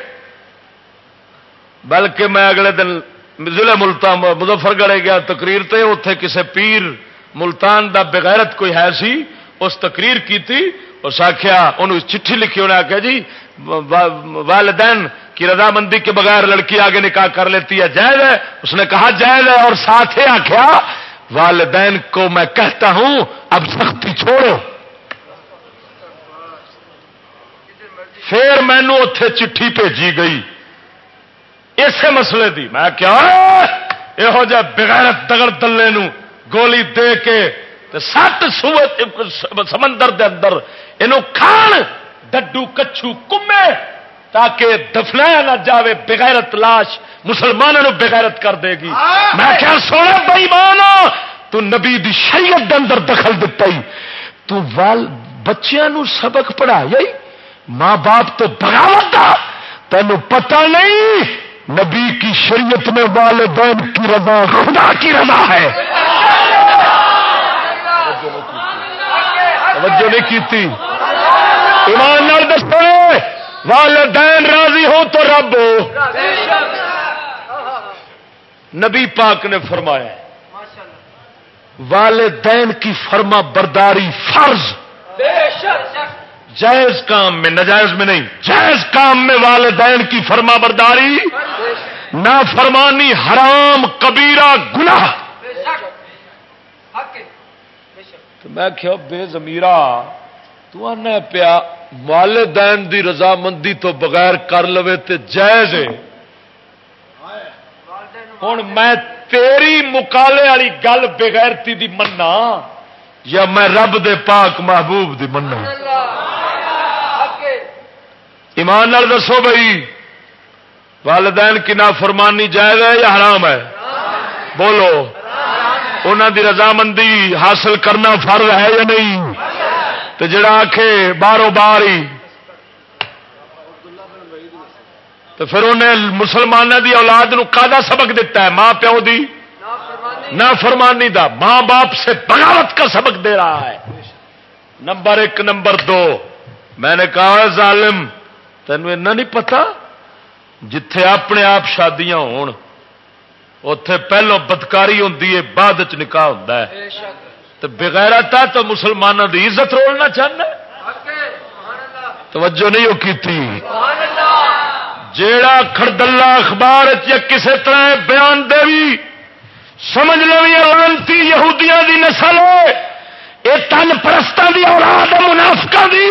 Speaker 3: بلکہ میں اگلے دن ضلع ملتان مظفر گڑے گیا تقریر تے اتے کسے پیر ملتان دا بغیرت کوئی ہے سی اس تقریر کی تھی اس آخیا انہوں چٹھی لکھی انہیں آخیا جی والدین کی رضامندی کے بغیر لڑکی آگے نکاح کر لیتی ہے، جائز ہے؟ اس نے کہا جائز ہے، اور ساتھ ہی آخیا والدین کو میں کہتا ہوں، اب سختی چھوڑو۔ پھر مینو اتے چٹھی بھیجی گئی۔ اسی مسئلے دی۔ میں کیا یہو جہ بغیرت دگڑ دلے نو گولی دے کے سات سمندر دے اندر یہ کھان ڈڈو کچھو کمے تاکہ دفنایا نہ جاوے بغیرت لاش مسلمانوں بغیرت کر دے گی۔ میں کیا سونا بئی مانا تو نبی دی شریعت دے اندر دخل دتا ہی۔ تو وال بچیاں سبق پڑھایا ماں باپ تو بغاوت دا۔ تینوں پتہ نہیں نبی کی شریعت میں والدین کی رضا خدا کی رضا ہے۔ توجہ نہیں کی ایمان دسو، والدین راضی ہو تو رب۔ ہو نبی پاک نے فرمایا، والدین کی فرما برداری فرض۔ جائز کام میں، نجائز میں نہیں، جائز کام میں والدین کی فرما برداری۔ نہ فرمانی حرام، کبیرہ، گناہ۔ تو میں کیا بے زمیرا تو آنا پیا، والدین دی رضامندی تو بغیر کر لو تے جائز ہے۔ ہوں میں تیری مکالے والی گل بغیرتی دی منا یا میں رب دے پاک محبوب دی منا ایمان نال دسو بھائی، والدین کی نافرمانی جائز ہے یا حرام ہے؟ بولو۔ انہوں دی رضامندی حاصل کرنا فرض ہے یا نہیں؟ تو جڑا آخ باہروں باہر ہی۔ تو پھر انہیں مسلمانوں دی اولاد نو کا سبق دیتا ہے؟ ماں پیو دی؟ نہ فرمانی دا۔ ماں باپ سے بغاوت کا سبق دے رہا ہے۔ نمبر ایک، نمبر دو۔ میں نے کہا، ظالم، تینوں ایسا نہیں پتا جتھے اپنے آپ شادیاں ہون۔ اتے پہلو بدکاری ہوں بعد چ نکاح ہوتا ہے۔ تو بغیر تو مسلمانوں کی عزت رولنا چاہنا توجہ نہیں وہ کی جیڑا خردلہ اخبار یا کسی طرح بیان دے بھی سمجھ لو لانتی یہودیاں دی نسل یہ تن پرستوں دی اولاد منافقہ دی۔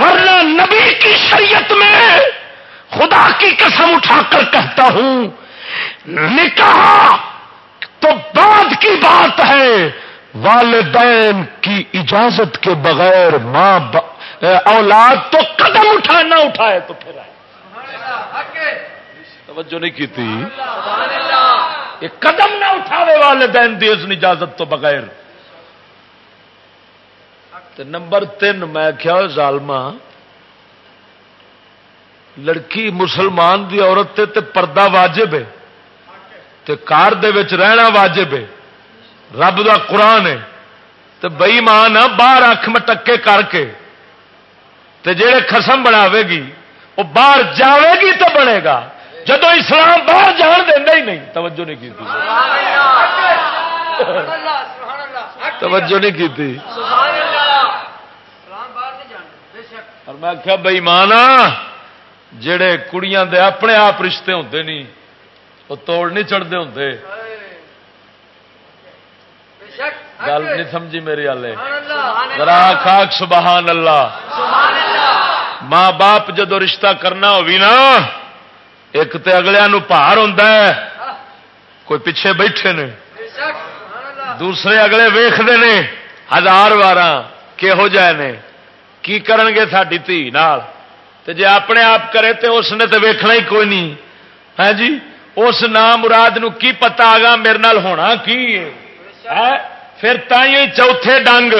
Speaker 3: ورنہ نبی کی شریعت میں خدا کی قسم اٹھا کر کہتا ہوں نکاح تو بعد کی بات ہے، والدین کی اجازت کے بغیر ماں اولاد تو قدم اٹھا نہ اٹھائے تو پھر آئے۔ توجہ نہیں کی تھی؟ یہ قدم نہ اٹھاوے والدین دی اس اجازت تو بغیر۔ نمبر تین میں کیا ظالما لڑکی مسلمان دی عورت تے تے پردہ واجب ہے۔ تے کار دے وچ رہنا واجب ہے۔ رب دا قرآن ہے۔ تو بئی مان باہر اکھ مٹکے کر کے تے جڑے خسم بناوے گی وہ باہر جاوے گی تو بنے گا۔ جدو اسلام باہر جان دینا ہی نہیں۔ توجہ نہیں کی توجہ نہیں کی اور میں کیا بئی مانا جڑے کڑیاں دے اپنے آپ رشتے ہوتے نہیں وہ توڑ نہیں چڑھتے ہوں گل نہیں سمجھی میری ہال ذرا خاک سبحان اللہ۔ ماں باپ جدو رشتہ کرنا ہوگی نا، ایک تے اگلے پار ہوں کوئی پیچھے بیٹھے نے۔ دوسرے اگلے ویختے نے۔ ہزار بار کہہو جائے نے۔ کی کرن گے ساری تھی نال؟ تے جے اپنے آپ کرے تے اس نے تو ویکھنا ہی کوئی نہیں۔ ہے جی؟ اس نام مراد نو کی پتا آگا میرے نال ہونا کی ہے؟ پھر تھی چوتھے ڈنگ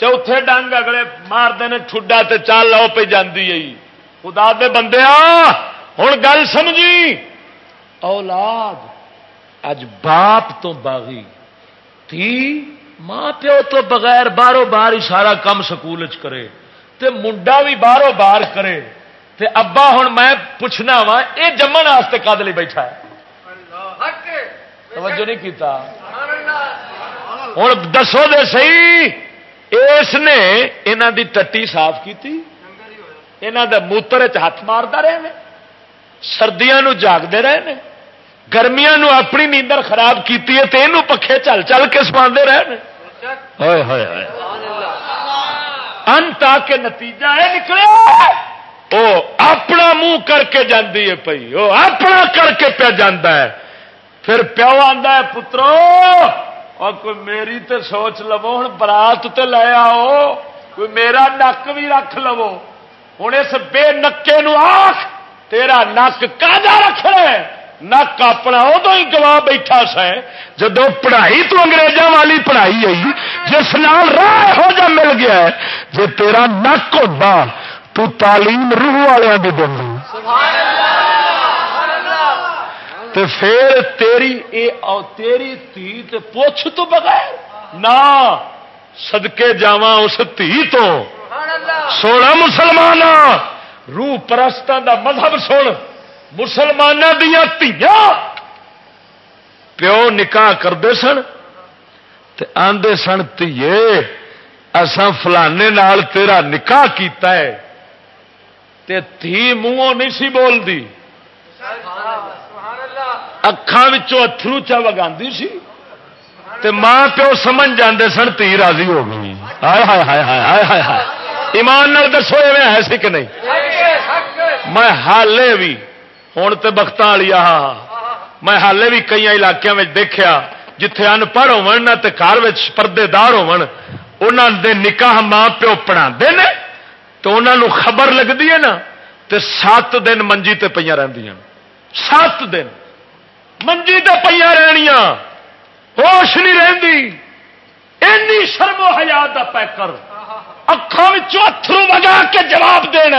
Speaker 3: چوتھے ڈنگ اگلے مارتے ہیں ٹھڈا تے چال لو پہ جاندی ہے۔ خدا دے بندے ہوں گل سمجھی۔ اولاد، اج باپ تو باغی، تھی ماں پیو تو بغیر باہروں باہر ہی سارا کام سکول کرے، تے منڈا بھی باہروں باہر کرے، تے ابا ہوں میں پوچھنا وا یہ جمن واسطے کد لی بیٹھا ہے؟ توجہ نہیں کیتا۔ ہوں دسو دے سی اس نے یہاں دی ٹٹی صاف کی یہاں دے موتر ہاتھ مارتا رہے ہیں سردیاں جاگتے رہے ہیں گرمیاں نو اپنی نیندر خراب کی پکھے چل چل کے سوا رہے انت آ کے نتیجہ یہ نکلے۔ وہ اپنا منہ کر کے جاندی ہے پی وہ اپنا کر کے پیا جانا ہے۔ پھر پیو آتا ہے، پترو اور کوئی میری تے سوچ لو ہوں برات تے لے آؤ، کوئی میرا نک بھی رکھ لو ہوں اس بے نکے نو آخ تیرا نک کا رکھ نک اپنا ادو ہی گوا بیٹھا سا جب پڑھائی تو انگریزوں والی پڑھائی آئی جس نال راہ ہو جا مل گیا ہے جی تیرا نک ہوتا، تو تعلیم روح والوں کی دن تو پھر تیری اے او تیری تھی تے پوچھ تو بغیر نہ سدکے جا اس تھی تو۔ سونا مسلمان روح پرستان دا مذہب سن۔ مسلمانوں دیا پیو نکاح کرتے سن آدھے سن تیے اسان فلانے نال تیرا نکاح کیتا ہے۔ تے تھی منہوں نہیں سی بولتی اکھان اترو چا وگا سی تے ماں پیو سمجھ جاندے سن تھی راضی ہو گئی۔ ہائے ہائے ہائے ہائے ہائے ہائے ایمان نال دسو ہے سی کہ نہیں۔ میں حالے بھی ہوں تو بخت والی میں حالے بھی کئی علاقوں میں دیکھا جتھے ان پڑھ ہو گھر پردے دار ہو نکاح ماں پیو پڑھا تو انہوں خبر لگتی ہے نا تو سات دن منجی تے پہ رہی سات دن۔ منجی تے پہ رہنیا ہوش نہیں رہتی اینی شرم و حیات کا پیکر اکھان اترو وگا کے جواب دینا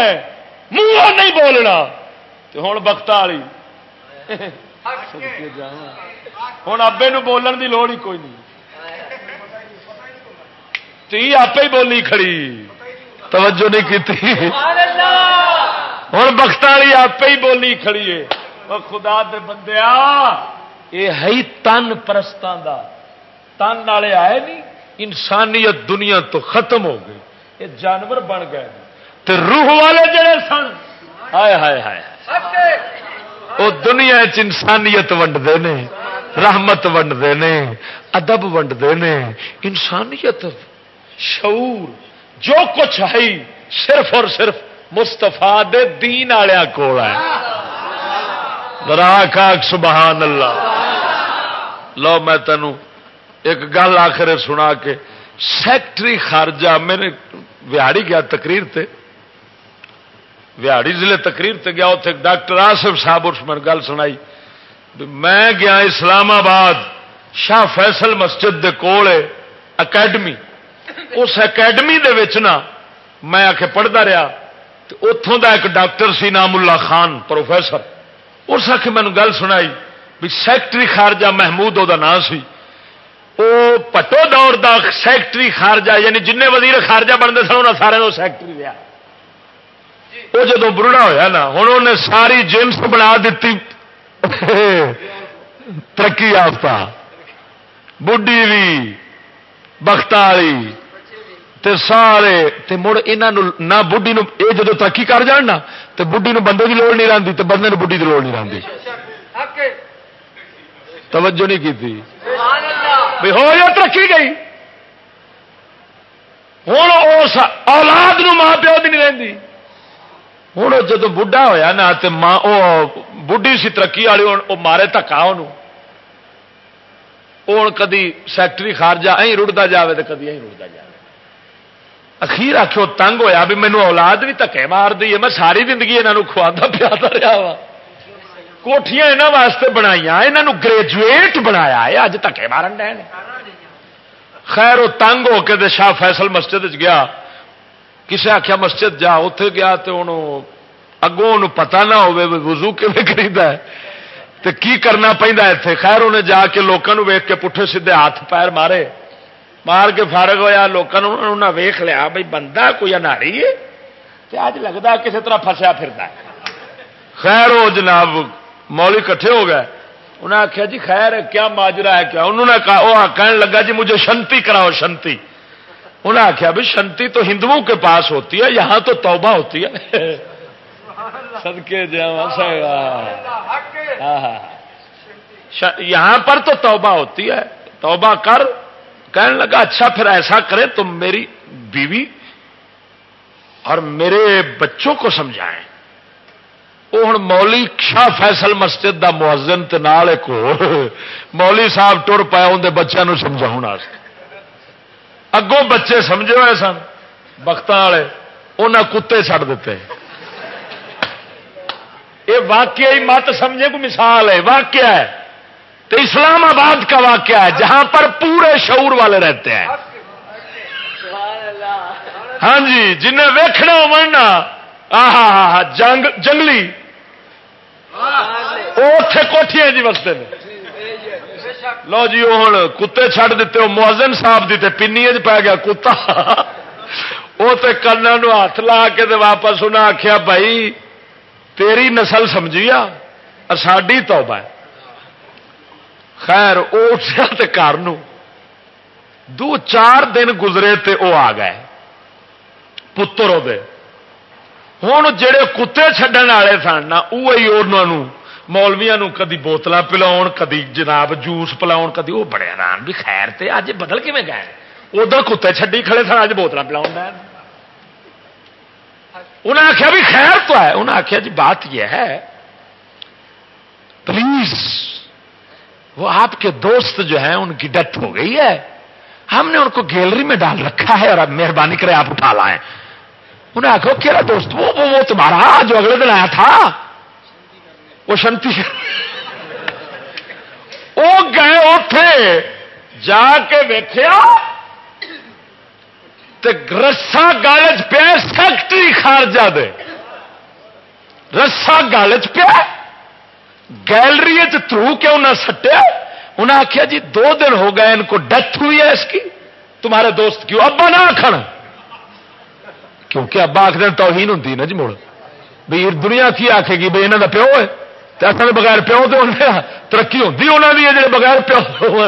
Speaker 3: منہ نہیں بولنا۔ ہوں بخت والی ہوں ابے بولن کی لوڑ ہی کوئی نہیں۔ تی آپ ہی بولی کھڑی۔ توجہ نہیں کی ہوں بخت والی آپ ہی بولی کھڑی ہے۔ خدا دے بندیا یہ ہے تن پرستان دا تن والے آئے نہیں انسانیت دنیا تو ختم ہو گئی یہ جانور بن گئے تے روح والے جڑے سن ہائے ہائے ہائے وہ دنیا انسانیت ونڈتے ہیں رحمت ونڈتے ہیں ادب ونڈتے ہیں انسانیت شعور جو کچھ ہے صرف اور صرف مستفا دین والیا کول ہے راک سبحان اللہ لو میں تینوں ایک گل آخر سنا کے سیکٹری خارجہ، میرے وہاڑی گیا تقریر تے۔ وہاڑی ضلع تقریر تے گیا اتنے ڈاکٹر آصف صاحب اس میں گل سنائی۔ میں گیا اسلام آباد، شاہ فیصل مسجد دے کول اکیڈمی۔ اس اکیڈمی دے نا میں آ کے پڑھتا رہا اتوں دا ایک ڈاکٹر سی، نام اللہ خان، پروفیسر۔ اس آخ مینو گل سنائی بھی سیکٹری خارجہ محمود وہ نام سی۔ وہ پٹو دور دا سیکٹری خارجہ یعنی جن وزیر خارجہ بنتے سن انہیں سارے سیکٹری لیا وہ جدو برڑا ہوا نا ہوں انہیں ساری جنس بنا دیتی۔ ترقی یافتہ۔ بڈی بھی بخت والی۔ تے سارے تے مڑ یہاں نہ بڈی یہ جدو ترقی کر جان نا تو بڈی بندے کی لوڑ نہیں رہتی تو بندے بڈی کی لوڑ نہیں رہتی توجہ نہیں کی تھی ہو یا ترقی گئی۔ ہوں اس اولاد نو ماں پیو کی نہیں رہتی ہوں جدو بڑھا ہوا نا تو ماں وہ بڑھی سی ترقی والی وہ مارے تکا وہ کدی سیکٹری خارجہ اہ رڑتا جائے تو کدی اہ رڑتا جائے اخیر آخو تنگ ہویا بھی مینو اولاد بھی دکے مار دی ہے میں ساری زندگی یہاں کھوا پیا رہا وا کوٹیاں یہاں واسطے بنائی یہاں گریجویٹ بنایا ہے اج دکے مارن ڈے خیر وہ تنگ ہو کے شاہ فیصل مسجد گیا کسے آخیا مسجد جا اتے گیا تو ہوں اگوں پتا نہ وضو ہے تو کی کرنا پہنتا اتنے خیر انہیں جا کے لوگوں ویک کے پٹھے سیدھے ہاتھ پیر مارے مار کے فارغ ہوا لوگوں نے ویخ لیا بھائی بندہ کوئی اناری ہے اج لگتا کسی طرح فسیا پھر خیر وہ جناب مولی کٹھے ہو گئے انہیں آخیا جی خیر کیا ماجرا ہے کیا انہوں نے کہا کہنے لگا جی مجھے شنتی کراؤ شنتی انہیں آخیا بھی شنتی تو ہندوؤں کے پاس ہوتی ہے یہاں تو توبہ ہوتی ہے سدکے یہاں پر تو توبہ ہوتی ہے توبہ کر کہنے لگا اچھا پھر ایسا کرے تم میری بیوی اور میرے بچوں کو سمجھائیں. وہ ہوں مولی شاہ فیصل مسجد دا موزن ایک مولی صاحب ٹر پایا اندر بچوں سمجھاؤ اگوں بچے سمجھے ہوئے سن بخت والے انہیں کتے چڑ دیتے۔ یہ واقعی مت سمجھے کو مثال ہے، واقعہ ہے۔ تو اسلام آباد کا واقعہ ہے، جہاں پر پورے شعور والے رہتے ہیں۔ ہاں جی جنہیں ویکنا مرنا آ جنگ، جنگلی۔ اتے کوٹیاں جی وقتے لو جی وہ ہوں کتے چھڈ دیتے، وہ موزن صاحب دی پینی پی گیا کتا۔ وہ تو کن ہاتھ لا کے واپس انہیں آخیا بھائی، تیری نسل سمجھی آ ساڈی توبہ ہے۔ خیر اٹھا تو گھر دو چار دن گزرے تے وہ آ گئے۔ پتر وہ ہوں جڑے کتے چڈن والے سن نا وہی انہوں مولویا کدی بوتل پلاؤ کدی جناب جوس پلاؤ کدی وہ بڑے آرام بھی خیر تے اج بدل کھے گئے؟ ادھر کتے چڈی کھڑے سن، اج بوتل پلاؤ انہیں آخیا بھی خیر تو ہے انہیں آخیا جی بات یہ ہے پلیز وہ آپ کے دوست جو ہیں ان کی ڈیتھ ہو گئی ہے۔ ہم نے ان کو گیلری میں ڈال رکھا ہے اور اب مہربانی کرے آپ اٹھا لائیں۔ انہیں آخو کہڑا دوست؟ وہ وہ, وہ تمہارا جو اگلے دن آیا تھا۔ وہ شنتی وہ گئے اتے جا کے ویخیا رسا گالچ پیا سیکٹری خارجہ دے۔ رسا گالچ پیا۔ گیلری تھرو کیوں نہ سٹیا انہیں آخیا جی دو دن ہو گئے، ان کو ڈیتھ ہوئی ہے اس کی۔ تمہارے دوست کیوں ابا نہ آخر کیونکہ ابا آخر توہین ہوں نا جی مڑ۔ بھائی دنیا کی آخے گی بھائی یہاں کا پیو ہے۔ تو اصل بغیر پیو تو ہاں؟ ترقی ہوتی انہوں کی جی بغیر پیو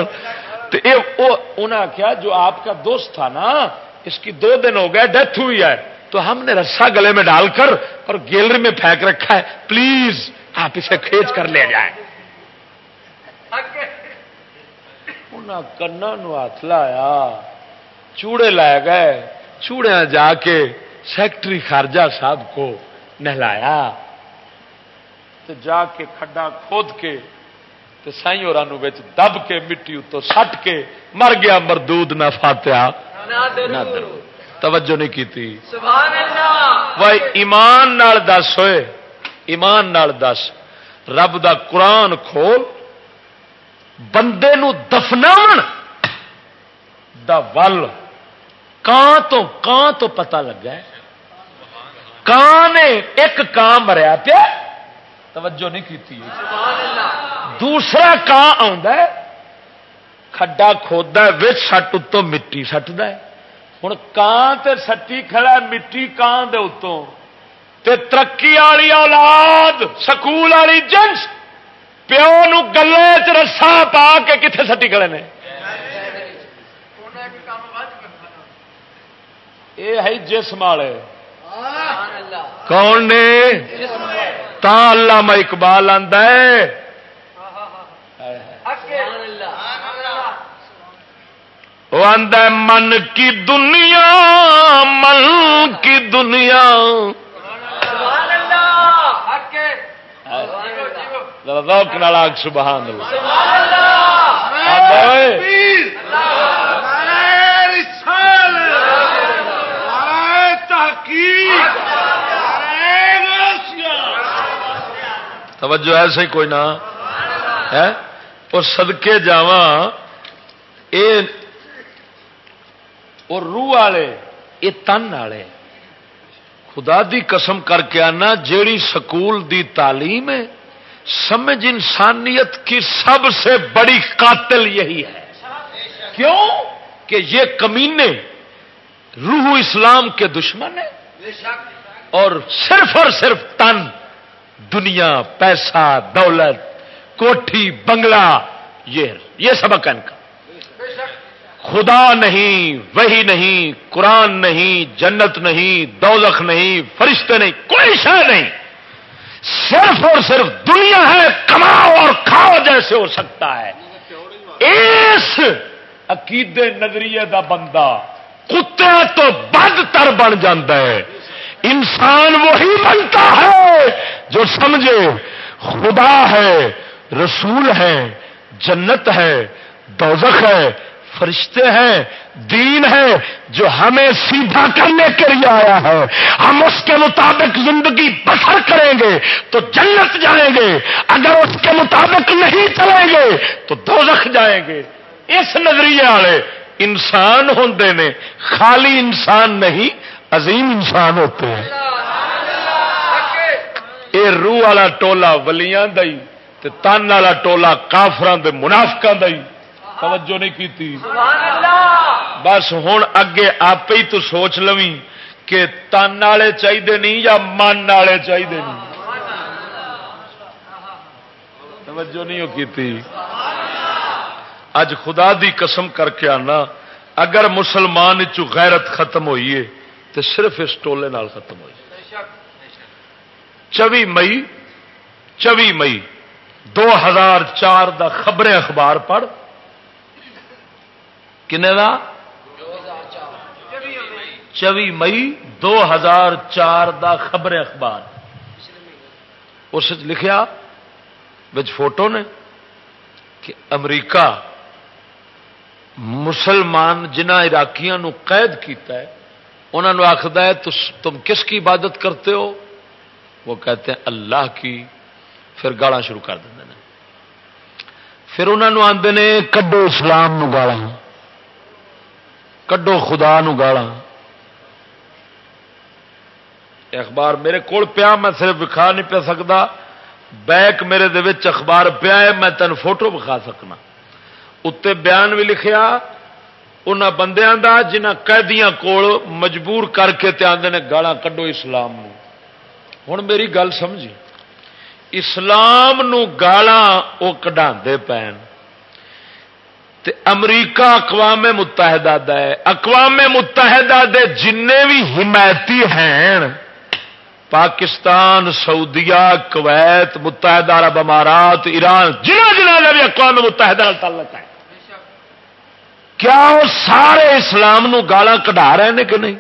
Speaker 3: انہیں آخیا جو آپ کا دوست تھا نا، اس کی دو دن ہو گئے، ڈیتھ ہوئی ہے۔ تو ہم نے رسا گلے میں ڈال کر اور گیلری میں پھینک رکھا ہے۔ پلیز آپ اسے کھینچ کر لے جائیں۔ کنا ہاتھ لایا چوڑے لائے گئے چوڑیا جا کے سیکٹری خارجہ صاحب کو نہلایا۔ تو جا کے کھڈا کھود کے سائی اور دب کے مٹی اتو سٹ کے مر گیا مردود نہ فاتیا توجہ نہیں کی ایمان نال دس ہوئے۔ ایمان نال دس، رب دا قرآن کھول، بندے نو دفنا دا ول۔ کان تو کان تو پتا لگا ہے؟ کان نے ایک کان مریا پیا؟ توجہ نہیں کی دوسرا کان آ کھڈا کھودا سٹ اتوں مٹی سٹد ہوں کان تے سٹی کھڑا مٹی کان دے اتوں؟ تے ترقی والی اولاد، سکول والی جنس، پیو نو گلے چ رسا پا کے کتنے سٹی کھڑے نے؟ یہ ہے جسم والے۔ کون نے؟ تا اللہ اقبال آدھا ہے۔ وہ من کی دنیا، من کی دنیا۔ سبحان توجہ ایسے ہی کوئی نہ۔ ہے اور سدکے اور روح والے یہ تن والے۔ خدا دی قسم کر کے آنا جیڑی سکول دی تعلیم ہے سمجھ انسانیت کی سب سے بڑی قاتل یہی ہے۔ کیوں؟ کہ یہ کمینے روح اسلام کے دشمن ہیں۔ اور صرف اور صرف تن، دنیا، پیسہ، دولت، کوٹھی، بنگلہ، یہ سبق ان کا۔ خدا نہیں وہی نہیں، قرآن نہیں، جنت نہیں دولخ نہیں، فرشتے نہیں، کوئی شہ نہیں۔ صرف اور صرف دنیا ہے، کماؤ اور کھاؤ جیسے ہو سکتا ہے۔ اس عقیدے نظریے دا بندہ کتے تو بد تر بن جاتا ہے۔ انسان وہی بنتا ہے جو سمجھے، خدا ہے، رسول ہے، جنت ہے، دوزخ ہے فرشتے ہیں، دین ہے جو ہمیں سیدھا کرنے کے لیے آیا ہے۔ ہم اس کے مطابق زندگی بسر کریں گے تو جنت جائیں گے۔ اگر اس کے مطابق نہیں چلیں گے تو دوزخ جائیں گے۔ اس نظریے والے انسان ہوں نے، خالی انسان نہیں، عظیم انسان ہوتے ہیں۔ یہ روح والا ٹولا ولیاں دئی تن والا ٹولا کافران دے منافقان دئی۔ توجہ نہیں کی بس ہوں اگے آپ ہی تو سوچ لو کہ تن والے چاہیے نہیں یا من والے چاہیے نہیں۔ توجہ نہیں کی اج خدا دی قسم کر کے آنا اگر مسلمان غیرت ختم ہوئی ہے تو صرف اس ٹولے نال ختم ہوئی چوی مئی چوی مئی دو ہزار چار دا خبریں اخبار پڑھ کنے دا؟ چوی مئی دو ہزار چار دا خبریں اخبار۔ اس لکھیا بچ فوٹو نے کہ امریکہ مسلمان جنہ عراقیاں نو قید کیتا ہے انہوں نے آخد ہے تم کس کی عبادت کرتے ہو؟ وہ کہتے ہیں، اللہ کی۔ پھر گالا شروع کر دیں پھر انہوں نے آتے نے، کڈو اسلام نو گالا کڈو خدا نو گالا اخبار میرے کول پیا، میں صرف وکھا نہیں پہ سکتا بیک میرے اخبار پیا ہے، میں تین فوٹو بکھا سکنا۔ اتنے بیان بھی لکھیا ان بندیاں دا جنہ قیدیاں کول مجبور کر کے آدھے نے گالا کڈو اسلام نو۔ ہوں میری گل سمجھی۔ اسلام نو گالا وہ کڈا پین۔ تے امریکہ اقوام متحدہ دا ہے اقوام متحدہ دے جن بھی حمایتی ہیں۔ پاکستان، سعودیہ، کویت، متحدہ عرب امارات، ایران، جنہ جنہ کا بھی اقوام متحدہ تعلق ہے۔ کیا وہ سارے اسلام نو گالا کٹا رہے ہیں کہ نہیں؟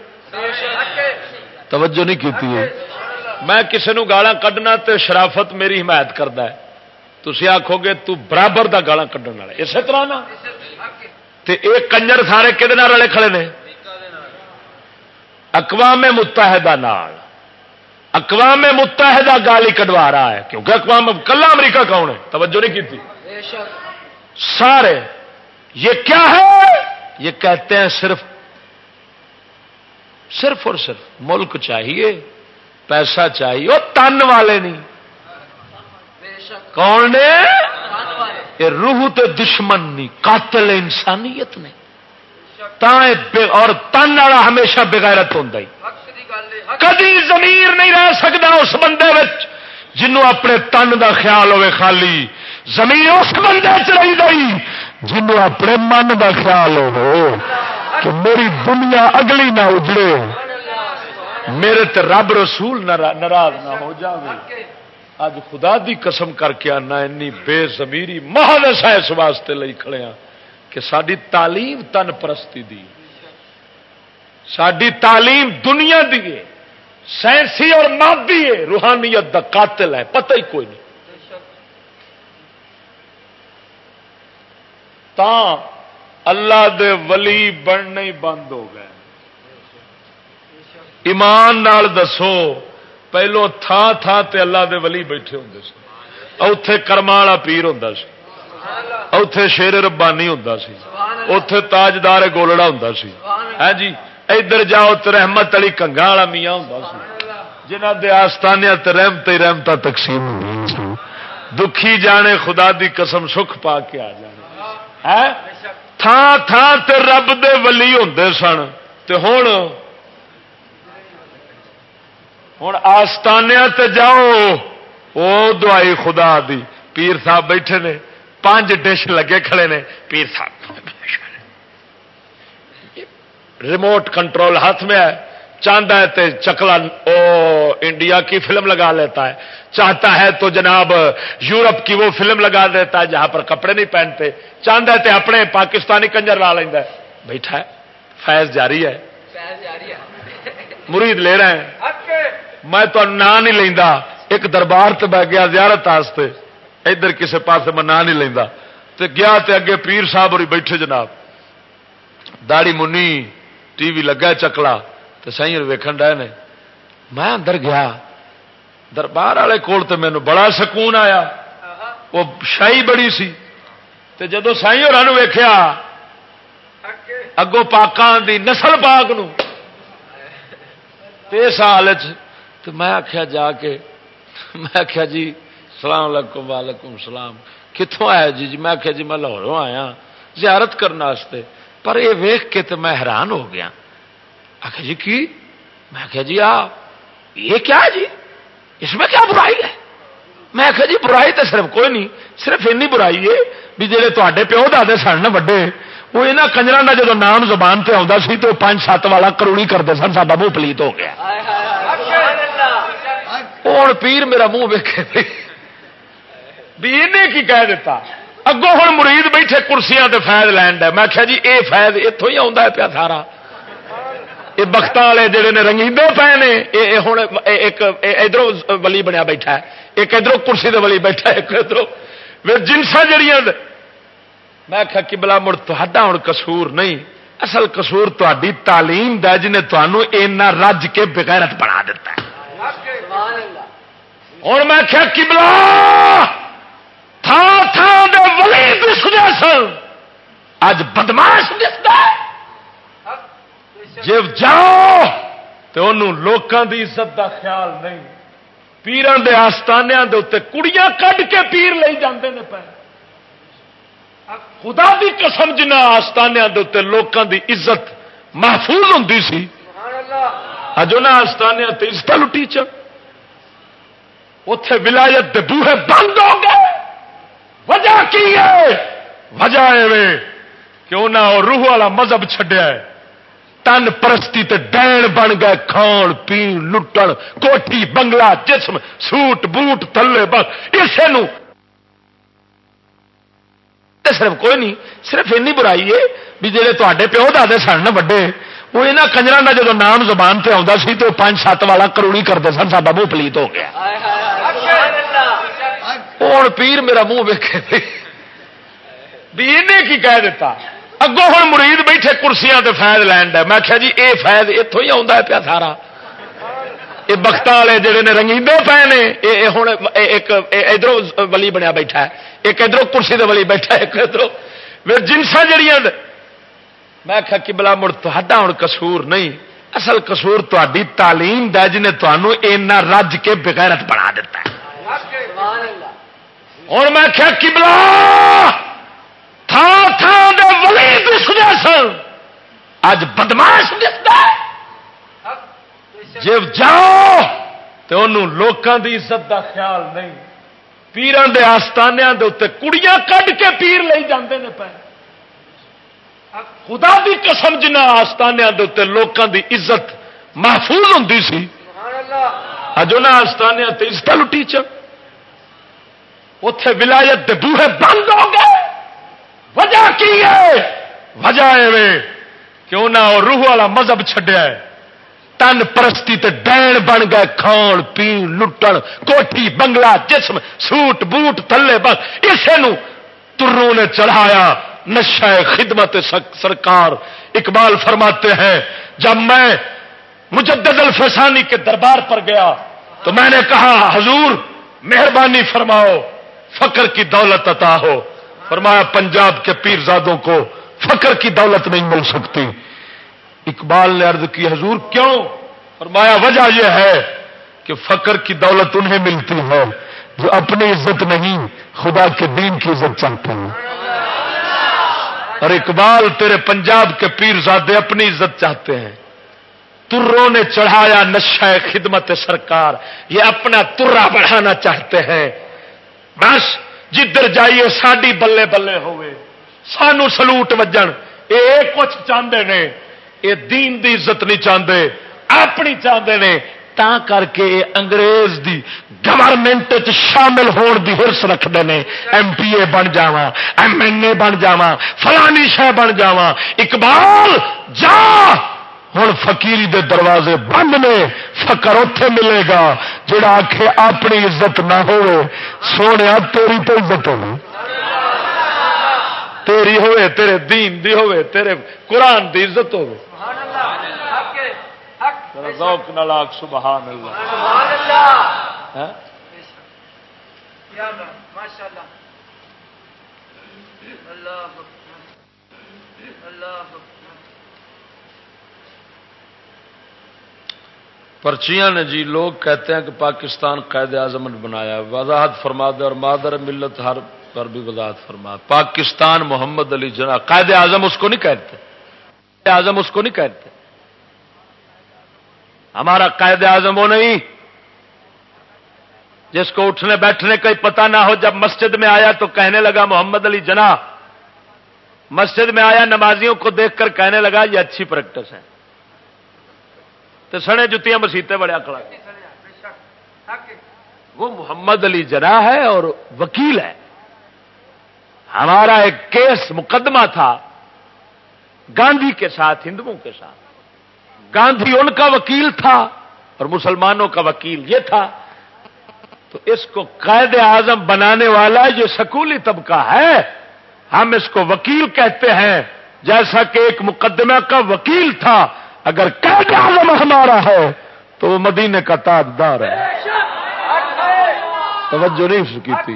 Speaker 3: توجہ نہیں کی میں کسی نو گالا کڈنا تے شرافت میری حمایت کرتا ہے۔ تھی آخو گے تو برابر دا گالا کھڈن والے۔ اسی طرح نا؟ تے کنجر سارے کہ رلے کھڑے نے؟ اقوام متحدہ نال۔ اقوام متحدہ گالی کٹوا رہا ہے۔ کیونکہ اقوام کلا امریکہ کون ہے؟ توجہ نہیں کی سارے، یہ کیا ہے؟ یہ کہتے ہیں صرف صرف اور صرف ملک چاہیے، پیسہ چاہیے وہ تن والے نہیں۔ کون نے؟ یہ روح تو دشمن نہیں قاتل انسانیت نے اور تن والا ہمیشہ بغیرت ہوں کدی زمین نہیں رہ سکتا اس بندے جنوں اپنے تن دا خیال ہوے خالی۔ زمین اس بندے چ رہی گئی جنوں اپنے من دا خیال ہو کہ میری دنیا اگلی نہ اجڑے۔ میرے تے رب رسول ناراض نہ ہو جائے اج خدا دی قسم کر کے آنا اینی بے زمیری مہادس اس واسطے لئی کھڑے ہاں کہ ساری تعلیم تن پرستی دی۔ ساری تعلیم دنیا دی ہے، سائنسی اور مادی ہے، روحانیت دا قاتل ہے، پتہ ہی کوئی نہیں۔ تا اللہ دے ولی بننے بند ہو گئے۔ ایمان نال دسو۔ پہلو تھان تھان تے اللہ دے ولی بیٹھے ہوں سی۔ اوتے کرما والا پیر ہوں سی۔ اوتے شیر ربانی ہوں سی۔ تاجدار گولڑا ہوں سی۔ ہاں جی ادھر جاؤ تو رحمت علی کنگا والا میاں ہوں سی۔ جنہ دے آستانیا رحمت رحمت تقسیم دکھی جانے خدا دی قسم سکھ پا کے آ جانے۔ ہاں؟ تھان تھان تے رب دے ولی ہوں سن۔ تے ہوں ہوں آستانیا جاؤ۔ او دعائی خدا دی۔ پیر صاحب بیٹھے نے۔ پانچ ڈش لگے کھڑے نے۔ پیر صاحب ریموٹ کنٹرول ہاتھ میں ہے۔ چاہتا ہے تو چکلا۔ او انڈیا کی فلم لگا لیتا ہے۔ چاہتا ہے تو جناب یورپ کی وہ فلم لگا دیتا ہے جہاں پر کپڑے نہیں پہنتے۔ چاہتا ہے تو اپنے پاکستانی کنجر لا لینا بیٹھا ہے۔ فیض جاری ہے۔ مرید لے رہے ہیں۔ میں تو نا نہیں لینا ایک دربار سے بہ گیا زیارت واسطے ادھر کسی پاس میں نا نہیں لینا تو گیا تے اگے پیر صاحب اور بیٹھے جناب۔ داڑی منی ٹی وی لگا چکلا۔ تو سی ویکن ڈے نے۔ میں اندر گیا۔ دربار والے کول تو مینو بڑا سکون آیا۔ وہ شاہی بڑی سی۔ تے جدو سائی اور ویخیا اگوں پاکان دی نسل پاک نو اس حال تو میں آخیا جا کے، میں آخیا جی سلام علیکم، وعلیکم السلام کتوں آیا جی؟ جی میں آخیا جی میں لاہوروں آیا، زیارت کرنے پر یہ ویخ کے تو میں حیران ہو گیا۔ آخ جی کی؟ میں آخیا جی آ، یہ کیا ہے جی؟ اس میں کیا برائی ہے؟ میں آخیا جی برائی تو صرف کوئی نہیں، صرف این برائی ہے بھی جہے تے پیو دے سن نا وڈے، وہ یہاں کنجر کا جب نام زبان سے آتا سی تو پانچ سات والا کروڑی کرتے سن سا منہ پلیت ہو گیا۔ ہوں پیر میرا منہ ویکے بھی انہیں کی کہہ دیتا۔ اگوں ہوں مرید بیٹھے کرسیاں تے فائد لین دے۔ میں آخیا جی اے فائد اتوں ہی آتا ہے پیا سارا۔ یہ بخت والے جڑے نے رنگیندے پے نے یہ ہوں ایک ادھر ولی بنیا بیٹھا ہے۔ ایک ادھر کرسی دے ولی بیٹھا ہے، ایک ادھر جنسا جڑیاں میں آخیا کہ بلا مڑ تا ہوں کسور نہیں۔ اصل کسور تاری تعلیم دا جنہیں تمہوں اینا رج کے بغیرت بنا دیتا ہے۔ ہوں میں آخیا کہ بلا تھان تھان دے ولی دستے سن! اج بدماش دستا جب جاؤ! تو انہوں لوکاں دی عزت دا خیال نہیں۔ پیران دے آستانیاں دے اتنے کڑیاں کڈ کے پیر لے جاندے نے پہ خدا دی قسم جنہ آستانیاں دے اتنے لوکاں دی عزت محفوظ ہوں سی۔ اج انہاں آستانیاں تے عزت لٹی چ اتے ولایت دے بوہے بند ہو گئے۔ وجہ کی ہے؟ وجہ ہے کہ انہیں روح والا مذہب چڈیا ہے۔ تن پرستی تے ڈین بن گئے، کھان پی لٹن، کوٹھی، بنگلہ، جسم، سوٹ، بوٹ، تھلے، بس۔ اسے نو صرف کوئی نہیں، صرف این برائی ہے بھی جی تے پیو دے سن وڈے۔ وہ یہاں کنجر کا جب نام زبان سے آتا سی تو پانچ سات والا کروڑی کرتے سن سا منہ پلیت ہو گیا ہوں پیر میرا منہ ویکے بھی انہیں کی کہہ دیتا اگوں ہوں مرید بیٹھے کرسیاں تے فائد لین دے میں آخیا جی اے فائد اتوں ہی آتا ہے پیا سارا یہ بخت والے جڑے نے رنگیندے پے نے یہ ہوں ایک ادھر ولی بنیا بیٹھا ہے ایک ادھر کرسی دے ولی بیٹھا ہے ایک ادھر جنسا جڑیاں میں آخیا کہ بلا مڑ تا ہوں کسور نہیں. اصل کسور تاری تعلیم دا جنہیں تمہوں اینا رج کے بغیرت بنا دیتا ہے۔ اور میں آخیا کہ بلا تھان تھان دے ولی دستے سن اج بدماش دستا جب جاؤ تو انہوں لوکاں دی عزت دا خیال نہیں۔ پیران دے آستانیاں دے اتنے کڑیاں کڈ کے پیر لے جاندے نے پہ خدا دی قسم جنہ اتنے لوکاں دی عزت محفوظ ہوں سی اج انہاں آستانیاں تے عزت لٹی چ اتے ولایت دے بوہے بند ہو گئے۔ وجہ کی ہے؟ وجہ ہے کہ انہیں روح والا مذہب چڈیا ہے۔ تن پرستی تے ڈین بن گئے کھان پی لٹن کوٹھی بنگلہ جسم سوٹ بوٹ تھلے بس اسے نو تروں نے چڑھایا۔ نشہ خدمت سرکار اقبال فرماتے ہیں، جب میں مجدد الفسانی کے دربار پر گیا تو میں نے کہا، حضور، مہربانی فرماؤ، فقر کی دولت عطا ہو۔ فرمایا، پنجاب کے پیرزادوں کو فقر کی دولت نہیں مل سکتی۔ اقبال نے عرض کی، حضور، کیوں؟ فرمایا، وجہ یہ ہے کہ فقر کی دولت انہیں ملتی ہے جو اپنی عزت نہیں، خدا کے دین کی عزت چاہتے ہیں۔ اور اقبال تیرے پنجاب کے پیرزادے اپنی عزت چاہتے ہیں۔ تروں نے چڑھایا نشہ خدمت سرکار، یہ اپنا ترا بڑھانا چاہتے ہیں۔ بس، جدھر جائیے ساڈی بلے بلے ہوئے۔ سانو سلوٹ وجن یہ کچھ چاہتے ہیں یہ دین دی عزت نہیں چاہتے اپنی چاہتے ہیں تا کر کے انگریز دی گورنمنٹ شامل ہون دی ہرس رکھتے ہیں ایم پی اے بن جا ایم این اے بن جا فلانی شہ بن جا اقبال جا! ہوں فقیری دے دروازے بند نے۔ فکر اتے ملے گا جڑا آخ اپنی عزت نہ ہو سونے تیری تو عزت ہو تیری ہوئے تیرے دین دی ہوئے تیرے قرآن دی عزت ہو ذوق نلاک سبحان اللہ پرچیاں نے جی لوگ کہتے ہیں کہ پاکستان قید اعظم نے بنایا۔ وضاحت فرما دے اور مادر ملت ہر پر بھی وضاحت فرما۔ پاکستان محمد علی جنا قائد اعظم اس کو نہیں کہتے۔ اعظم اس کو نہیں کہتے۔ ہمارا قائد اعظم وہ نہیں جس کو اٹھنے بیٹھنے کا پتہ نہ ہو جب مسجد میں آیا تو کہنے لگا محمد علی جنا مسجد میں آیا، نمازیوں کو دیکھ کر کہنے لگا، یہ اچھی پریکٹس ہے۔ تو سڑے جتیاں مسیطیں بڑے اکڑا۔ وہ محمد علی جنا ہے اور وکیل ہے۔ ہمارا ایک کیس مقدمہ تھا، گاندھی کے ساتھ، ہندوؤں کے ساتھ۔ گاندھی ان کا وکیل تھا اور مسلمانوں کا وکیل یہ تھا۔ تو اس کو قائد اعظم بنانے والا یہ سکولی طبقہ ہے۔ ہم اس کو وکیل کہتے ہیں۔ جیسا کہ ایک مقدمہ کا وکیل تھا۔ اگر قید اعظم ہمارا ہے، تو وہ مدینے کا تاجدار ہے۔ توجہ نہیں کی تھی۔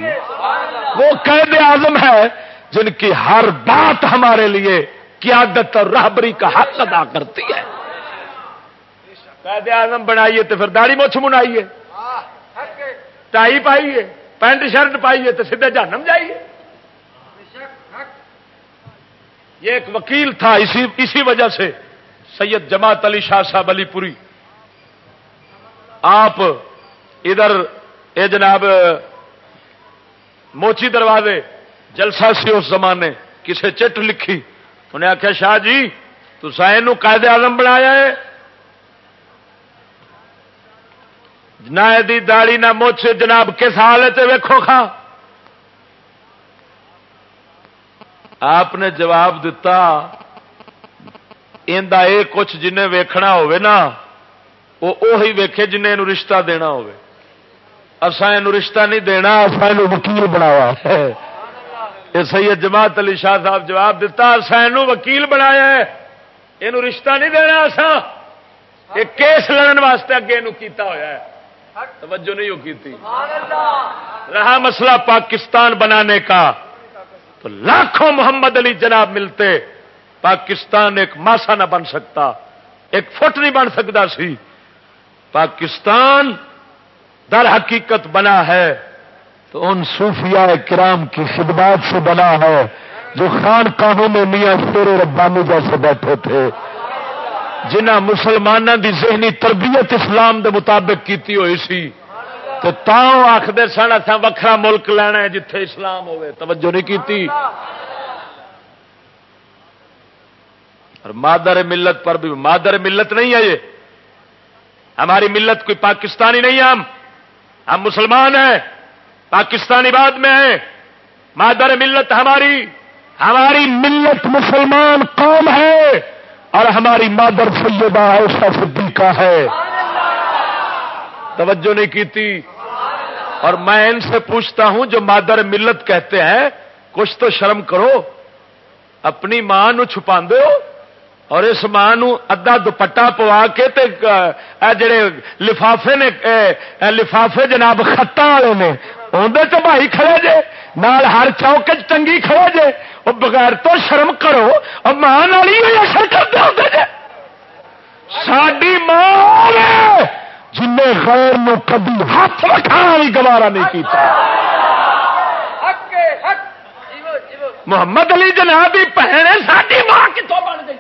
Speaker 3: وہ قید اعظم ہے جن کی ہر بات ہمارے لیے قیادت اور رہبری کا حق ادا کرتی ہے۔ قید اعظم بنائیے تو پھر داڑھی مچھ منائیے۔ ٹائی پائیے، پینٹ شرٹ پائیے تو سیدھے جانم جائیے۔ یہ ایک وکیل تھا اسی اسی وجہ سے سید جماعت علی شاہ صاحب علی پوری۔ آپ ادھر، اے جناب، موچی دروازے، جلسہ سی اس زمانے کسے چٹ لکھی۔ انہیں آخیا شاہ جی تو سائن قائد آزم بنایا ہے۔ نہ داڑی نہ مچھ، جناب کس حال ہے ویکو کھا؟ آپ نے جواب دیتا اے کچھ جنہیں ویکھنا ہوئے نا، وہ اوہی ویکھے جنہیں یہ رشتہ دینا ہوئے اسا یہ رشتہ نہیں دینا اصا یہ وکیل بناوا۔ یہ سید جماعت علی شاہ صاحب جواب دیتا اصا یہ وکیل بنایا ہے۔ یہ رشتہ نہیں دینا اصا یہ کیس لڑن واسطے اگے یہ کیتا ہوا ہے۔ توجہ نہیں ہو کی تھی رہا مسئلہ پاکستان بنانے کا۔ تو لاکھوں محمد علی جناب ملتے پاکستان ایک ماسا نہ بن سکتا ایک فٹ نہیں بن سکتا سی۔ پاکستان در حقیقت بنا ہے تو ان صوفیاء کرام کی خدمات سے بنا ہے جو خان کانوں میں میاں شیر ربانی جیسے بیٹھے تھے۔ جنہ مسلمانوں دی ذہنی تربیت اسلام دے مطابق کیتی ہوئی سی، تو تاؤ آخر سن اتنا وکھرا ملک لینا ہے جتھے اسلام ہوئے توجہ نہیں کیتی؟ اور مادر ملت پر بھی، مادر ملت نہیں ہے یہ۔ ہماری ملت کوئی پاکستانی نہیں، ہم ہم مسلمان ہیں، پاکستانی بعد میں ہیں۔ مادر ملت ہماری ہماری ملت مسلمان قوم ہے۔ اور ہماری مادر سیدہ عائشہ صدیقہ ہے۔ توجہ نہیں کی تھی اور میں ان سے پوچھتا ہوں، جو مادر ملت کہتے ہیں، کچھ تو شرم کرو، اپنی ماں نو چھپا دو اور اس ماں ادا دوپٹا پوا کے تے جڑے لفافے نے لفافے جناب خطا والے نے اندر تو کھڑے جے، نال ہر چوک چنگی کھڑے جے۔ وہ بغیر تو شرم کرو اور ماں والی اثر کرتے ہوتے جے۔ ساری ماں جن غیر نو کبھی ہاتھ رکھا بھی گوارا نہیں کیتا۔ محمد علی جناب کی بہن ساری ماں کتوں بن گئی؟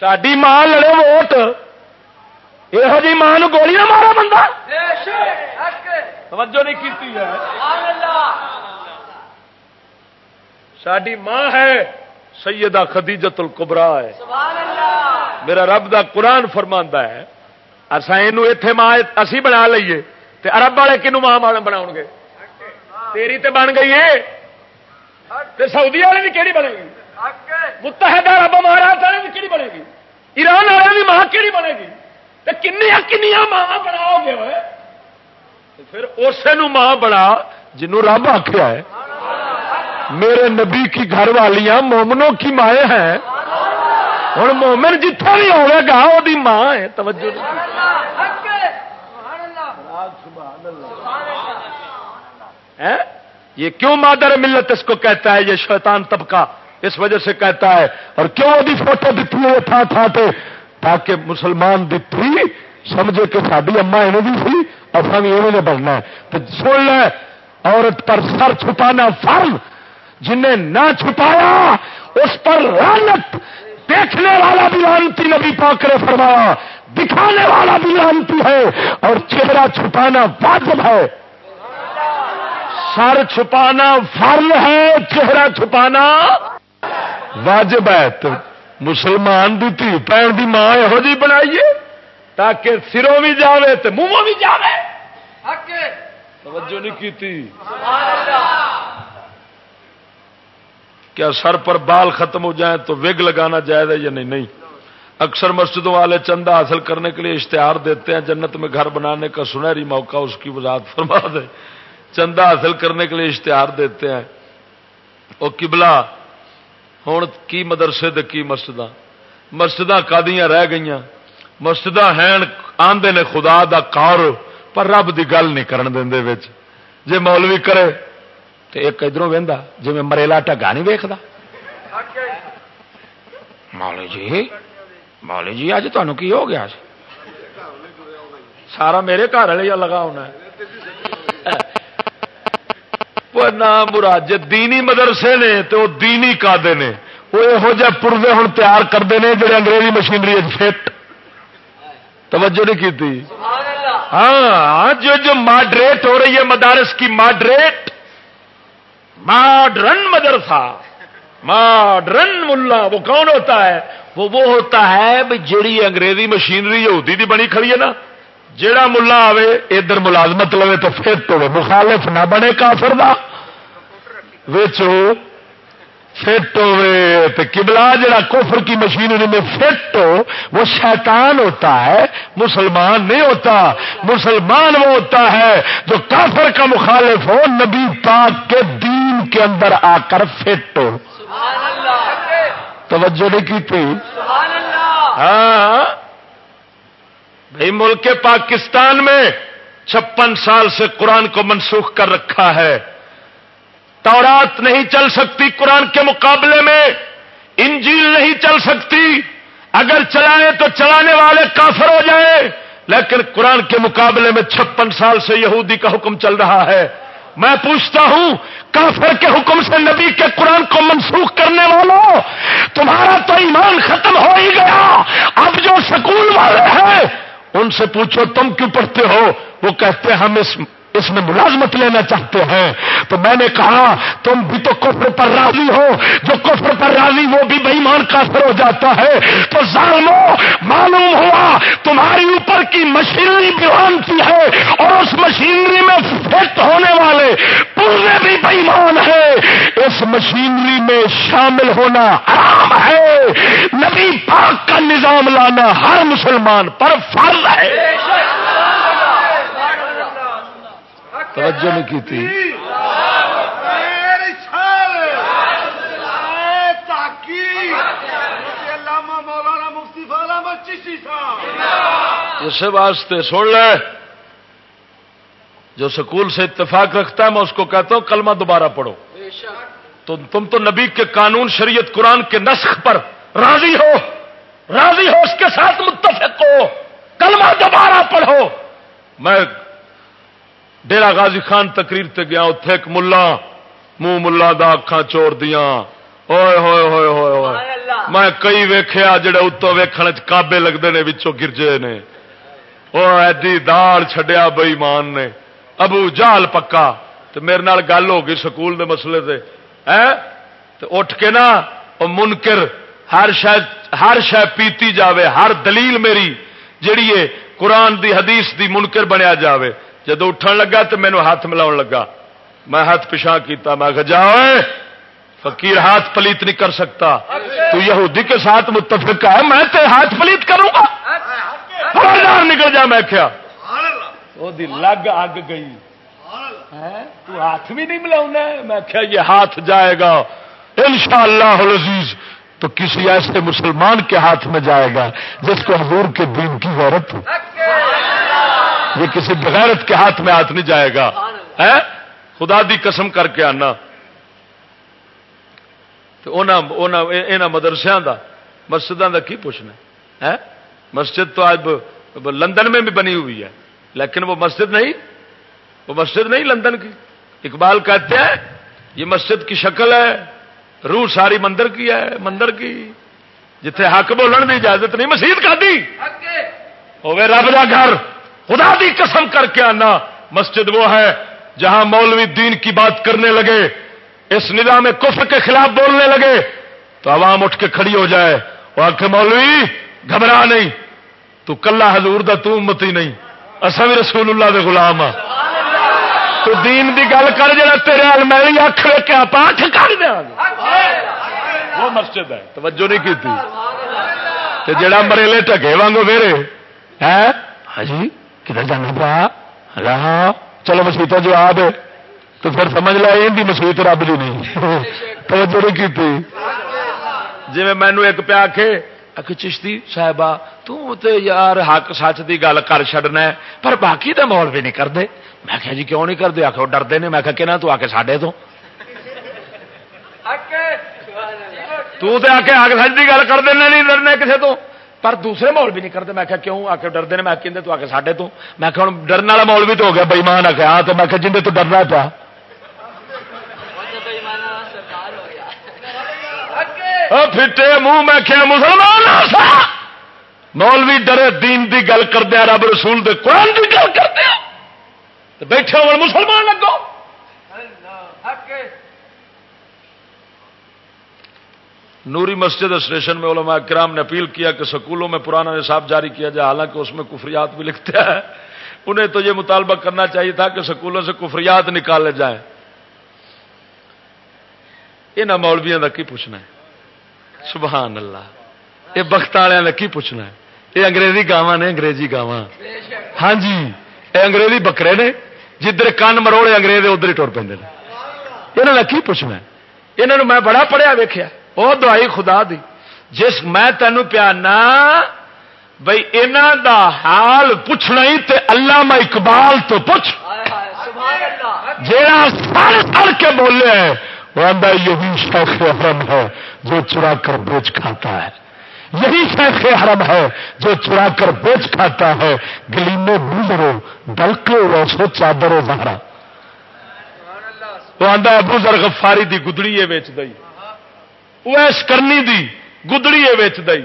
Speaker 3: ساری ماں لڑے ووٹ۔ یہو جی ماں گولی نہ مارا بندہ توجہ نہیں کی ساری ماں ہے سیدہ خدیجت القبرا ہے میرا رب دا قرآن فرما ہے اصا یہ ماں اسی بنا لیے تے عرب والے کنو ماں بنا گے تیری تے بن گئی ہے تے سعودی والے بھی کہڑی بنے گی متحدہ عرب امارات والے بھی کہڑی بنے گی ایران والے بھی ماں کہڑی بنے گی کنیا کنیا ماں بناؤ گے پھر اسے ماں بنا جنوں رب آخیا ہے۔ میرے نبی کی گھر والیاں مومنوں کی مائیں ہیں۔ ہوں مومن جتوں بھی ہوگا گا وہ ماں ہے۔ توجہ۔ یہ کیوں مادر ملت اس کو کہتا ہے؟ یہ شیطان طبقہ اس وجہ سے کہتا ہے۔ اور کیوں وہ فوٹو دیتی ہے؟ تھا تھا تاکہ مسلمان دتی سمجھے کہ ساری اما ایویں بھی سی اور سب ایویں بننا ہے۔ تو سن لے، عورت پر سر چھپانا فرم جنہیں نہ چھپایا، اس پر رانت دیکھنے والا بھی لانتی نبی پاک نے فرمایا، دکھانے والا بھی لانتی ہے، اور چہرہ چھپانا واجب ہے۔ سر چھپانا فرض ہے، چہرہ چھپانا واجب ہے۔ تو مسلمان دی تھی پین دی ماں یہو جی بنائیے، تاکہ سروں بھی جاوے تو منہ بھی جاوے۔ توجہ نہیں کی تھی کیا سر پر بال ختم ہو جائیں تو وگ لگانا جائز ہے یا نہیں؟ نہیں۔ اکثر مسجدوں والے چندہ حاصل کرنے کے لیے اشتہار دیتے ہیں، جنت میں گھر بنانے کا سنہری موقع اس کی وضاحت فرما دے۔ چندہ حاصل کرنے کے لیے اشتہار دیتے ہیں۔ وہ کبلا ہوں کی مدرسے دے کی مسجد مسجد کادیاں رہ گئی مسجد ہیں آندے نے خدا دا کار، پر رب دی گل نہیں کرن دے جے مولوی کرے تو ایک ادھر وہدا جی میں مریلا ٹگا نہیں ویکد مولوی جی مولوی جی اج تمہیں کی ہو گیا؟ سارا میرے گھر والے لگا ہونا ہے۔ مراد جی دینی مدرسے نے تو دینی کادے نے۔ وہ یہو جہ پورزے ہوں تیار کرتے ہیں جڑے انگریزی مشینری فٹ۔ توجہ نہیں کی ہاں جو جو ماڈریٹ ہو رہی ہے مدارس کی ماڈریٹ ماڈرن مدرسہ ماڈرن ملا وہ کون ہوتا ہے؟ وہ وہ ہوتا ہے جیڑی انگریزی مشینری یہودی دی بنی کھڑی ہے نا۔ جیڑا ملا آوے ادھر ملازمت لوے تو فٹ ہوے مخالف نہ بنے کافر دا۔ ویچو فٹ ہوئے تو کبلا جڑا کفر کی مشینری میں فٹ ہو، وہ شیطان ہوتا ہے، مسلمان نہیں ہوتا، مسلمان وہ ہوتا ہے جو کافر کا مخالف ہو، نبی پاک کے دین کے اندر آ کر فٹ ہو۔ توجہ نہیں کی تھی؟ ہاں۔ بھائی ملک پاکستان میں چھپن سال سے قرآن کو منسوخ کر رکھا ہے۔ تورات نہیں چل سکتی قرآن کے مقابلے میں، انجیل نہیں چل سکتی۔ اگر چلائے تو چلانے والے کافر ہو جائیں۔ لیکن قرآن کے مقابلے میں چھپن سال سے یہودی کا حکم چل رہا ہے۔ میں پوچھتا ہوں، کافر کے حکم سے نبی کے قرآن کو منسوخ کرنے والوں تمہارا تو ایمان ختم ہو ہی گیا۔ اب جو سکول والے ہیں، ان سے پوچھو تم کیوں پڑھتے ہو؟ وہ کہتے ہیں، ہم اس اس میں ملازمت لینا چاہتے ہیں۔ تو میں نے کہا، تم بھی تو کفر پر راضی ہو۔ جو کفر پر راضی، وہ بھی بےمان کافر ہو جاتا ہے۔ تو ظالمو، معلوم ہوا، تمہاری اوپر کی مشینری بھی ہے اور اس مشینری میں فٹ ہونے والے پورے بھی بےمان ہے اس مشینری میں شامل ہونا حرام ہے۔ نبی پاک کا نظام لانا ہر مسلمان پر فرض ہے۔ توجہ نہیں کی تھی اس واسطے سن لے۔ جو سکول سے اتفاق رکھتا ہے میں اس کو کہتا ہوں کلمہ دوبارہ پڑھو۔ تو تم تو نبی کے قانون شریعت قرآن کے نسخ پر راضی ہو۔ راضی ہو اس کے ساتھ متفق ہو۔ کلمہ دوبارہ پڑھو۔ میں ڈیرا غازی خان تقریر تے گیا اتے ایک ملا منہ ملا دا اکھان چور دیا ہوئے ہوئے ہوئے ہوئے۔ ہوئے میں کئی ویخیا جڑے اتو ویکھن کابے لگتے ہیں بچوں گرجے نے۔ وہ ایڈی دال چڈیا بئی مان نے۔ ابو جال پکا۔ تو میرے نال گل ہو گئی سکول دے مسئلے سے اٹھ کے نا وہ منکر ہر شاید ہر شہ پیتی جاوے ہر دلیل میری جیڑی ہے قرآن دی حدیث دی منکر بنیا جاوے۔ جدو اٹھن لگا تو مینو ہاتھ ملاؤ لگا۔ میں ہاتھ پچھا کیتا میں جا فقیر ہاتھ پلیت نہیں کر سکتا۔ تو یہودی کے ساتھ متفق ہے میں تے ہاتھ پلیت کروں گا۔ نکل جا میں کیا لگ اگ گئی۔ تو ہاتھ بھی نہیں ملا میں کیا یہ ہاتھ جائے گا۔ ان شاء اللہ تو کسی ایسے مسلمان کے ہاتھ میں جائے گا جس کو حضور کے دین کی غورت ہو۔ یہ کسی بغیرت کے ہاتھ میں ہاتھ نہیں جائے گا۔ خدا دی قسم کر کے آنا۔ مدرسیا کا مسجد کا کی پوچھنا مسجد تو آج لندن میں بھی بنی ہوئی ہے لیکن وہ مسجد نہیں۔ وہ مسجد نہیں لندن کی۔ اقبال کہتے ہیں یہ مسجد کی شکل ہے روح ساری مندر کی ہے مندر کی۔ جتھے حق بولن کی اجازت نہیں مسیح کا دی۔ ہوے رب کا گھر۔ خدا دی قسم کر کے آنا۔ مسجد وہ ہے جہاں مولوی دین کی بات کرنے لگے، اس نظام کفر کے خلاف بولنے لگے۔ تو عوام اٹھ کے کھڑی ہو جائے۔ وہ آ کے مولوی، گھبرا نہیں۔ تو کلا حضور دا تو امتی نہیں۔ اصا بھی رسول اللہ دے غلام ہاں۔ تو دین دی گل کر جا تیرے میری اکھ کے آپ کر دیا۔ وہ مسجد ہے۔ توجہ نہیں کی تھی جڑا مریلے ٹگے وانگو میرے ہے ہاں جی۔ کدھر جانا پا رہا چلو مسیحت جواب ہے۔ تو پھر سمجھ لیا یہ مسیحت رب دی نہیں۔ توجہ نہیں کی تھی جی مینو ایک پیا کے چشتی صاحبہ تے یار حق سچ کی گل کر چڈنا پر باقی تو مول بھی نہیں کرتے۔ میں کہا جی کیوں نہیں کرتے؟ آخو ڈرتے نے میں کہنا تو آ کے ساڈے تو۔ آ کے حق سچ کی گل کر دینا نہیں ڈرنا کسی تو۔ پر دوسرے مول بھی نہیں کرتے۔ میں کہا، کیوں؟ آ کے ڈرتے ہیں میں کہ تو آ کے ساڈے تو. میں کہ ہوں ڈرن والا مول بھی تو ہو گیا بئیمان آ کے ہاں تو میں کہ جن تو ڈرنا پیا. پھٹے منہ میں کیا مسلمان مولوی ڈرے، دین دی گل کر دیا رب رسول دے قرآن دی گل کر دیا بیٹھے ہو، مسلمان لگو۔ نوری مسجد اسٹیشن میں علماء کرام نے اپیل کیا کہ سکولوں میں پرانا نصاب جاری کیا جائے، حالانکہ اس میں کفریات بھی لکھتے ہیں۔ انہیں تو یہ مطالبہ کرنا چاہیے تھا کہ سکولوں سے کفریات نکالے جائیں۔ یہ مولویا کا کی پوچھنا ہے؟ سبحان اللہ۔ یہ بخت والوں نے کی پوچھنا ہے؟ یہ انگریزی گاواں نے، انگریزی گاواں۔ ہاں جی یہ انگریزی بکرے نے، جدھر کن مروڑے انگریز ادھر ہی ٹر پہ یہاں نے کی پوچھنا ہے؟ یہاں میں بڑا پڑھیا ویخیا وہ دوائی خدا دی جس میں تینوں پیانا بھائی یہاں دا حال پوچھنا ہی تے اللہ اقبال تو پوچھ جا سڑ سڑ کے بولے وہ یہی شیخ حرم ہے جو چرا کر بیچ کھاتا ہے یہی شیخ حرم ہے جو چرا کر بیچ کھاتا ہے گلی میں بلرو ڈلکے ویسو چادر زہرا وہ آدھا ابو ذر غفاری دی گدڑی ہے ویچ دئی وہ ایس کرنی دی، گدڑی ہے ویچ دئی۔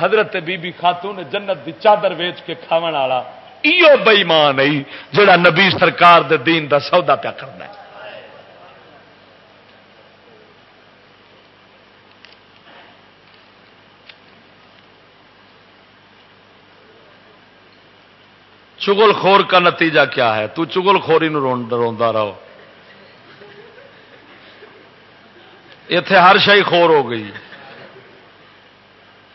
Speaker 3: حضرت بی بی خاتون نے جنت دی چادر ویچ کے کھاون والا ایو بئیمان نہیں جڑا نبی سرکار دے دین دا سودا پیا کرنا ہے۔ چگل خور کا نتیجہ کیا ہے؟ تو چگل خوری روندا رہو۔ اتے ہر شاہی خور ہو گئی۔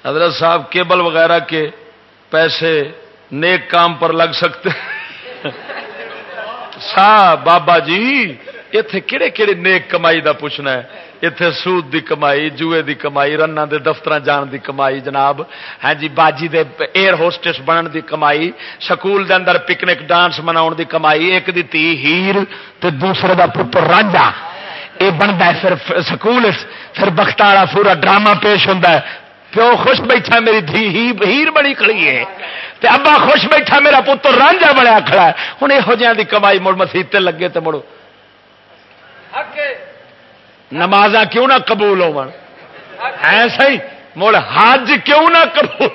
Speaker 3: حضرت صاحب کیبل وغیرہ کے پیسے نیک کام پر لگ سکتے۔ سا بابا جی اتے کہڑے کہڑے نیک کمائی دا پوچھنا ہے؟ اتے سود دی کمائی، جوئے دی کمائی رن دے دفتر جان دی کمائی، جناب۔ ہاں جی باجی دے ایئر ہوسٹس بنن دی کمائی، سکول دے اندر پکنک ڈانس منا دی کمائی، ایک دی تی ہیر تے دوسرے دا پتر رانجا۔ یہ بنتا ہے پھر سکول پھر بخت والا پورا ڈرامہ پیش ہوتا ہے۔ پیو خوش بیٹھا میری دھی ہیر بڑی کڑی ہے۔ تے ابا خوش بیٹھا میرا پتر رانجا بنیا کھڑا ہے۔ ہوں یہو جہاں کمائی مڑ مسیح لگے تو مڑو۔ نماز کیوں نہ قبول ہو ایسا ہی مڑ حج کیوں نہ قبول؟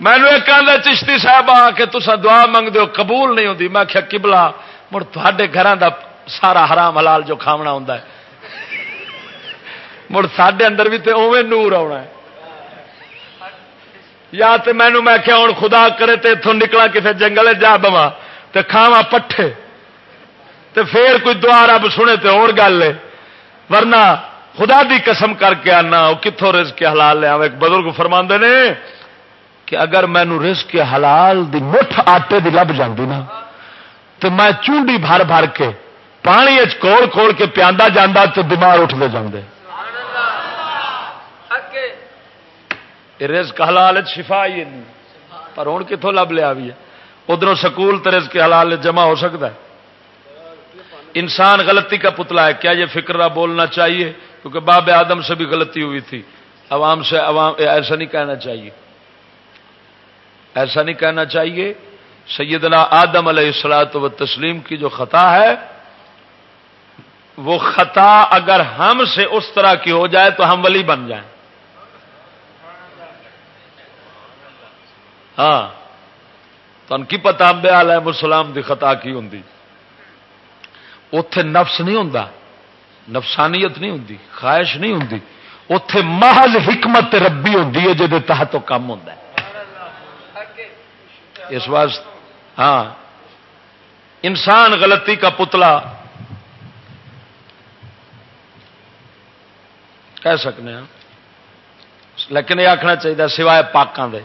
Speaker 3: میں نے ایک چشتی صاحب آ کے تصا دعا منگ دو قبول نہیں ہوتی میں کیا کبلا مڑ تے گھر دا سارا حرام حلال جو کھاونا ہوں مڑ سڈے اندر بھی تو اوے نور آنا ہے یا تو مینو میں کیا ہوں خدا کرے تو اتوں نکلا کسی جنگل جا بوا تو کھاوا پٹھے تو پھر کوئی دعا رب سنے تو اور گل ہے ورنہ خدا دی قسم کر کے آنا وہ کتوں رز کے حلال لیا ایک بزرگ فرما نے کہ اگر مینو رز کے حلال دی مٹھ آٹے دی لب جاندی نا تو میں چونڈی بھر بھر کے پانی کول کھول کے پیادا جانا تو دماغ اٹھتے جاندے۔ رزق حلال شفا ہی نہیں پر ہوں کتوں لب لیا بھی ہے؟ ادھر سکول تو رزق حلال جمع ہو سکتا ہے۔ انسان غلطی کا پتلا ہے۔ کیا یہ فکرہ بولنا چاہیے؟ کیونکہ باب آدم سے بھی غلطی ہوئی تھی۔ عوام سے عوام ایسا نہیں کہنا چاہیے۔ ایسا نہیں کہنا چاہیے سیدنا آدم علیہ السلاط و تسلیم کی جو خطا ہے، وہ خطا اگر ہم سے اس طرح کی ہو جائے تو ہم ولی بن جائیں۔ ہاں تن کی پتا امبے علیہ السلام دی خطا کی ہوں اتے نفس نہیں ہوں نفسانیت نہیں ہوں خواہش نہیں ہوں اتے محض حکمت ربی ہوں جی تحت کام ہوں اس واسطے ہاں انسان غلطی کا پتلا کہہ سکتے ہیں لیکن یہ آخنا چاہیے سوائے پاکوں دے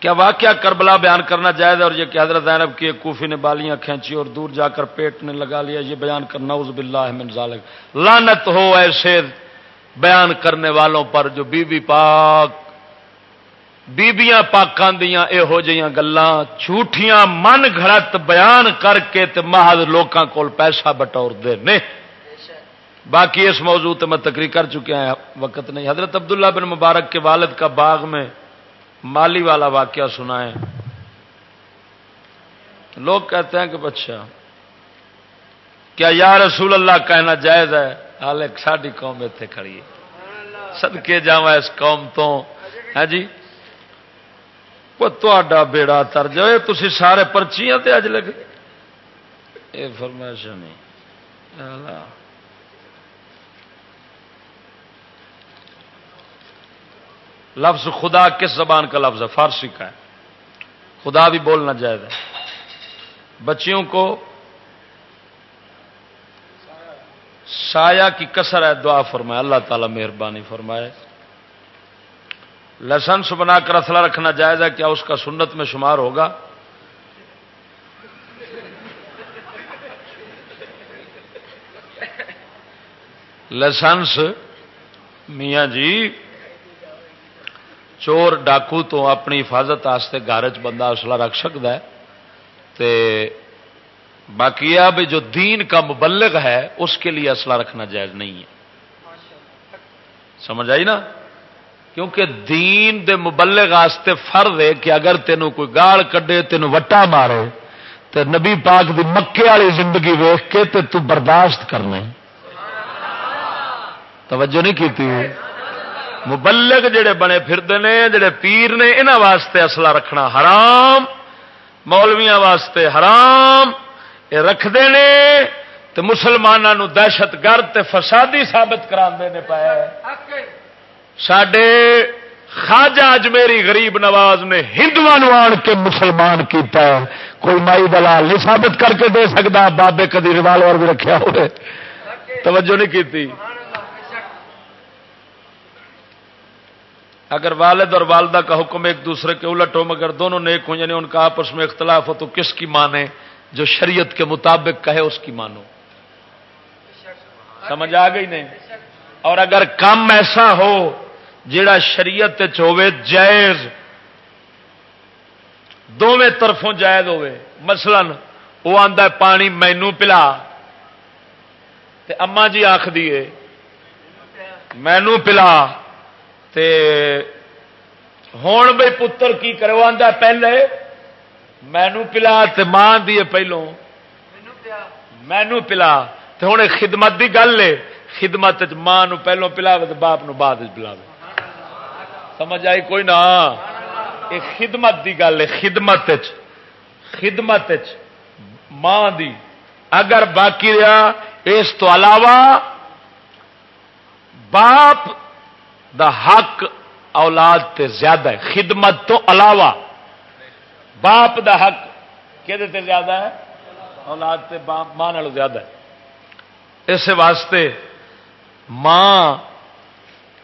Speaker 3: کیا واقعہ کربلا بیان کرنا جائز اور یہ کہ حضرت زینب کی ایک کوفی نے بالیاں کھینچی اور دور جا کر پیٹ نے لگا لیا، یہ بیان کرنا اس باللہ من ذالک۔ لانت ہو ایسے بیان کرنے والوں پر جو بی بی پاک بیبیاں پاکان دیا یہو جہاں گلان جھوٹیاں من گھڑت بیان کر کے تے محض لوکاں کول پیسہ بٹور دے نے۔ باقی اس موضوع تے میں تقریر کر چکے ہیں وقت نہیں۔ حضرت عبداللہ بن مبارک کے والد کا باغ میں مالی والا واقعہ سنا ہے لوگ کہتے ہیں کہ اچھا کیا یا رسول اللہ کہنا جائز ہے؟ حال ایک ساری قوم اتنے کھڑی ہے۔ سدکے جا اس قوم تو۔ ہے ہاں جی؟ تا بیڑا تر جائے تھی سارے پرچیاں تے اج لگ یہ فرمائش نہیں لفظ خدا کس زبان کا لفظ ہے فارسی کا ہے خدا بھی بولنا جائز ہے بچیوں کو سایہ کی کسر ہے دعا فرمائے اللہ تعالی مہربانی فرمائے لائسنس بنا کر اصلہ رکھنا جائز ہے کیا اس کا سنت میں شمار ہوگا؟ لائسنس میاں جی چور ڈاکو تو اپنی حفاظت گھر چ بندہ اسلح رکھ سکتا ہے۔ تے باقی بھی جو دین کا مبلغ ہے، اس کے لیے اسلحہ رکھنا جائز نہیں ہے۔ سمجھ آئی نا؟ کیونکہ دین دے مبلغ واسطے فرد ہے کہ اگر تینوں کوئی گال کڈے تینوں وٹا مارے تو نبی پاک دی مکے والی زندگی ویخ کے تے تو برداشت کرنے۔ توجہ نہیں کی مبلغ جڑے بنے پھرتے ہیں جڑے پیر نے انہوں واسطے اصلا رکھنا حرام مولویا واسطے حرام یہ رکھتے ہیں تو مسلمانوں دہشت گرد فسادی ثابت کرا پایا سڈے خاجا اجمیری غریب نواز نے ہندو آن کے مسلمان کیتا ہے۔ کوئی مائی دلال نہیں ثابت کر کے دے سکتا بابے کدی ریوالور بھی رکھا ہوئے۔ توجہ نہیں کی اگر والد اور والدہ کا حکم ایک دوسرے کے الٹ ہو، مگر دونوں نیک ہوں یعنی ان کا آپس میں اختلاف ہو، تو کس کی مانے جو شریعت کے مطابق کہے، اس کی مانو۔ سمجھ آ گئی نہیں؟ اور اگر کام ایسا ہو جڑا شریعت ہوے جائز۔ دونوں طرفوں جائز ہوے مثلا وہ آتا پانی مینو پلا۔ اما جی آخ دیے مینو پلا۔ تے ہوں بھائی پتر کی کرو آدھا پہلے مینو پلا تے ماں دیے پہلو مینو پلا۔ تے ہوں خدمت دی گل ہے خدمت ماں پہلو پلا باپ نو بعد پلا سمجھ آئی کوئی نہ یہ خدمت دی گل ہے، خدمت خدمت ماں دی۔ اگر باقی رہا، اس تو علاوہ باپ دا حق اولاد تے زیادہ ہے۔ خدمت تو علاوہ باپ دا حق کہ زیادہ ہے؟ اولاد تے ماں زیادہ ہے۔ اس واسطے ماں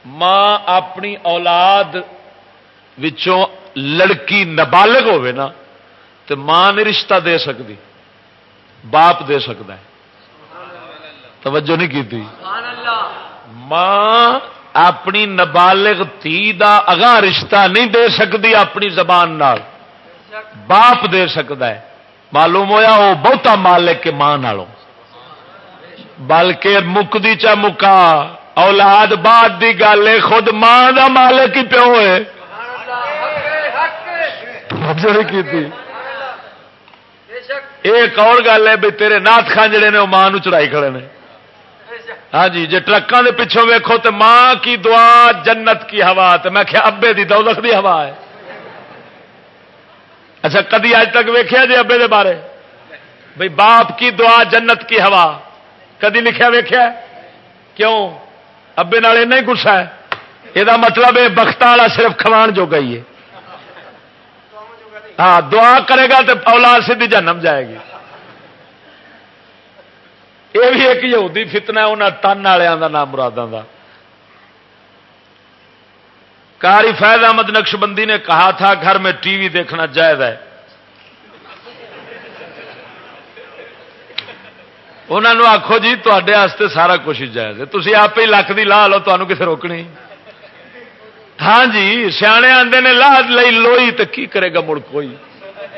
Speaker 3: ماں اپنی اولاد وچوں لڑکی نابالغ ہوے نا تو ماں نے رشتہ دے سکتی باپ دے سکتا ہے۔ توجہ نہیں کی ماں اپنی نابالغ تھی دا اگاں رشتہ نہیں دے سکتی اپنی زبان نال۔ باپ دے سکتا ہے۔ معلوم ہویا وہ بہتا مالک کے ماں نالوں۔ بلکہ مکتی چا مکا۔ اولاد بعد دی گل ہے، خود ماں دا مالک ہی پیو ہے۔ ایک اور گل ہے بھی تیرے نات خان جڑے نے، وہ ماں چڑھائی کھڑے نے۔ ہاں جی جی ٹرکوں کے پچھوں ویکو تو ماں کی دعا جنت کی ہوا تو میں کیا ابے دی دولت دی ہوا ہے۔ اچھا کدی اج تک ویخیا جی ابے دے بارے؟ بھائی باپ کی دعا جنت کی ہوا۔ کدی لکھیا ویخیا کیوں؟ ابے نال ہی گسا ہے۔ یہ مطلب ہے بخت والا صرف کھوان جو گئی ہے۔ ہاں دعا کرے گا تو اولاد سیدھی جنم جائے گی۔ یہ بھی ایک یہودی فتنہ ہے انہیں تن والوں کا نام مرادوں کا کاری فیض احمد نقش بندی نے کہا تھا، گھر میں ٹی وی دیکھنا جائز ہے۔ انہوں نے آخو جی تے سارا کچھ جائز ہے تھی آپ ہی لکھ دی لا لو تمہیں کسے روکنی ہاں جی سیانے آتے نے لا لئی لوئی تو کی کرے گا مڑ کوئی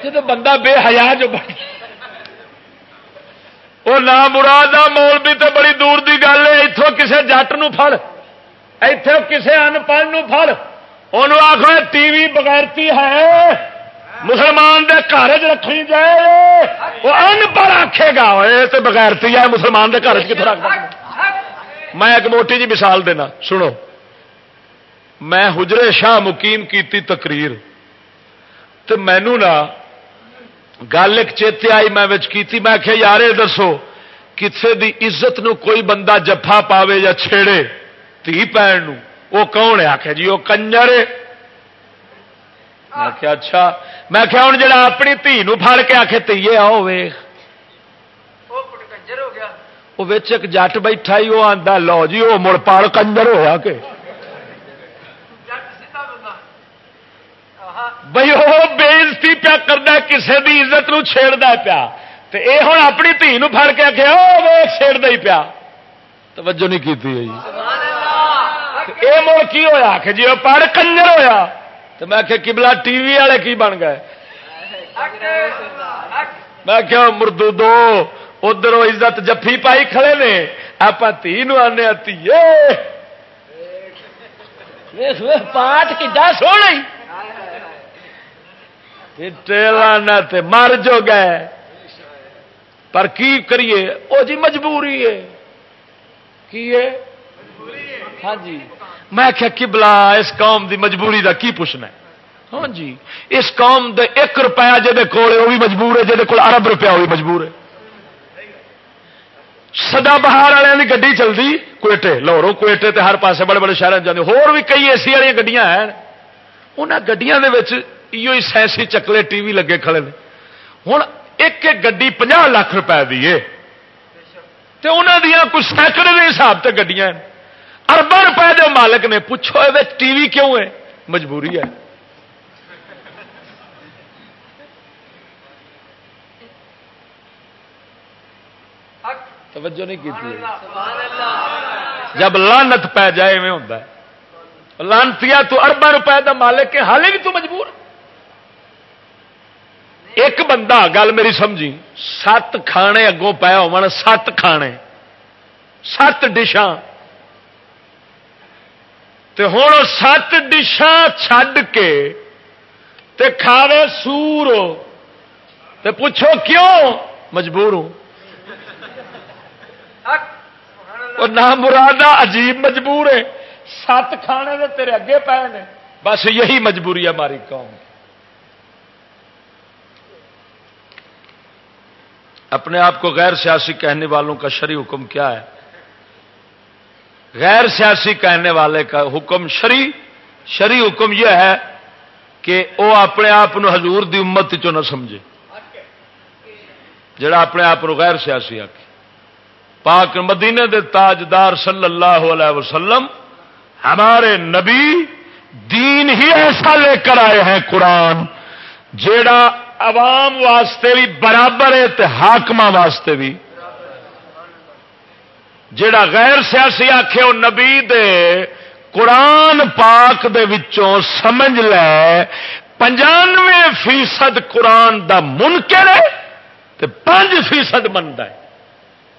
Speaker 3: جب بندہ بے حیا جو وہ نہ مراد آ مول بھی تو بڑی دور کی گل ہے اتوں کسی جٹ نڑ اتوں کسی انپڑھ فل ان آخو ٹی وی بغیرتی ہے مسلمان دے گھر چ رکھنی جائے، وہ ان پڑھ آخے گا تو بغیرتی ہے، مسلمان دے گھر کتنے رکھ میں ایک موٹی جی مثال دینا، سنو۔ میں حجرے شاہ مقیم کیتی تقریر تو مینو نا گل ایک چیتے آئی میں کیتی، میں آخیا یار دسو کسی دی عزت نو کوئی بندہ جفا پاوے یا چھیڑے؟ تھی پہن وہ کون ہے؟ آخیا جی وہ کنجر میں کیا اچھا. میں کیا ہوں جا اپنی دھی پھڑ کے آخے تیے آؤ وے وہ ایک جٹ بیٹھا ہی وہ آتا لو جی وہ مڑ پال کنجر ہوا کہ بھائی وہ بےزتی پیا کرتا کسی کی عزت چھیڑتا پیا تو یہ ہوں اپنی دھی پڑ کے آخیا وہ چھیڑتا ہی پیا توجہ نہیں کی یہ مڑ کی ہوا کہ جی وہ پڑھ کنجر ہوا تو میں کہ کبلا ٹی وی والے کی بن گئے؟ میں کیا مردو دو ادھر عزت جفی پائی کھڑے نے آپ تھی آنے آتی پاٹ ہو رہی مر جو گئے۔ پر کی کریے؟ وہ جی مجبوری ہے۔ کی ہے؟ ہاں جی۔ میں کیا کبلا، اس قوم دی مجبوری دا کی پوچھنا ہے? ہاں جی اس قوم دے ایک روپیہ جہد کول وہ بھی مجبور ہے جہد کول ارب روپیہ وہ بھی مجبور ہے۔ سدا بہار والوں کی گڈی چلتی کوئٹے، لاہوروں کوئٹے تے ہر پاسے بڑے بڑے شہر جاتے ہور بھی کئی اے سی والی گڈیاں ہیں انہوں گڈیاں یہ سائنسی چکلے ٹی وی لگے کھڑے نے۔ ہوں ایک ایک گی پنج لاکھ روپے دی ہے۔ انہوں دیا کچھ سینکڑے کے حساب سے گڈیاں اربا روپے دے مالک نے پوچھو یہ ٹی وی کیوں ہے؟ مجبوری ہے۔ توجہ نہیں کی جب لانت پی جائے میں ہوتا ہے۔ لانتی تو اربا روپے کا مالک ہے حالے بھی تو مجبور ایک بندہ، گل میری سمجھی، سات کھانے اگوں پایا ہو سات کھانے، سات ڈشاں۔ ہوں سات ڈشاں چھڈ کے تے کھاوے سور تے پوچھو کیوں مجبور ہوں۔ نہ مرادہ عجیب مجبور ہے۔ سات کھانے دے تیرے اگے پے نے۔ بس یہی مجبوری ہے ہماری قوم اپنے آپ کو غیر سیاسی کہنے والوں کا شری حکم کیا ہے؟ غیر سیاسی کہنے والے کا حکم شری شری حکم یہ ہے کہ وہ اپنے آپ حضور دی امت چ نہ سمجھے۔ جڑا اپنے آپ غیر سیاسی آ پاک مدینے دے تاجدار صلی اللہ علیہ وسلم ہمارے نبی دین ہی ایسا لے کر آئے ہیں قرآن، جیڑا عوام واسطے بھی برابر ہے حاقم واسطے بھی۔ جڑا غیر سیاسی آخے وہ نبی دے قرآن پاک دے وچوں سمجھ لے، پنجانوے فیصد قرآن دا منکر ہے پانچ فیصد منتا ہے۔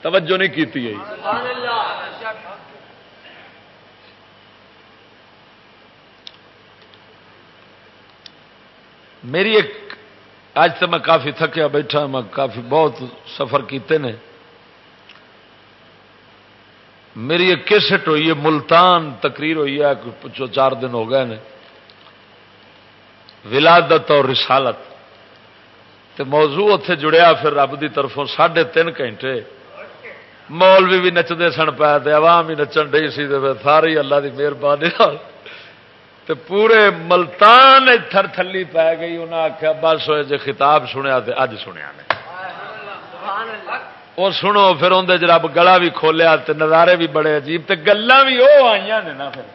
Speaker 3: توجہ نہیں کی میری ایک اج تو میں کافی تھکیا بیٹھا میں کافی بہت سفر کیتے نے۔ میری ایک کیسٹ ہوئی ہے ملتان تقریر ہوئی ہے، جو چار دن ہو گئے نے۔ ولادت اور رسالت۔ تو موضوع اتے جڑیا، پھر رب دی طرفوں ساڑھے تین گھنٹے۔ مولوی بھی نچتے سن پے عوام بھی نچن ڈی سی ساری اللہ کی مہربانی تے پورے ملتان تھر تھلی پی گئی انہیں آخیا بس ہوئے جی خطاب سنیا تو اج سنیا نے۔ وہ سنو، پھر اندر جی رب گلا بھی کھولیا تے نظارے بھی بڑے عجیب تے گلا بھی وہ آئی نے نا پھر۔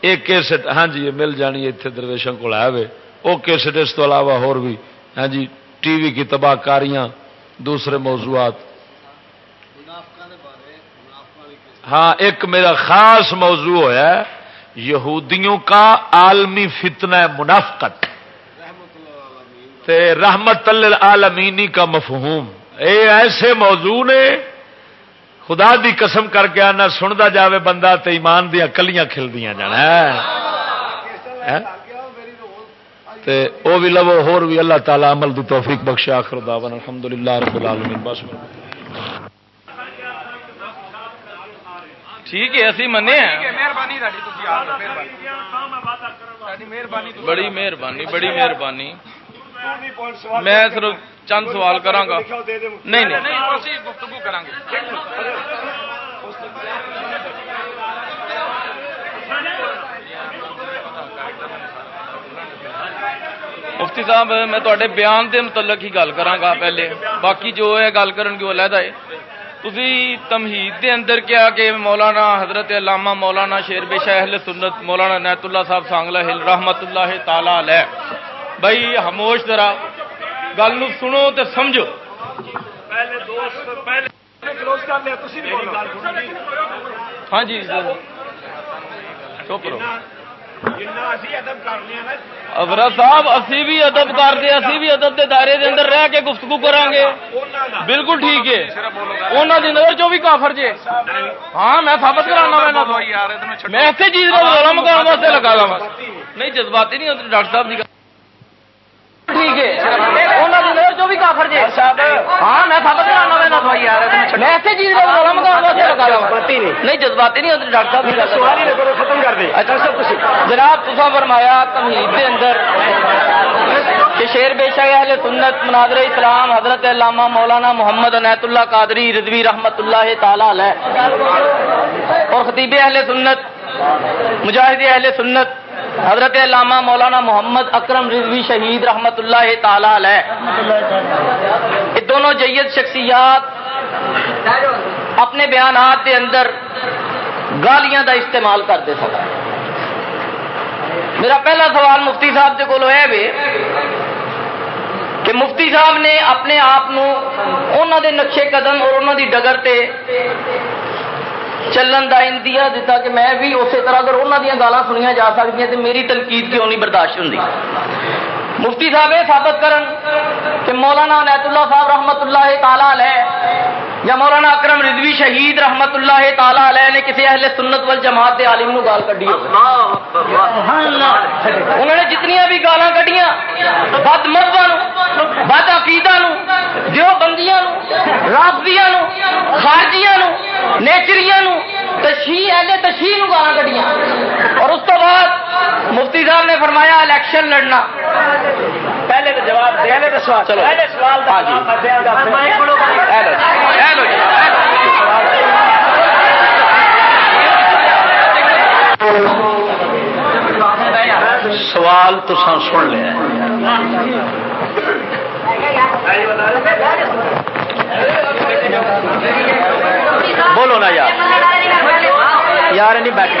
Speaker 3: ایک کیسٹ ہاں جی یہ مل جانی اتنے درویشوں کو آیا وہ کیسٹ اس تو علاوہ ہور بھی۔ ہاں جی ٹی وی کی تباہ کاریاں دوسرے موضوعات۔ ہاں ایک میرا خاص موضوع ہے، یہودیوں کا عالمی فتنہ منافقت۔ تے رحمت العالمینی کا مفہوم۔ اے ایسے موضوع نے خدا دی قسم کر کے آنا سنتا جاوے بندہ تے ایمان دیا کلیاں کھلدیاں جانا تے او بھی لو ہور بھی اللہ تعالی عمل دی توفیق بخش آخر دعوان الحمدللہ رب العالمین۔ بس۔
Speaker 4: ٹھیک ہے اسی منے ہیں۔ بڑی مہربانی بڑی مہربانی۔ میں صرف چند سوال کرا گا نہیں۔ نہیں گفتگو گے مفتی صاحب میں تے بیان کے متعلق ہی گل کرا پہلے۔ باقی جو ہے گل کرن کی وہ علیحدہ ہے۔ تھی تمہید دے اندر کیا کہ مولانا حضرت علامہ مولانا شیر بے اہل سنت مولانا نیت اللہ صاحب سانگلہ ہل رحمت اللہ تعالی علیہ۔ بھائی خاموش ذرا، گل سنو تو سمجھو۔ ہاں جی, جی۔ چپ رہو۔ ابرا صاحب، اسی بھی ادب کرتے، اسی بھی ادب کے دائرے دے اندر رہ کے گفتگو کریں گے بالکل ٹھیک ہے۔ انہوں کی نظر چو بھی کافر جے۔ ہاں میں ثابت کرانا میں ایسے چیز کا رولا مکان واسطے لگا گا نہیں، جذباتی نہیں، ڈاکٹر صاحب کی ٹھیک ہے۔ بھی کافر ہاں میں ثابت کرانا میں ایسے چیز کا رولا مکان واسطے لگا گا نہیں۔ جذباتی نہیں ڈاکٹر صاحب ختم کر دے جناب فرمایا تمہید اندر کہ شیر بے شک اہل سنت مناظر اسلام حضرت علامہ مولانا محمد عنایت اللہ قادری رضوی رحمت اللہ تعالی علیہ اور خطیب اہل سنت مجاہد اہل سنت، حضرت علامہ مولانا محمد اکرم رضوی شہید رحمت اللہ تعالی علیہ، یہ دونوں جید شخصیات اپنے بیانات کے اندر گالیاں دا استعمال کرتے سکتا میرا پہلا سوال مفتی صاحب کے کولو ہے کہ مفتی صاحب نے اپنے آپ دے نقشے قدم اور انہوں دی ڈگر تے چلن کا اندیا دیتا کہ میں بھی اسی طرح اگر انہوں دیا گالاں سنیا جا سکتی تو میری تنقید کیوں نہیں برداشت ہوں مفتی صاحب یہ ثابت کرن کہ مولانا نیت اللہ صاحب رحمت اللہ تعالی علیہ یا مولانا اکرم رضوی شہید رحمت اللہ تعالی علیہ نے کسی اہل سنت وال جماعت کے عالم نو گال کڈی انہوں نے جتنی بھی گالاں کڈیاں، بد مذہب بد عقیدہ جو بندیاں نو رافضیاں خارجیاں نیچریاں تشیح اہل تشیح نو گالاں کڈیاں۔ اور اس تو بعد مفتی صاحب نے فرمایا، الیکشن لڑنا۔ پہلے تو جواب پہلے تو سوال چلو۔ پہلے سوال ہاں جی۔ سوال تو سن لیا۔ بولو نا یار۔ یار نہیں بیٹھے۔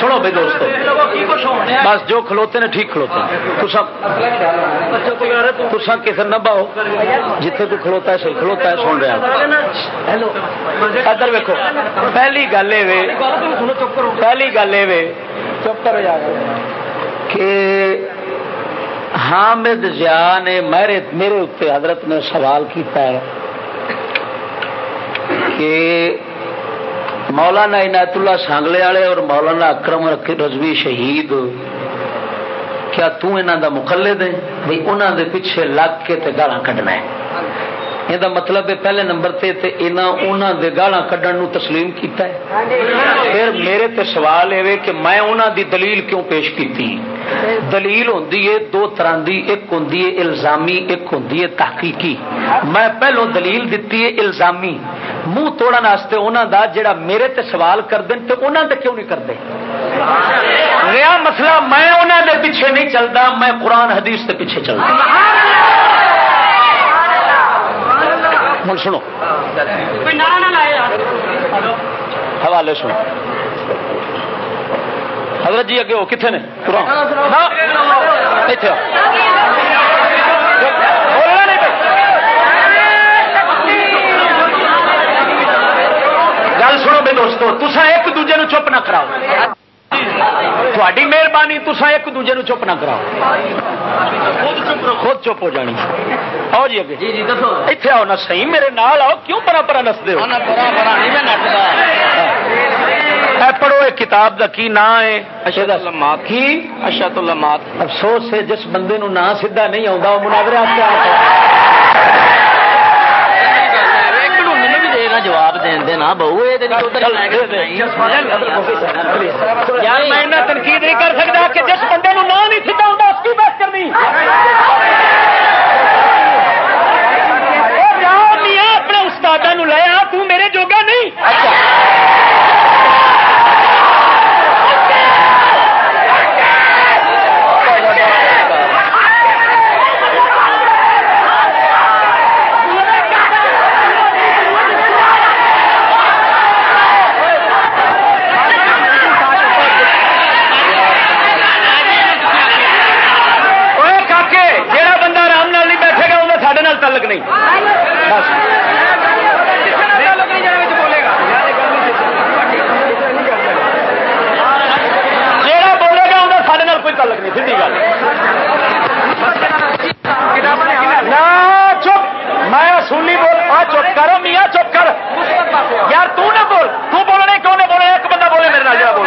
Speaker 4: سنو بھائی دوستو بس جو کھلوتے نے ٹھیک کھلوتے تسا کسی نہ باؤ جتنے تو کھلوتا ہے کھلوتا ہے سن رہا ادھر ویکو پہلی گل یہ پہلی گل یہ چپ جا کہ حامد زیا نے میرے میرے اتنے حضرت نے سوال کیتا ہے
Speaker 3: کہ مولانا عنایت اللہ سانگلے والے اور مولانا اکرم رضوی شہید، کیا تنا دا مقلد ہے بھائی انہوں دے پیچھے لگ کے تے گالاں کڈنا ہے۔ یہ مطلب ہے پہلے نمبر تے تے انہاں دے گالاں کڈن نو تسلیم کیتا ہے پھر میرے تے سوال ہے کہ میں انہاں دی دلیل کیوں پیش کیتی دلیل ہوندی ہے دو طرح دی ایک ہوندی ہے الزامی ایک ہوندی ہے تحقیقی میں پہلو دلیل دتی ہے الزامی منہ توڑن واسطے انہاں دا جڑا میرے تے سوال کر دین تے انہاں تے کیوں نہیں کردے نیا مسئلہ میں انہاں دے پیچھے نہیں چلتا میں قرآن حدیث دے پیچھے ہوں سنو حوالے سنو حضرت جی اگے ہو کتنے نے اتنے گل سنو بے دوستو تسا ایک دوجے نو چپ نہ کراؤ تھوڑی مہربانی تسا ایک دوجے نو چپ نہ کراؤ چپ ہو جانی۔ آؤ جی اگے۔ اتنے آؤ نہ صحیح میرے نال آؤ۔ کیوں پرا پرا نستے ہو؟ پڑھو ایک کتاب کا کی نا ہے؟ کی؟ اشد المات افسوس ہے جس بندے نو نا سیدھا نہیں آتا وہ مناظرے جواب دینا بہو یار میں تنقید نہیں کر سکتا کہ جس بندے نو نہ نہیں سیدھا آتا اس کی بات کرنی؟ اپنے استاد لیا تیرے جوگا گا انہیں سارے تعلق نہیں جہاں بولے گا انہیں سارے کوئی تعلق نہیں سی گل چپ میں سونی بول آ چپ کرو میاں چپ کر یار تو نہ بول تو بولنے کیوں نہیں بولے ایک بندہ بولے میرے نال جا بول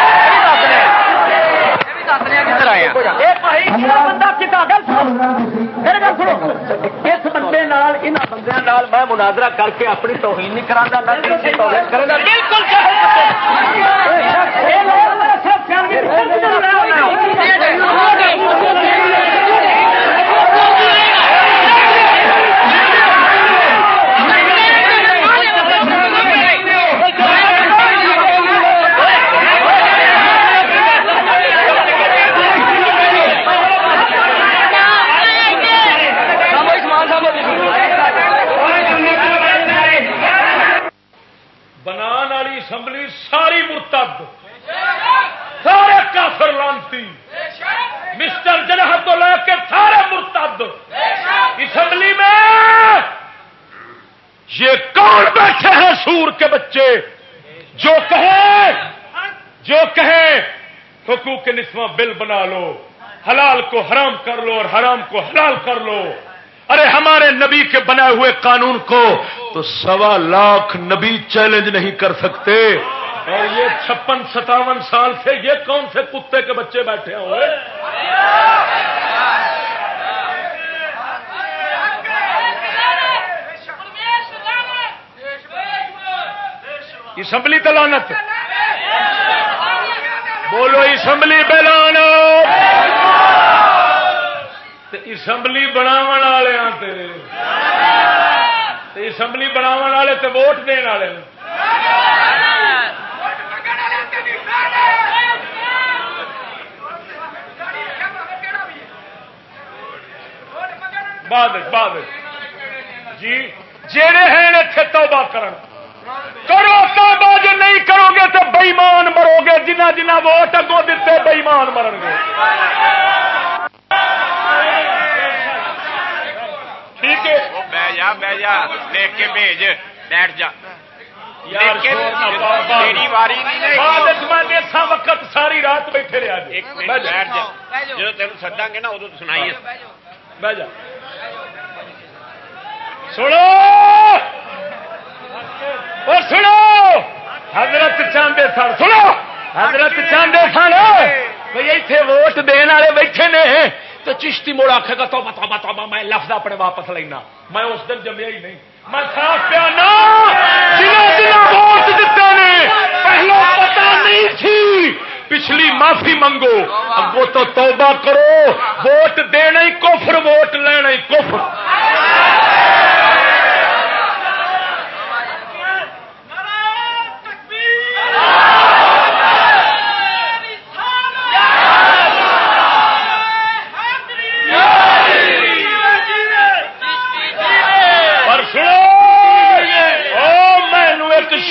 Speaker 3: اس بندے بندے میں مناظرہ کر کے اپنی توہین نہیں کرا بالکل
Speaker 5: اسمبلی ساری مرتد، سارے کافر لانتی۔ مسٹر جنہ تو لے کے سارے مرتد۔ اسمبلی میں یہ کون بیٹھے ہیں سور کے بچے؟ جو کہیں جو کہیں حقوق نسواں بل بنا لو، حلال کو حرام کر لو اور حرام کو حلال کر لو۔ ارے ہمارے نبی کے بنائے ہوئے قانون کو تو سوا لاکھ نبی چیلنج نہیں کر سکتے۔ اور یہ چھپن ستاون سال سے یہ کون سے کتے کے بچے بیٹھے ہوئے؟ اسمبلی تلانت بولو اسمبلی اسمبلی بناو والے اسمبلی بناو والے تو ووٹ دن والے بعد بعد جی جہے ہیں اتنے توبہ کرن۔
Speaker 3: کرو توبہ جو نہیں کرو گے تو بےمان مرو گے۔ جنہ جنہ ووٹ اگوں دیتے بےمان مرن گے۔ ٹھیک ہے۔
Speaker 6: بہ جا بہ جا لکھ کے بھیج۔ بیٹھ جا۔
Speaker 3: وقت ساری رات بیٹھے رہا
Speaker 6: جب تین سدا گے نا ادو سنائیے
Speaker 3: بہ جا۔ سنو! او سنو! حضرت چاندے سن۔ سنو! حضرت چاندے سن۔ بھئی ایتھے ووٹ دین والے بیٹھے نے۔ تو چشتی موڑ آخے گا، توبہ توبہ توبہ، میں لفظ اپنے واپس لینا۔ میں اس دن جمیا ہی نہیں۔ میں صاف پیا نا ووٹ دیتے نے، پہلو پتا نہیں تھی۔ پچھلی معافی منگو۔ اگو تو توبہ کرو۔ ووٹ دینا ہی کفر، ووٹ لینا ہی کفر۔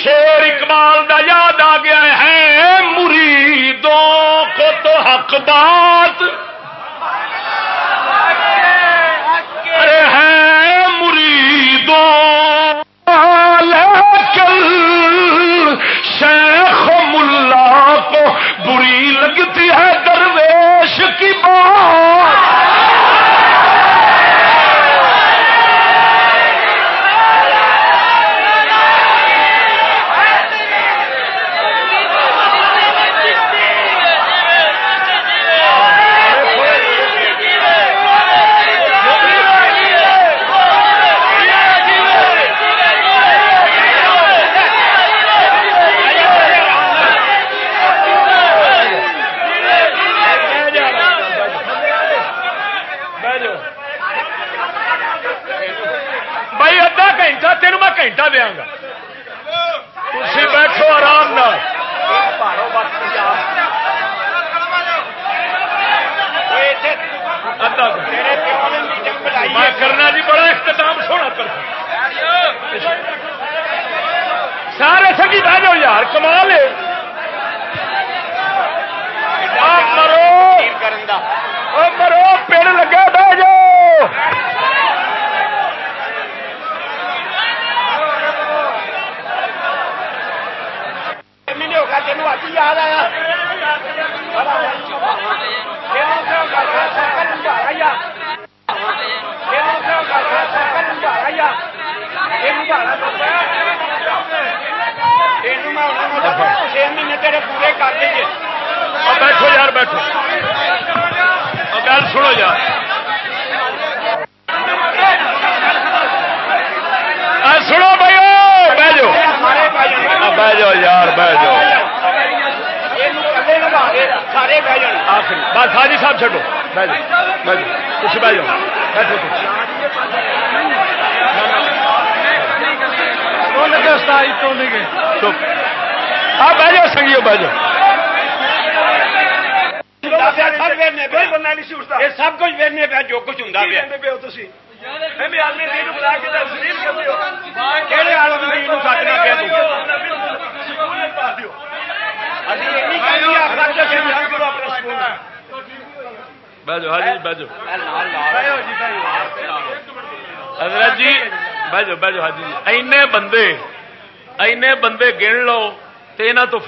Speaker 3: شیر اقبال دا یاد آ گیا ہے، مریدوں کو تو حق بات۔ ارے ہے مریدوں۔ لیکن شیخ ملا کو بری لگتی ہے درویش کی بات۔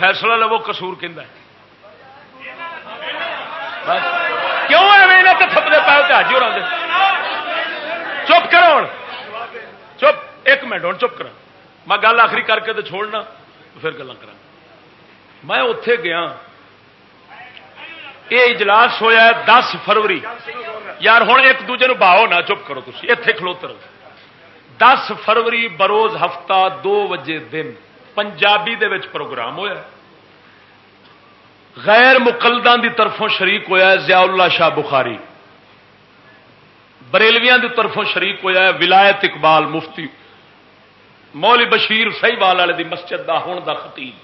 Speaker 3: فیصلہ لو، قصور کہ کیوں ایویں تو تھپتے پاؤ تو حاجی اور چپ کرو ہوں چپ۔ ایک منٹ ہوں چپ کرا میں گل آخری کر کے تو چھوڑنا، پھر گلا کرا میں اتے گیا۔ یہ اجلاس ہویا ہے دس فروری۔ یار ہوں ایک دوجے نو باہو نہ، چپ کرو تھی اتے کھلوتے رہو۔ دس فروری بروز ہفتہ، دو بجے دن۔ پنجابی دے وچ پروگرام ہویا ہے۔ غیر مقلدان دی طرفوں شریک ہویا ہے ضیاء اللہ شاہ بخاری۔ بریلویاں دی طرفوں شریک ہویا ہے ولایت اقبال مفتی۔ مولی بشیر صحیح والے دی مسجد دا ہون دا خطیب۔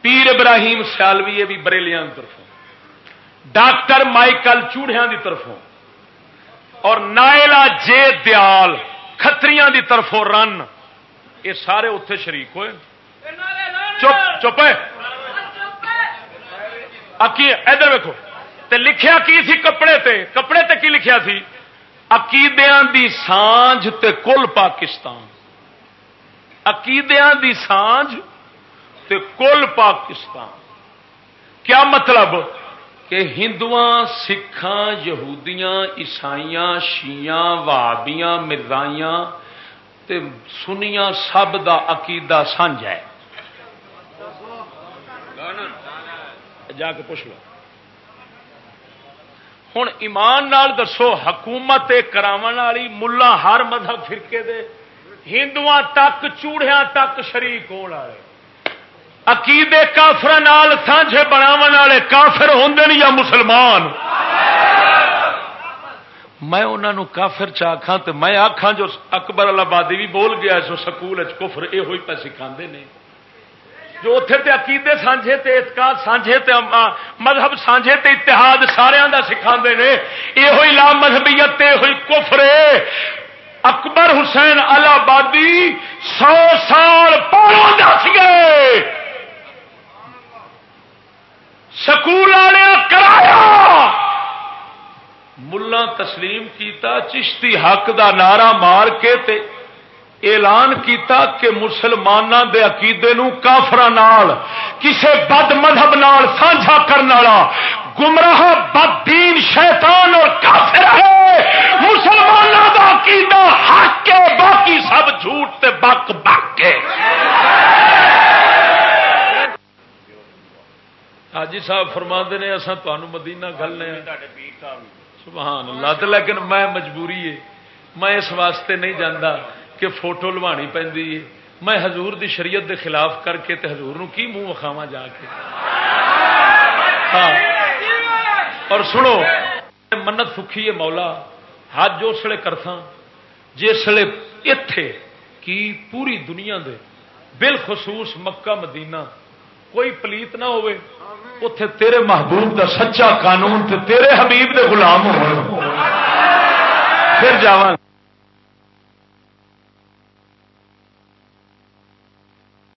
Speaker 3: پیر ابراہیم سیالوی یہ بھی بریلیاں دی طرفوں۔ ڈاکٹر مائیکل چوڑیاں دی طرفوں۔ اور نائلا جے دیال کتریاں دی طرفوں رن۔ یہ سارے اتے شریک ہوئے۔ چپ چپ ادھر ویکو لکھیا کی سی کپڑے تے؟ کپڑے تے کی لکھیا سی؟ عقیدیاں دی سانج تے کل پاکستان۔ عقیدیاں دی سانج تے کل پاکستان۔ کیا مطلب؟ کہ ہندو سکھان یہودیاں عیسائیاں شیاں وابیاں مرزائیاں تے سنیاں سب دا عقیدہ سانج ہے۔ جا کے پوچھ لو۔ ہوں ایمان نال دسو، حکومت کراو والی ملا ہر مذہب فرقے دے ہندو تک چوڑیا تک شریک ہونے والے۔ عقیدے کافر سانجے بناو والے کافر ہوں یا مسلمان؟ میں انہوں کافر چاخا تو میں آخا جو اکبر آبادی بھی بول گیا سو سکول کفر یہ ہوئی پہ سکھا نے۔ جو اتے تے عقیدے سانجے تے اعتقاد سانجے تے مذہب سانجے تے اتحاد سارا کا سکھا نے۔ یہ لا مذہبیت ہوئی کفرے اکبر حسین آبادی سو سال پہلو دس گئے سکول والے کرایا۔ ملا تسلیم کیتا، چشتی حق دا نعرہ مار کے تے اعلان کیتا کہ مسلمانوں دے عقیدے نو کافر کسے بد مذہب نال سانجا کرنے والا، گمراہ، بد دین، شیطان اور کافر ہے۔ مسلمانوں دا عقیدہ حق کے، باقی سب جھوٹ تے بک بک کے۔ حاجی صاحب فرما نے اصا تمہوں مدینہ گلنے سبحان اللہ لیکن میں مجبوری ہے۔ میں اس واسطے نہیں جانا کہ فوٹو لوانی پہ میں حضور دی شریعت دے خلاف کر کے تے حضور نو کی منہ وکھاوا جا کے۔ ہاں۔ اور سنو، منت سکھی ہے مولا، حج اسلے کرساں جسے اتے کی پوری دنیا دے بالخصوص مکہ، مدینہ، کوئی پلیت نہ ہوئے۔ اتے تیرے محبوب دا سچا قانون تے تیرے حبیب دے غلام ہو پھر جاواں۔